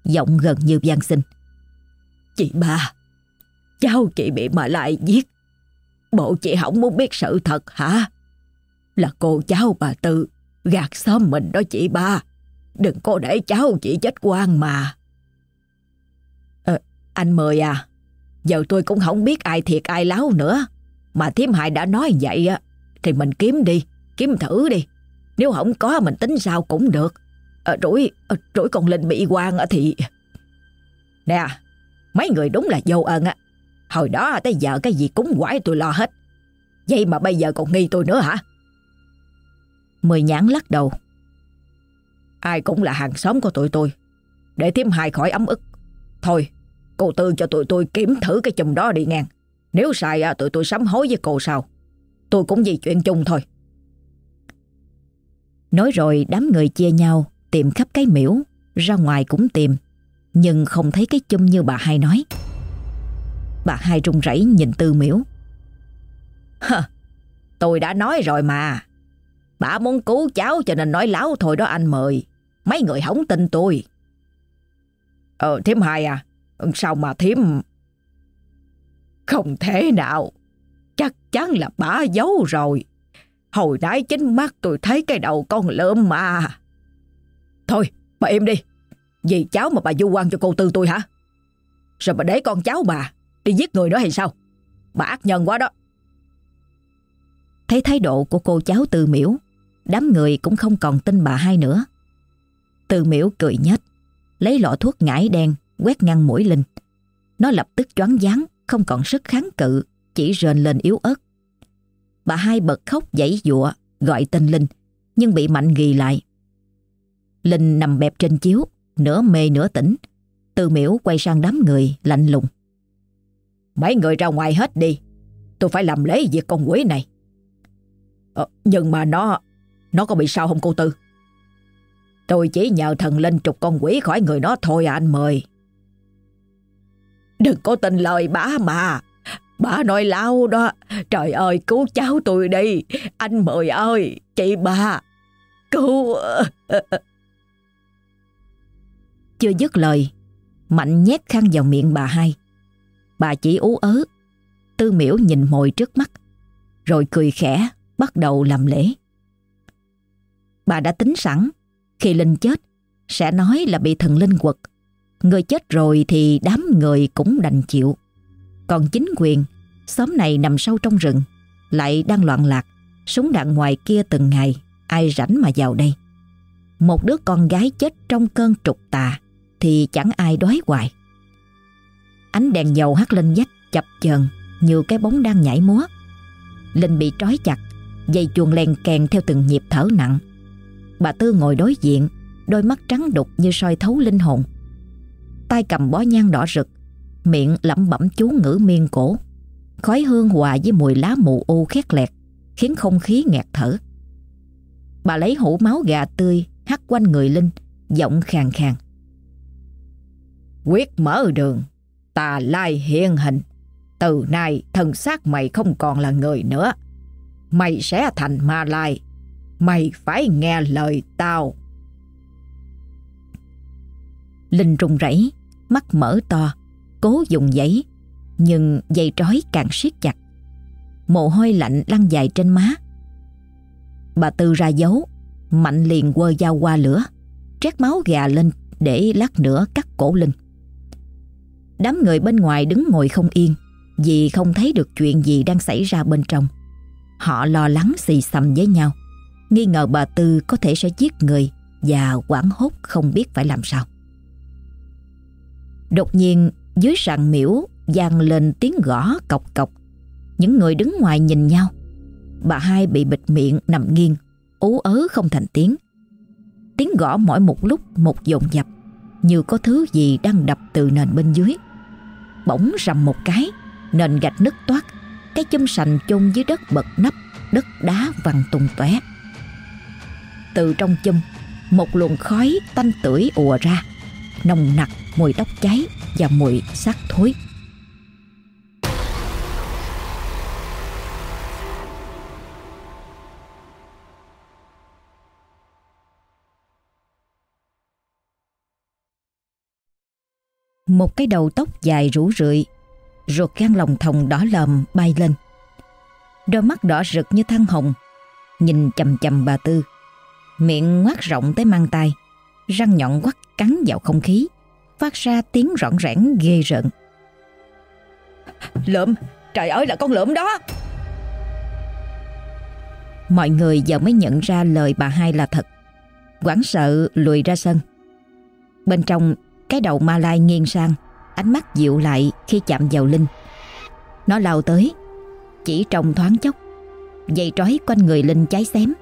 Giọng gần như van xin.
Chị ba, Cháu chị bị mà lại giết. Bộ chị không muốn biết sự thật hả? Là cô cháu bà Tư. Gạt xóm mình đó chị ba. Đừng có để cháu chị chết quan mà. Ờ, Anh mời à Giờ tôi cũng không biết ai thiệt ai láo nữa. Mà thím hại đã nói vậy á Thì mình kiếm đi Kiếm thử đi. Nếu không có mình tính sao cũng được. À, Rủi à, Rủi con Linh bị quan á thì Nè Mấy người đúng là vô ơn á. Hồi đó tới giờ cái gì cúng quái tôi lo hết. Vậy mà bây giờ còn nghi tôi nữa hả?
Mười nhãn lắc đầu
Ai cũng là hàng xóm của tụi tôi Để thêm hai khỏi ấm ức Thôi, cô Tư cho tụi tôi kiểm thử cái chùm đó đi ngang. Nếu sai à, tụi tôi sám hối với cô sao. Tôi cũng vì chuyện chung thôi.
Nói rồi đám người chia nhau tìm khắp cái miễu, ra ngoài cũng tìm, nhưng không thấy cái chum như bà hai nói. Bà hai run rẩy nhìn Tư Miễu.
Hờ, tôi đã nói rồi mà. Bà muốn cứu cháu cho nên nói láo thôi đó anh mời. Mấy người không tin tôi. Ờ, thím hai à, sao mà thím... Không thể nào, chắc chắn là bà giấu rồi. Hồi nãy chính mắt tôi thấy cái đầu con lợm mà. Thôi, bà im đi. Vì cháu mà bà du quan cho cô Tư tôi hả? Rồi bà để con cháu bà đi giết người nữa hay sao? Bà ác nhân quá đó.
Thấy thái độ của cô cháu Từ Miễu, đám người cũng không còn tin bà hai nữa. Từ Miễu cười nhếch, lấy lọ thuốc ngải đen quét ngăn mũi Linh. Nó lập tức choáng váng, không còn sức kháng cự, chỉ rền lên yếu ớt. Bà hai bật khóc dãy dụa gọi tên Linh, nhưng bị Mạnh ghi lại. Linh nằm bẹp trên chiếu, nửa mê nửa tỉnh. Từ miễu quay sang đám người, lạnh lùng.
Mấy người ra ngoài hết đi, tôi phải làm lễ việc con quỷ này. Ờ, nhưng mà nó, nó có bị sao không cô Tư? Tôi chỉ nhờ thần linh trục con quỷ khỏi người nó thôi à anh mời. Đừng có tin lời bà mà. Bà nói lao đó. Trời ơi, cứu cháu tôi đi. Anh mời ơi. Chị bà. Cứu.
Chưa dứt lời. Mạnh nhét khăn vào miệng bà hai. Bà chỉ ú ớ. Tư miễu nhìn mồi trước mắt. Rồi cười khẽ. Bắt đầu làm lễ. Bà đã tính sẵn. Khi Linh chết. Sẽ nói là bị thần linh quật Người chết rồi thì đám người cũng đành chịu. Còn chính quyền, xóm này nằm sâu trong rừng, lại đang loạn lạc, súng đạn ngoài kia từng ngày, ai rảnh mà vào đây. Một đứa con gái chết trong cơn trục tà thì chẳng ai đói hoài. Ánh đèn dầu hắt lên vách chập chờn như cái bóng đang nhảy múa. Linh bị trói chặt, dây chuồng len kèn theo từng nhịp thở nặng. Bà Tư ngồi đối diện, đôi mắt trắng đục như soi thấu linh hồn tay cầm bó nhang đỏ rực, miệng lẩm bẩm chú ngữ miên cổ. Khói hương hòa với mùi lá mù u khét lẹt, khiến không khí nghẹt thở. Bà lấy hũ máu gà tươi hắt quanh người Linh, giọng khàn khàn.
Quyết mở đường, tà lai hiện hình. Từ nay thần xác mày không còn là người nữa. Mày sẽ thành ma lai. Mày phải nghe lời tao.
Linh run rẩy, mắt mở to, cố dùng giấy, nhưng dây trói càng siết chặt. Mồ hôi lạnh lăn dài trên má. Bà Tư ra dấu, Mạnh liền quơ dao qua lửa, trét máu gà lên để lát nữa cắt cổ Linh. Đám người bên ngoài đứng ngồi không yên vì không thấy được chuyện gì đang xảy ra bên trong. Họ lo lắng xì xầm với nhau, nghi ngờ bà Tư có thể sẽ giết người và quảng hốt không biết phải làm sao. Đột nhiên dưới sàn miễu vang lên tiếng gõ cọc cọc. Những người đứng ngoài nhìn nhau. Bà hai bị bịt miệng nằm nghiêng, ú ớ không thành tiếng. Tiếng gõ mỗi một lúc một dồn dập, như có thứ gì đang đập từ nền bên dưới. Bỗng rầm một cái, nền gạch nứt toát, cái chum sành chôn dưới đất bật nắp, đất đá văng tung tóe. Từ trong chum, một luồng khói tanh tưởi ùa ra, nồng nặc mùi tóc cháy và mùi xác thối. Một cái đầu tóc dài rủ rượi, ruột gan lòng thòng đỏ lòm bay lên. Đôi mắt đỏ rực như than hồng, nhìn chầm chầm bà Tư. Miệng ngoác rộng tới mang tay, răng nhọn quắt cắn vào không khí phát ra tiếng rọn rẽn ghê rợn.
Lượm, trời ơi là con lượm đó.
Mọi người giờ mới nhận ra lời bà hai là thật. Quảng sợ lùi ra sân. Bên trong, cái đầu ma lai nghiêng sang, ánh mắt dịu lại khi chạm vào Linh. Nó lao tới, chỉ trong thoáng chốc, dây trói quanh người Linh cháy xém,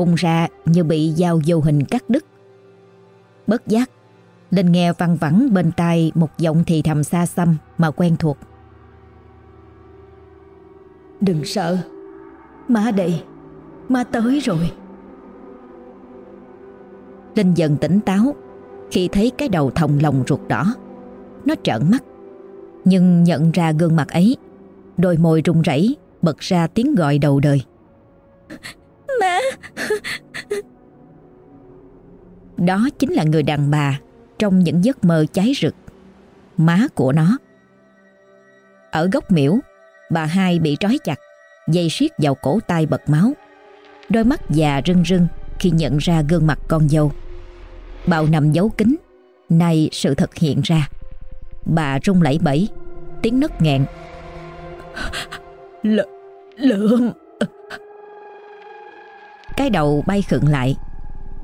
bung ra như bị dao vô hình cắt đứt. Bất giác, Linh nghe văng vẳng bên tai một giọng thì thầm xa xăm mà quen thuộc.
Đừng sợ, má đây, má tới rồi.
Linh dần tỉnh táo khi thấy cái đầu thòng lòng ruột đỏ. Nó trợn mắt, nhưng nhận ra gương mặt ấy, đôi môi run rẩy bật ra tiếng gọi đầu đời.
Má!
Đó chính là người đàn bà trong những giấc mơ cháy rực. Má của nó. Ở góc miễu, bà hai bị trói chặt, dây siết vào cổ tay bật máu. Đôi mắt già rưng rưng khi nhận ra gương mặt con dâu. Bào nằm giấu kín, nay sự thật hiện ra. Bà rung lẩy bẩy, tiếng nấc nghẹn.
L lượm
Cái đầu bay khựng lại.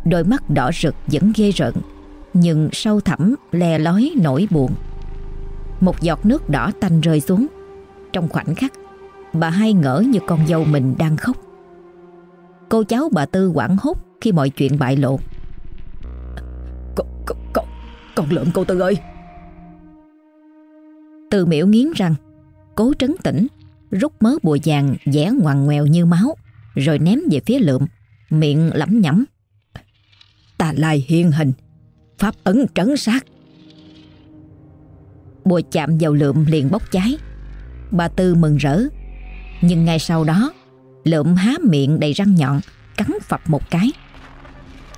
Đôi mắt đỏ rực vẫn ghê rợn Nhưng sâu thẳm le lói nỗi buồn. Một giọt nước đỏ tanh rơi xuống. Trong khoảnh khắc Bà hai ngỡ như con dâu mình đang khóc. Cô cháu bà Tư quảng hốt Khi mọi chuyện bại lộ.
Con, con, con, con lượm cô Tư ơi!
Từ miễu nghiến răng Cố trấn tĩnh Rút mớ bùa vàng vẽ ngoằn ngoèo như máu Rồi ném về phía lượm Miệng lẩm nhẩm.
Tà lai hiên hình, Pháp ấn trấn sát.
Bùa chạm vào lượm liền bốc cháy. Bà Tư mừng rỡ. Nhưng ngay sau đó, Lượm há miệng đầy răng nhọn, Cắn phập một cái.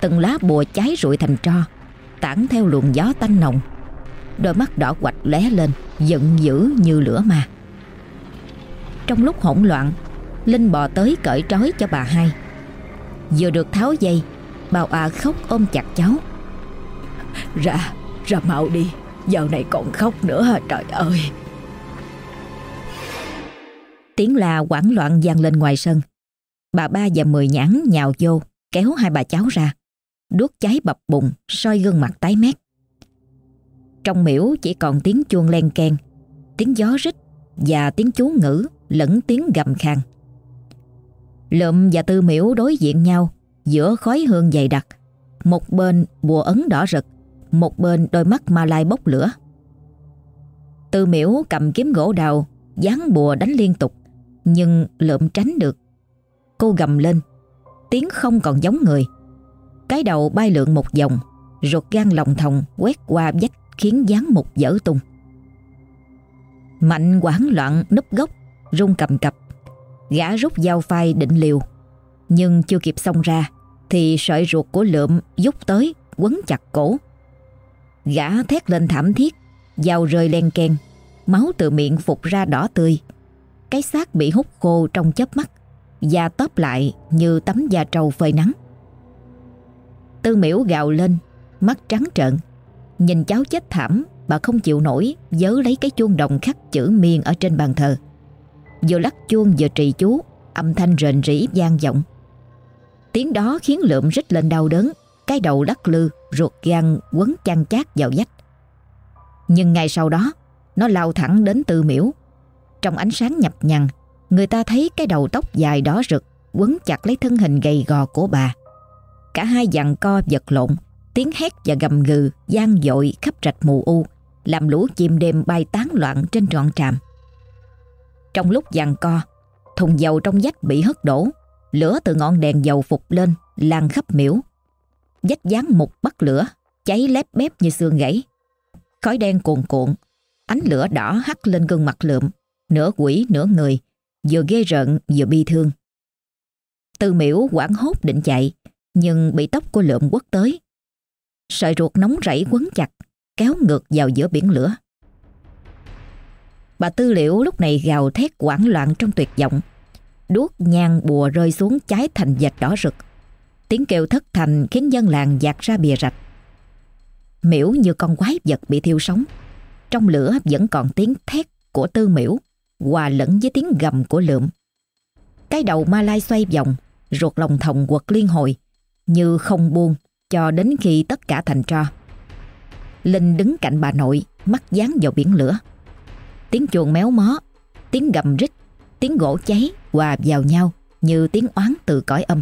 Từng lá bùa cháy rụi thành tro, Tản theo luồng gió tanh nồng. Đôi mắt đỏ quạch lé lên, Giận dữ như lửa mà. Trong lúc hỗn loạn, Linh bò tới cởi trói cho bà hai. Vừa được tháo dây Bà à khóc ôm chặt cháu.
Ra, ra mau đi Giờ này còn khóc nữa hả trời ơi.
Tiếng la quảng loạn vang lên ngoài sân. Bà ba và mười nhãn nhào vô Kéo hai bà cháu ra. Đuốc cháy bập bùng soi gương mặt tái mét. Trong miễu chỉ còn tiếng chuông len keng Tiếng gió rít Và tiếng chú ngữ lẫn tiếng gầm khang. Lượm và tư miễu đối diện nhau, Giữa khói hương dày đặc. Một bên bùa ấn đỏ rực, Một bên đôi mắt ma lai bốc lửa. Tư miễu cầm kiếm gỗ đào, Dán bùa đánh liên tục, Nhưng lượm tránh được. Cô gầm lên, Tiếng không còn giống người. Cái đầu bay lượn một vòng, Ruột gan lòng thòng quét qua vách Khiến dán một dở tung. Mạnh quảng loạn núp gốc Rung cầm cập. Gã rút dao phai định liều. Nhưng chưa kịp xông ra, Thì sợi ruột của lượm dút tới, Quấn chặt cổ. Gã thét lên thảm thiết, Dao rơi len ken Máu từ miệng phục ra đỏ tươi. Cái xác bị hút khô trong chớp mắt Da tóp lại như tấm da trâu phơi nắng. Tư miễu gào lên, Mắt trắng trợn, Nhìn cháu chết thảm Bà không chịu nổi Dớ lấy cái chuông đồng khắc chữ miên ở trên bàn thờ. Vừa lắc chuông vừa trì chú, Âm thanh rền rỉ vang vọng. Tiếng đó khiến lượm rít lên đau đớn, Cái đầu lắc lư, Ruột gan quấn chăn chát vào vách. Nhưng ngay sau đó, Nó lao thẳng đến tư miễu Trong ánh sáng nhập nhằn Người ta thấy cái đầu tóc dài đỏ rực, Quấn chặt lấy thân hình gầy gò của bà. Cả hai dặn co vật lộn, Tiếng hét và gầm gừ gian dội khắp rạch mù u, Làm lũ chim đêm bay tán loạn trên trọn tràm trong lúc giằng co, thùng dầu trong vách bị hất đổ, lửa từ ngọn đèn dầu phục lên, lan khắp miễu. Vách dán một bắt lửa, cháy lép bép như xương gãy. Khói đen cuồn cuộn, ánh lửa đỏ hắt lên gương mặt lượm, nửa quỷ nửa người, vừa ghê rợn vừa bi thương. Tư miễu quảng hốt định chạy, nhưng bị tóc của lượm quất tới. Sợi ruột nóng rảy quấn chặt, kéo ngược vào giữa biển lửa. Bà Tư Liễu lúc này gào thét quảng loạn trong tuyệt vọng. Đuốc nhang bùa rơi xuống cháy thành dạch đỏ rực. Tiếng kêu thất thành khiến dân làng dạt ra bìa rạch. Miễu như con quái vật bị thiêu sống. Trong lửa vẫn còn tiếng thét của Tư Miễu hòa lẫn với tiếng gầm của lượm. Cái đầu ma lai xoay vòng, ruột lòng thòng quật liên hồi, như không buông cho đến khi tất cả thành tro. Linh đứng cạnh bà nội, mắt dán vào biển lửa. Tiếng chuồng méo mó, tiếng gầm rít, tiếng gỗ cháy hòa vào nhau như tiếng oán từ cõi âm.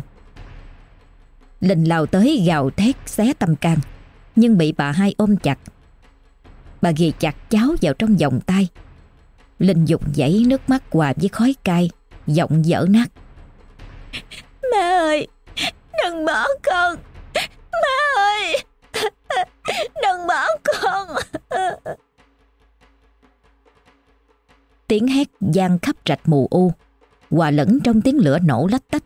Linh lao tới gào thét xé tâm can. Nhưng bị bà hai ôm chặt Bà ghì chặt cháu vào trong vòng tay Linh dục dãy nước mắt hòa với khói cay Giọng dở nát
Mẹ ơi Đừng bỏ con
Tiếng hét gian khắp rạch mù u. Hòa lẫn trong tiếng lửa nổ lách tách.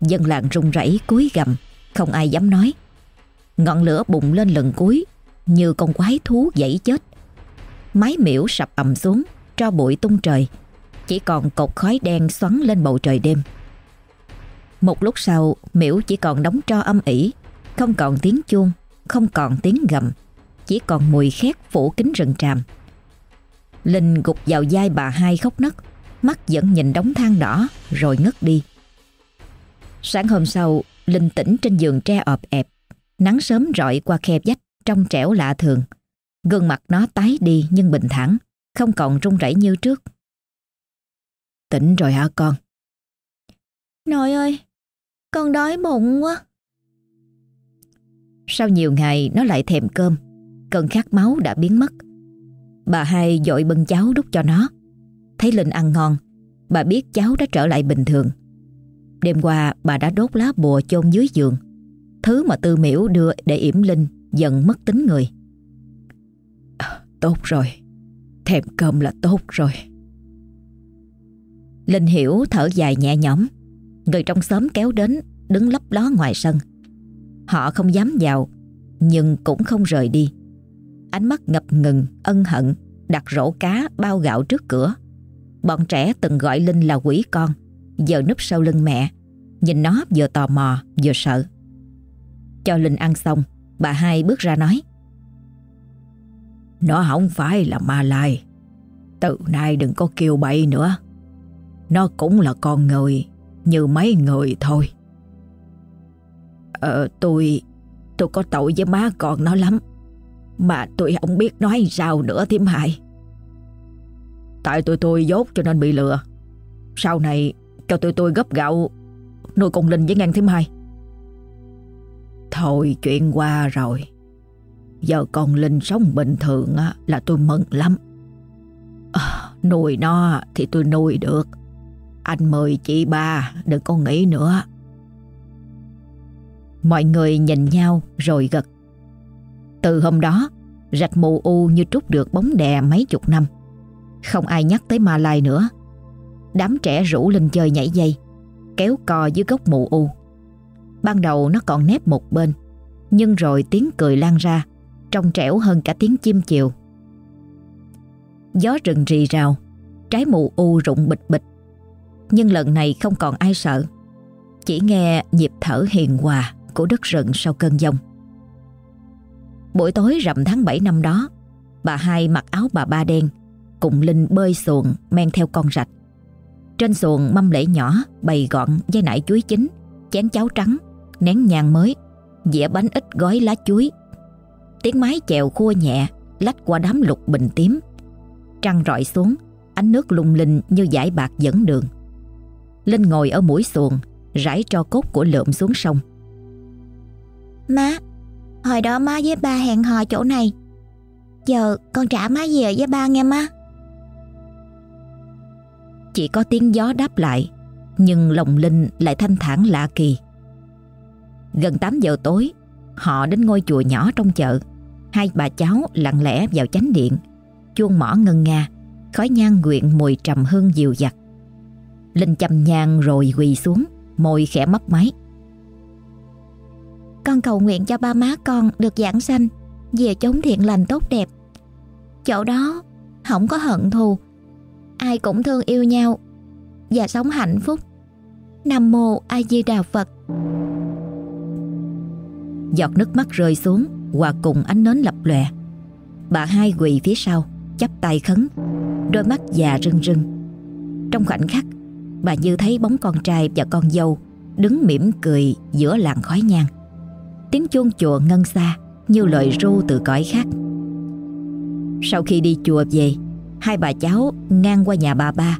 Dân làng rung rẩy cúi gầm Không ai dám nói. Ngọn lửa bùng lên lần cuối, Như con quái thú dãy chết. Mái miễu sập ầm xuống Cho bụi tung trời. Chỉ còn cột khói đen xoắn lên bầu trời đêm. Một lúc sau, Miễu chỉ còn đóng tro âm ỉ. Không còn tiếng chuông, Không còn tiếng gầm. Chỉ còn mùi khét phủ kính rừng tràm. Linh gục vào vai bà hai khóc nấc Mắt vẫn nhìn đống than đỏ Rồi ngất đi. Sáng hôm sau Linh tỉnh trên giường tre ọp ẹp. Nắng sớm rọi qua khe vách Trong trẻo lạ thường. Gương mặt nó tái đi nhưng bình thản Không còn run rẩy như trước. Tỉnh rồi hả con?
Nội ơi Con đói bụng quá.
Sau nhiều ngày nó lại thèm cơm. Cơn khát máu đã biến mất Bà hai dội bưng cháo đút cho nó. Thấy Linh ăn ngon Bà biết cháu đã trở lại bình thường. Đêm qua bà đã đốt lá bùa chôn dưới giường. Thứ mà Tư Miễu đưa để yểm Linh Dần mất tính người. À, Tốt rồi. Thèm cơm là tốt rồi. Linh hiểu thở dài nhẹ nhõm. Người trong xóm kéo đến Đứng lấp ló ngoài sân. Họ không dám vào Nhưng cũng không rời đi Ánh mắt ngập ngừng, ân hận Đặt rổ cá bao gạo trước cửa. Bọn trẻ từng gọi Linh là quỷ con Giờ núp sau lưng mẹ Nhìn nó vừa tò mò vừa sợ. Cho Linh ăn xong Bà hai bước ra nói Nó không phải là ma lai Từ nay đừng có kêu bậy nữa. Nó cũng là con người Như mấy người thôi. Ờ tôi Tôi có tội với má con nó lắm. Mà tôi không biết nói sao nữa thím hại Tại tụi tôi dốt cho nên bị lừa. Sau này cho tụi tôi gấp gạo Nuôi cùng Linh với ngang thím hai Thôi chuyện qua rồi. Giờ con Linh sống bình thường là tôi mừng lắm. À, Nuôi nó thì tôi nuôi được. Anh mời chị ba đừng có nghĩ nữa. Mọi người nhìn nhau rồi gật từ hôm đó, Rạch mù u như trút được bóng đè mấy chục năm. Không ai nhắc tới Ma Lai nữa. Đám trẻ rủ lên chơi nhảy dây, Kéo co dưới gốc mù u. Ban đầu nó còn nép một bên, Nhưng rồi tiếng cười lan ra, Trong trẻo hơn cả tiếng chim chiều. Gió rừng rì rào, Trái mù u rụng bịch bịch. Nhưng lần này không còn ai sợ, Chỉ nghe nhịp thở hiền hòa Của đất rừng sau cơn giông. Buổi tối rằm tháng 7 năm đó Bà hai mặc áo bà ba đen cùng Linh bơi xuồng men theo con rạch. Trên xuồng mâm lễ nhỏ bày gọn dây nải chuối chín, chén cháo trắng, nén nhang mới, dĩa bánh ít gói lá chuối. Tiếng mái chèo khua nhẹ lách qua đám lục bình tím. Trăng rọi xuống, ánh nước lung linh như dải bạc dẫn đường. Linh ngồi ở mũi xuồng, rải cho cốt của lượm xuống sông.
Má, hồi đó má với ba hẹn hò chỗ này. Giờ con trả má về với ba nghe má.
Chỉ có tiếng gió đáp lại, Nhưng lòng Linh lại thanh thản lạ kỳ. Gần 8 giờ tối, Họ đến ngôi chùa nhỏ trong chợ. Hai bà cháu lặng lẽ vào chánh điện. Chuông mỏ ngân nga, Khói nhang nguyện mùi trầm hương dịu dặt. Linh chầm nhang rồi quỳ xuống, Môi khẽ mấp máy.
Con cầu nguyện cho ba má con được giảng sanh Về chốn thiện lành tốt đẹp Chỗ đó không có hận thù ai cũng thương yêu nhau và sống hạnh phúc. Nam mô A Di Đà Phật.
Giọt nước mắt rơi xuống hòa cùng ánh nến lập lòe. Bà hai quỳ phía sau, chắp tay khấn, đôi mắt già rưng rưng. Trong khoảnh khắc, bà như thấy bóng con trai và con dâu đứng mỉm cười giữa làng khói nhang. Tiếng chuông chùa ngân xa như lời ru từ cõi khác. Sau khi đi chùa về, Hai bà cháu ngang qua nhà bà ba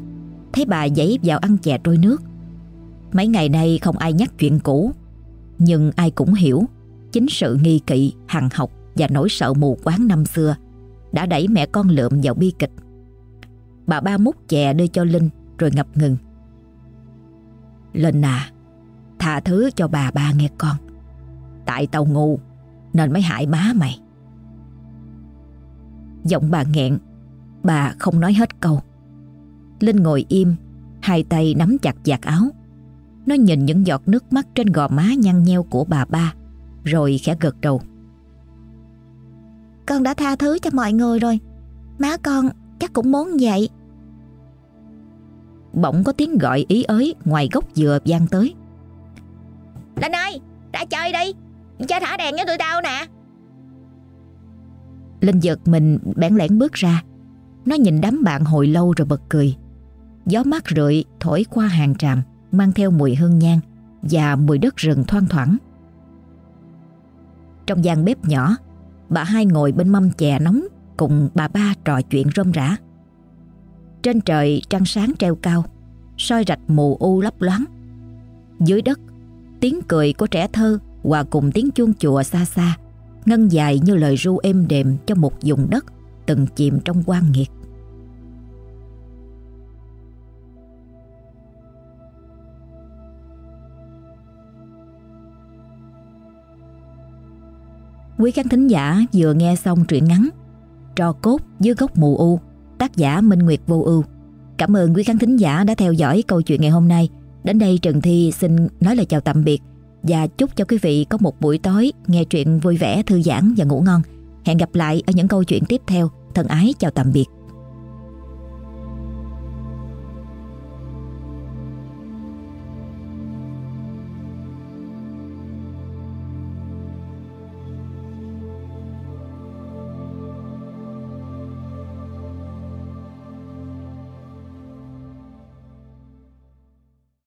Thấy bà giấy vào ăn chè trôi nước Mấy ngày nay không ai nhắc chuyện cũ Nhưng ai cũng hiểu Chính sự nghi kỵ, hằng học và nỗi sợ mù quáng năm xưa đã đẩy mẹ con lượm vào bi kịch. Bà ba múc chè đưa cho Linh rồi ngập ngừng. Linh à, tha thứ cho bà ba nghe con. Tại tao ngu nên mới hại má mày. Giọng bà nghẹn, bà không nói hết câu. Linh ngồi im, hai tay nắm chặt giặt áo. Nó nhìn những giọt nước mắt trên gò má nhăn nheo của bà ba, rồi khẽ gật đầu.
Con đã tha thứ cho mọi người rồi. Má con chắc cũng muốn vậy.
Bỗng có tiếng gọi ý ới ngoài gốc dừa vang tới.
Linh ơi, ra chơi đi. Cha thả đèn cho tụi tao nè.
Linh giật mình bẽn lẽn bước ra. Nó nhìn đám bạn hồi lâu rồi bật cười. Gió mát rượi thổi qua hàng tràm mang theo mùi hương nhang và mùi đất rừng thoang thoảng. Trong gian bếp nhỏ, bà hai ngồi bên mâm chè nóng cùng bà ba trò chuyện rôm rã. Trên trời trăng sáng treo cao, soi rạch mù u lấp loáng. Dưới đất, tiếng cười của trẻ thơ hòa cùng tiếng chuông chùa xa xa, ngân dài như lời ru êm đềm cho một vùng đất từng chìm trong quan nghiệt. Quý khán thính giả vừa nghe xong truyện ngắn Trò cốt dưới gốc mù u Tác giả Minh Nguyệt Vô Ưu. Cảm ơn quý khán thính giả đã theo dõi câu chuyện ngày hôm nay. Đến đây Trần Thi xin nói lời chào tạm biệt. Và chúc cho quý vị có một buổi tối nghe chuyện vui vẻ, thư giãn và ngủ ngon. Hẹn gặp lại ở những câu chuyện tiếp theo. Thân ái chào tạm biệt.